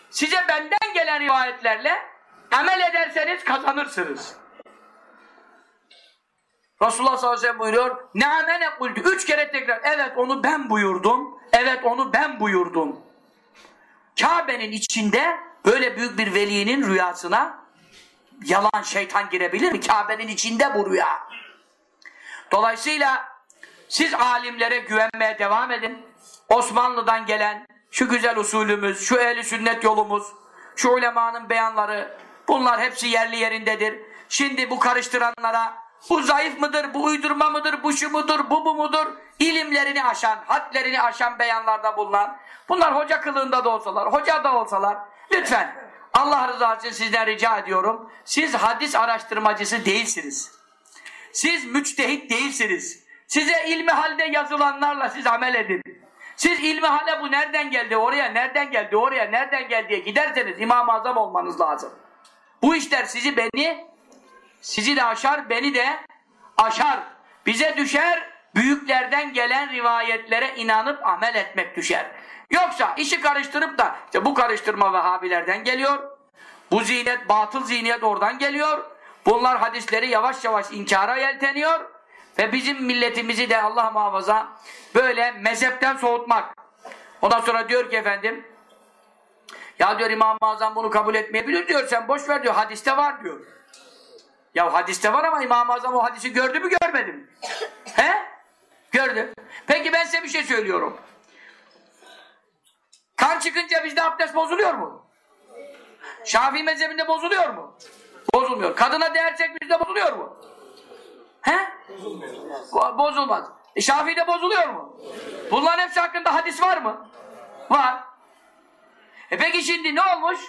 Size benden gelen rivayetlerle amel ederseniz kazanırsınız. Resulullah sallallahu aleyhi ve sellem buyuruyor. Ne amene kultu. Üç kere tekrar. Evet onu ben buyurdum. Evet onu ben buyurdum. Kabe'nin içinde böyle büyük bir velinin rüyasına yalan şeytan girebilir mi? Kabe'nin içinde bu rüya. Dolayısıyla Siz alimlere güvenmeye devam edin. Osmanlı'dan gelen şu güzel usulümüz, şu ehli sünnet yolumuz, şu ulemanın beyanları bunlar hepsi yerli yerindedir. Şimdi bu karıştıranlara bu zayıf mıdır, bu uydurma mıdır, bu şu mudur, bu bu mudur? İlimlerini aşan, hadlerini aşan beyanlarda bulunan bunlar hoca kılığında da olsalar, hoca da olsalar lütfen Allah rızası için sizden rica ediyorum. Siz hadis araştırmacısı değilsiniz. Siz müçtehit değilsiniz. Size ilmi halde yazılanlarla siz amel edin. Siz ilmi hale bu nereden geldi oraya, nereden geldi oraya, nereden geldi diye giderseniz İmam-ı Azam olmanız lazım. Bu işler sizi beni, sizi de aşar, beni de aşar. Bize düşer, büyüklerden gelen rivayetlere inanıp amel etmek düşer. Yoksa işi karıştırıp da işte bu karıştırma Vehhabilerden geliyor. Bu zinet, batıl zihniyet oradan geliyor. Bunlar hadisleri yavaş yavaş inkara yelteniyor. Ve bizim milletimizi de Allah muhafaza böyle mezhepten soğutmak. Ondan sonra diyor ki efendim ya diyor İmam-ı Azam bunu kabul etmeyebilir diyor. Sen boş ver diyor. Hadiste var diyor. Ya hadiste var ama İmam-ı Azam o hadisi gördü mü görmedi mi? He? Gördü. Peki ben size bir şey söylüyorum. Kan çıkınca bizde abdest bozuluyor mu? Şafii mezhebinde bozuluyor mu? Bozulmuyor. Kadına değersek bizde bozuluyor mu? He? Bo bozulmaz. E Şafii'de bozuluyor mu? Bunların hepsi hakkında hadis var mı? Var. E peki şimdi ne olmuş?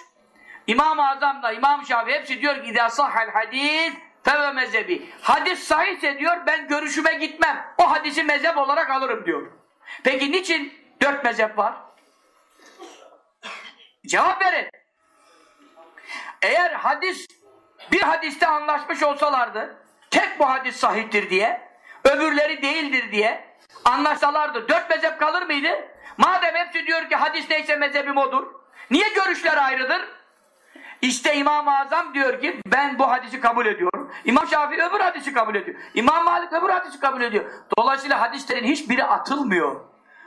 İmam-ı Azam'la İmam Şafii hepsi diyor ki اِذَا صَحَّ الْحَد۪يث فَوَ mezhebi. Hadis sahihse diyor ben görüşüme gitmem. O hadisi mezhep olarak alırım diyor. Peki niçin dört mezhep var? Cevap verin. Eğer hadis bir hadiste anlaşmış olsalardı tek bu hadis sahihtir diye öbürleri değildir diye anlaşsalardı dört mezhep kalır mıydı? Madem hepsi diyor ki hadis neyse mezhebim odur. Niye görüşler ayrıdır? İşte İmam-ı Azam diyor ki ben bu hadisi kabul ediyorum. İmam Şafii öbür hadisi kabul ediyor. İmam Malik öbür hadisi kabul ediyor. Dolayısıyla hadislerin hiçbiri atılmıyor.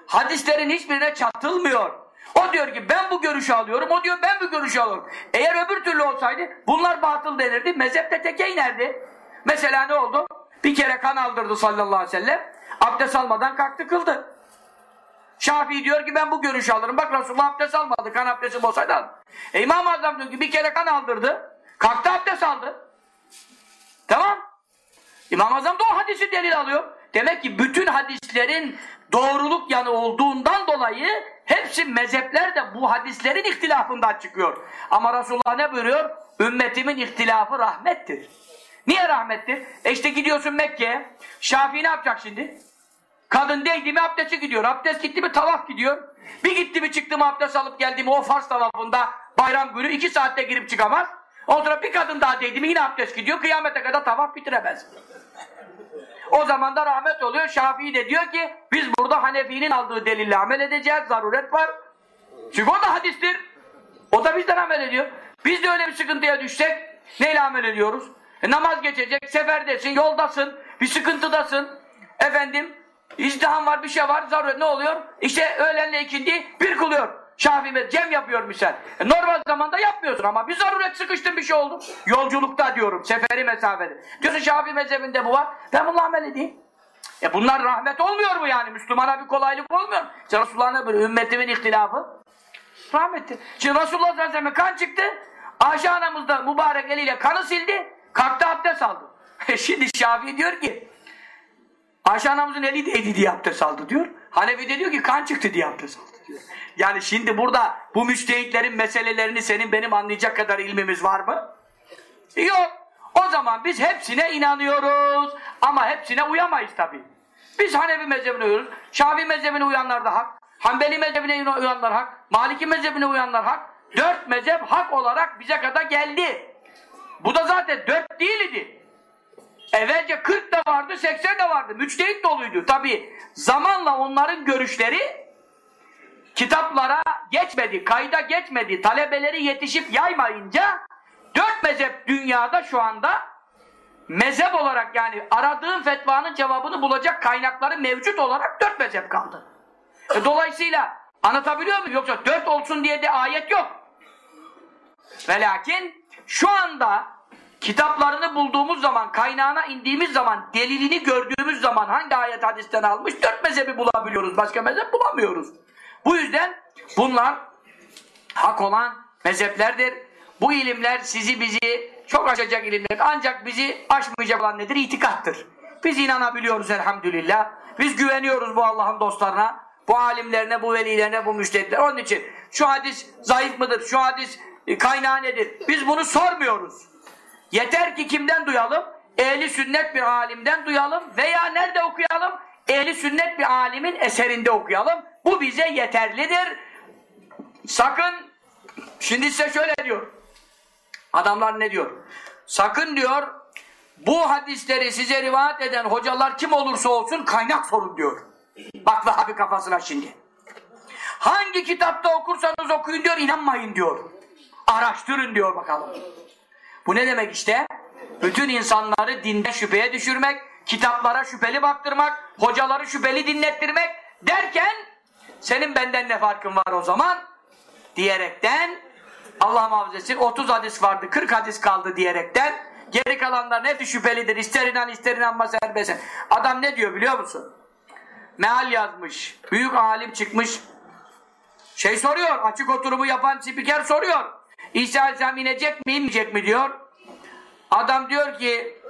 Hadislerin hiçbirine çatılmıyor. O diyor ki ben bu görüşü alıyorum, o diyor ben bu görüşü alıyorum. Eğer öbür türlü olsaydı bunlar batıl denirdi, mezhep de teke inerdi. Mesela ne oldu? Bir kere kan aldırdı sallallahu aleyhi ve sellem, abdest almadan kalktı kıldı. Şafii diyor ki ben bu görüşü alırım. Bak Resulullah abdest almadı, kan abdesti olsaydı alır. E İmam Azam diyor ki bir kere kan aldırdı, kalktı abdest aldı. Tamam. İmam Azam da o hadisi delil alıyor. Demek ki bütün hadislerin doğruluk yanı olduğundan dolayı hepsi mezhepler de bu hadislerin ihtilafından çıkıyor. Ama Resulullah ne buyuruyor? Ümmetimin ihtilafı rahmettir. Niye rahmettir? E işte gidiyorsun Mekke'ye. Şafii ne yapacak şimdi? Kadın değdi mi abdesti gidiyor. Abdest gitti mi tavaf gidiyor. Bir gitti mi çıktı mı abdest alıp geldi mi o Fars tavafında bayram günü iki saatte girip çıkamaz. Ondan sonra bir kadın daha değdi mi yine abdest gidiyor. Kıyamete kadar tavaf bitiremez. O zaman da rahmet oluyor. Şafii de diyor ki biz burada Hanefi'nin aldığı delille amel edeceğiz. Zaruret var. Çünkü o da hadistir. O da bizden amel ediyor. Biz de öyle bir sıkıntıya düşsek neyle amel ediyoruz? E, namaz geçecek, seferdesin, yoldasın, bir sıkıntıdasın. Efendim, izdiham var, bir şey var, zaruret ne oluyor? İşte öğlenle ikindi bir kılıyor. Şafii cem yapıyor misal. E, normal zamanda yapmıyorsun ama bir zaruret sıkıştın bir şey oldu. Yolculukta diyorum, seferi mesafede. Diyorsun Şafii mezhebinde bu var. Ben bununla amel edeyim. E bunlar rahmet olmuyor mu yani? Müslümana bir kolaylık olmuyor mu? İşte Resulullah ne böyle ümmetimin ihtilafı rahmettir. Şimdi Resulullah sallallahu kan çıktı. Ayşe anamız da mübarek eliyle kanı sildi. Kalktı abdest aldı. Şimdi Şafii diyor ki Ayşe anamızın eli değdi diye abdest aldı diyor. Hanefi de diyor ki kan çıktı diye abdest aldı diyor. Yani şimdi burada bu müştehitlerin meselelerini senin benim anlayacak kadar ilmimiz var mı? Yok. O zaman biz hepsine inanıyoruz. Ama hepsine uyamayız tabii. Biz Hanefi mezhebine uyuyoruz. Şafii mezhebine uyanlar da hak. Hanbeli mezhebine uyanlar hak. Maliki mezhebine uyanlar hak. Dört mezhep hak olarak bize kadar geldi. Bu da zaten dört değildi. Evvelce 40 da vardı, 80 de vardı. Müçtehit doluydu. Tabi zamanla onların görüşleri kitaplara geçmedi, kayda geçmedi. Talebeleri yetişip yaymayınca dört mezhep dünyada şu anda mezhep olarak yani aradığın fetvanın cevabını bulacak kaynakları mevcut olarak dört mezhep kaldı. E, dolayısıyla anlatabiliyor muyum? Yoksa dört olsun diye de ayet yok. Ve lakin şu anda kitaplarını bulduğumuz zaman, kaynağına indiğimiz zaman, delilini gördüğümüz zaman hangi ayet hadisten almış? Dört mezhebi bulabiliyoruz. Başka mezhep bulamıyoruz. Bu yüzden bunlar hak olan mezheplerdir. Bu ilimler sizi bizi çok aşacak ilimler. Ancak bizi aşmayacak olan nedir? İtikattır. Biz inanabiliyoruz elhamdülillah. Biz güveniyoruz bu Allah'ın dostlarına, bu alimlerine, bu velilerine, bu müştehitlerine. Onun için şu hadis zayıf mıdır? Şu hadis e, kaynağı nedir? Biz bunu sormuyoruz. Yeter ki kimden duyalım? Ehli sünnet bir alimden duyalım veya nerede okuyalım? Ehli sünnet bir alimin eserinde okuyalım. Bu bize yeterlidir. Sakın şimdi size şöyle diyor. Adamlar ne diyor? Sakın diyor bu hadisleri size rivayet eden hocalar kim olursa olsun kaynak sorun diyor. Bak Vehhabi kafasına şimdi. Hangi kitapta okursanız okuyun diyor inanmayın diyor. Araştırın diyor bakalım. Bu ne demek işte? Bütün insanları dinden şüpheye düşürmek, kitaplara şüpheli baktırmak, hocaları şüpheli dinlettirmek derken senin benden ne farkın var o zaman? Diyerekten Allah muhafaza etsin 30 hadis vardı 40 hadis kaldı diyerekten geri kalanların hepsi şüphelidir. İster inan ister inanma serbest. Adam ne diyor biliyor musun? Meal yazmış. Büyük alim çıkmış. Şey soruyor. Açık oturumu yapan spiker soruyor. İsa Aleyhisselam inecek mi inmeyecek mi diyor. Adam diyor ki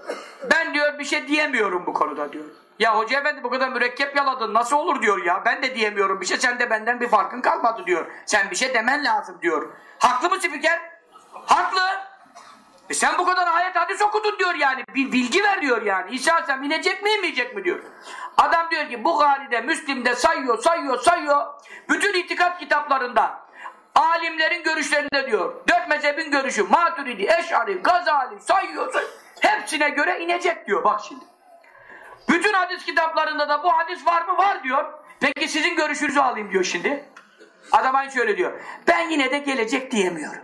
ben diyor bir şey diyemiyorum bu konuda diyor. Ya hoca efendi bu kadar mürekkep yaladın nasıl olur diyor ya. Ben de diyemiyorum bir şey sen de benden bir farkın kalmadı diyor. Sen bir şey demen lazım diyor. Haklı mı spiker? Haklı. E sen bu kadar ayet hadis okudun diyor yani. Bir bilgi ver diyor yani. İsa Aleyhisselam inecek mi inmeyecek mi diyor. Adam diyor ki Bukhari'de, Müslim'de sayıyor, sayıyor, sayıyor. Bütün itikat kitaplarında alimlerin görüşlerinde diyor. Dört mezhebin görüşü. Maturidi, Eş'ari, Gazali sayıyor, sayıyor. Hepsine göre inecek diyor. Bak şimdi. Bütün hadis kitaplarında da bu hadis var mı? Var diyor. Peki sizin görüşünüzü alayım diyor şimdi. Adam aynı şöyle diyor. Ben yine de gelecek diyemiyorum.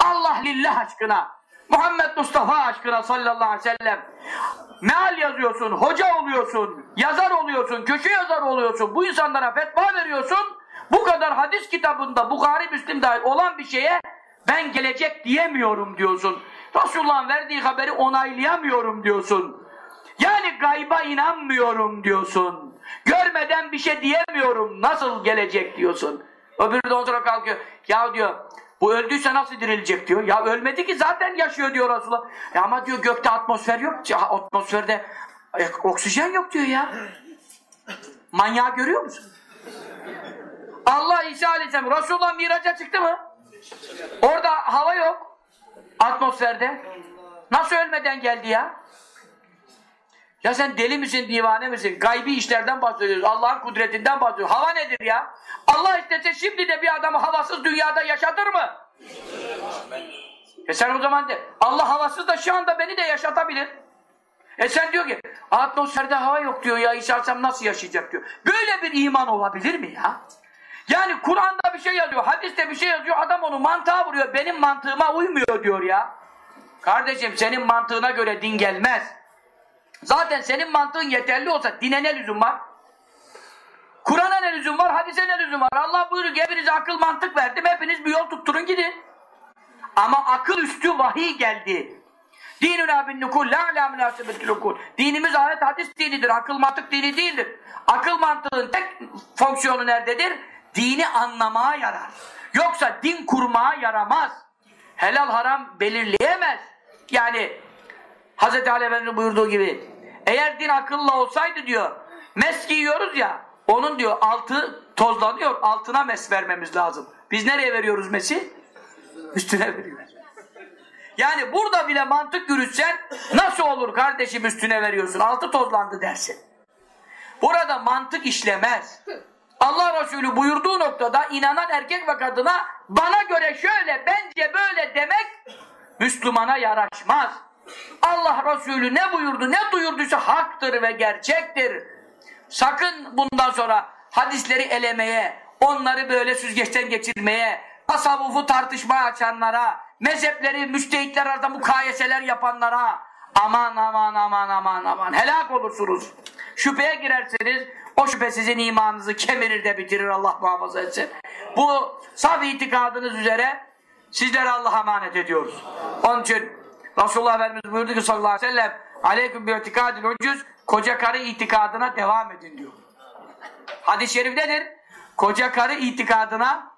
Allah lillah aşkına. Muhammed Mustafa aşkına sallallahu aleyhi ve sellem. Meal yazıyorsun, hoca oluyorsun, yazar oluyorsun, köşe yazar oluyorsun. Bu insanlara fetva veriyorsun. Bu kadar hadis kitabında Bukhari Müslim dahil olan bir şeye ben gelecek diyemiyorum diyorsun. Resulullah'ın verdiği haberi onaylayamıyorum diyorsun. Yani gayba inanmıyorum diyorsun. Görmeden bir şey diyemiyorum. Nasıl gelecek diyorsun. Öbürü de sonra kalkıyor. Ya diyor bu öldüyse nasıl dirilecek diyor. Ya ölmedi ki zaten yaşıyor diyor Resulullah. E ama diyor gökte atmosfer yok. Atmosferde e, oksijen yok diyor ya. Manyağı görüyor musun? Allah İsa Aleyhisselam Resulullah miraca çıktı mı? Orada hava yok. Atmosferde. Nasıl ölmeden geldi ya? Ya sen deli misin, divane misin? Gaybi işlerden bahsediyoruz. Allah'ın kudretinden bahsediyoruz. Hava nedir ya? Allah istese şimdi de bir adamı havasız dünyada yaşatır mı? E sen o zaman de Allah havasız da şu anda beni de yaşatabilir. E sen diyor ki atmosferde hava yok diyor ya İsa nasıl yaşayacak diyor. Böyle bir iman olabilir mi ya? Yani Kur'an'da bir şey yazıyor, hadiste bir şey yazıyor, adam onu mantığa vuruyor, benim mantığıma uymuyor diyor ya. Kardeşim senin mantığına göre din gelmez. Zaten senin mantığın yeterli olsa dine ne lüzum var? Kur'an'a ne lüzum var? Hadise ne lüzum var? Allah buyuruyor hepinize akıl mantık verdim. Hepiniz bir yol tutturun gidin. Ama akıl üstü vahiy geldi. Dinuna bin nukul la ala münasebetül ukul. Dinimiz ayet hadis dinidir. Akıl mantık dini değildir. Akıl mantığın tek fonksiyonu nerededir? Dini anlamaya yarar. Yoksa din kurmaya yaramaz. Helal haram belirleyemez. Yani Hz. Ali Efendimiz buyurduğu gibi eğer din akılla olsaydı diyor mes giyiyoruz ya onun diyor altı tozlanıyor altına mes vermemiz lazım. Biz nereye veriyoruz mesi? Üstüne veriyoruz. Yani burada bile mantık yürütsen nasıl olur kardeşim üstüne veriyorsun altı tozlandı dersin. Burada mantık işlemez. Allah Resulü buyurduğu noktada inanan erkek ve kadına bana göre şöyle bence böyle demek Müslümana yaraşmaz. Allah Resulü ne buyurdu, ne duyurduysa haktır ve gerçektir. Sakın bundan sonra hadisleri elemeye, onları böyle süzgeçten geçirmeye, tasavvufu tartışmaya açanlara, mezhepleri, müştehitler arasında mukayeseler yapanlara aman aman aman aman aman helak olursunuz. Şüpheye girerseniz o şüphe sizin imanınızı kemirir de bitirir Allah muhafaza etsin. Bu saf itikadınız üzere sizlere Allah'a emanet ediyoruz. Onun için Resulullah Efendimiz buyurdu ki sallallahu aleyhi ve sellem Aleyküm bi itikadil ucuz koca karı itikadına devam edin diyor. Hadis-i şerif nedir? Koca karı itikadına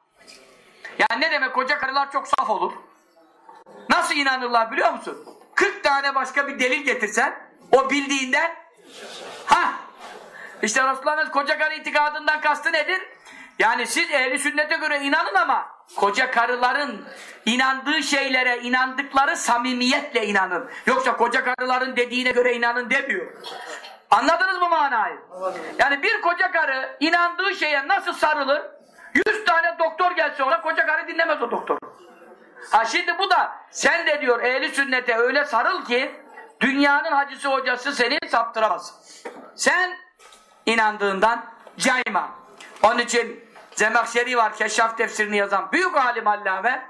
yani ne demek koca karılar çok saf olur. Nasıl inanırlar biliyor musun? 40 tane başka bir delil getirsen o bildiğinden ha işte Resulullah'ın koca karı itikadından kastı nedir? Yani siz ehli sünnete göre inanın ama koca karıların inandığı şeylere inandıkları samimiyetle inanın. Yoksa koca karıların dediğine göre inanın demiyor. Anladınız mı manayı? Yani bir koca karı inandığı şeye nasıl sarılır? Yüz tane doktor gelse ona koca karı dinlemez o doktor. Ha şimdi bu da sen de diyor ehli sünnete öyle sarıl ki dünyanın hacısı hocası seni saptıramaz. Sen inandığından cayma. Onun için Zemahşeri var Keşşaf tefsirini yazan büyük alim allame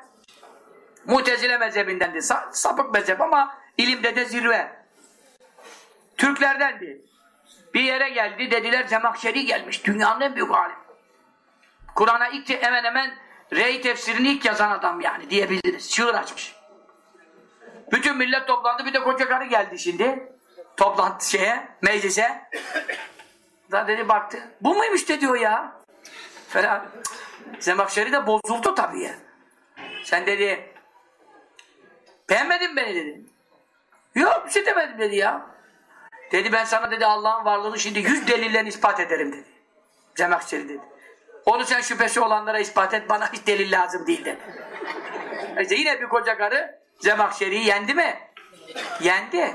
Mutezile mezhebindendi. Sa sapık mezhep ama ilimde de zirve. Türklerdendi. Bir yere geldi dediler Zemahşeri gelmiş. Dünyanın en büyük alim. Kur'an'a ilk hemen hemen Rey tefsirini ilk yazan adam yani diyebiliriz. Şiir açmış. Bütün millet toplandı bir de koca karı geldi şimdi. Toplantı şeye, meclise. Da dedi baktı. Bu muymuş dedi o ya. Falan. Zemakşeri de bozuldu tabii ya. Sen dedi beğenmedin beni dedi. Yok bir şey demedim dedi ya. Dedi ben sana dedi Allah'ın varlığını şimdi yüz delille ispat ederim dedi. Zemakşeri dedi. Onu sen şüphesi olanlara ispat et bana hiç delil lazım değil dedi. İşte yine bir koca karı Zemakşeri'yi yendi mi? Yendi.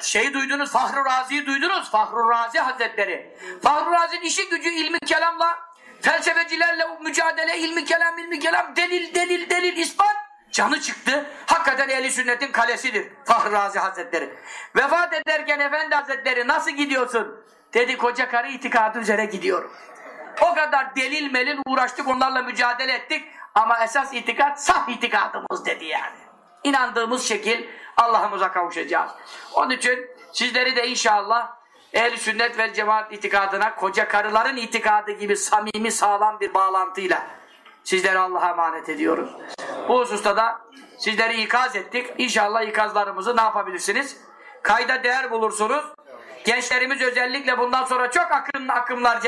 Şeyi duydunuz, Fahru Razi'yi duydunuz, Fahru Razi Hazretleri. Fahru Razi'nin işi gücü ilmi kelamla, felsefecilerle mücadele, ilmi kelam, ilmi kelam, delil, delil, delil, ispat. Canı çıktı. Hakikaten ehli sünnetin kalesidir Fahru Razi Hazretleri. Vefat ederken Efendi Hazretleri nasıl gidiyorsun? Dedi koca karı itikadı üzere gidiyorum. O kadar delil melil uğraştık onlarla mücadele ettik ama esas itikat saf itikadımız dedi yani. İnandığımız şekil Allah'ımıza kavuşacağız. Onun için sizleri de inşallah ehl sünnet ve cemaat itikadına koca karıların itikadı gibi samimi sağlam bir bağlantıyla sizleri Allah'a emanet ediyoruz. Bu hususta da sizleri ikaz ettik. İnşallah ikazlarımızı ne yapabilirsiniz? Kayda değer bulursunuz. Gençlerimiz özellikle bundan sonra çok akın akımlar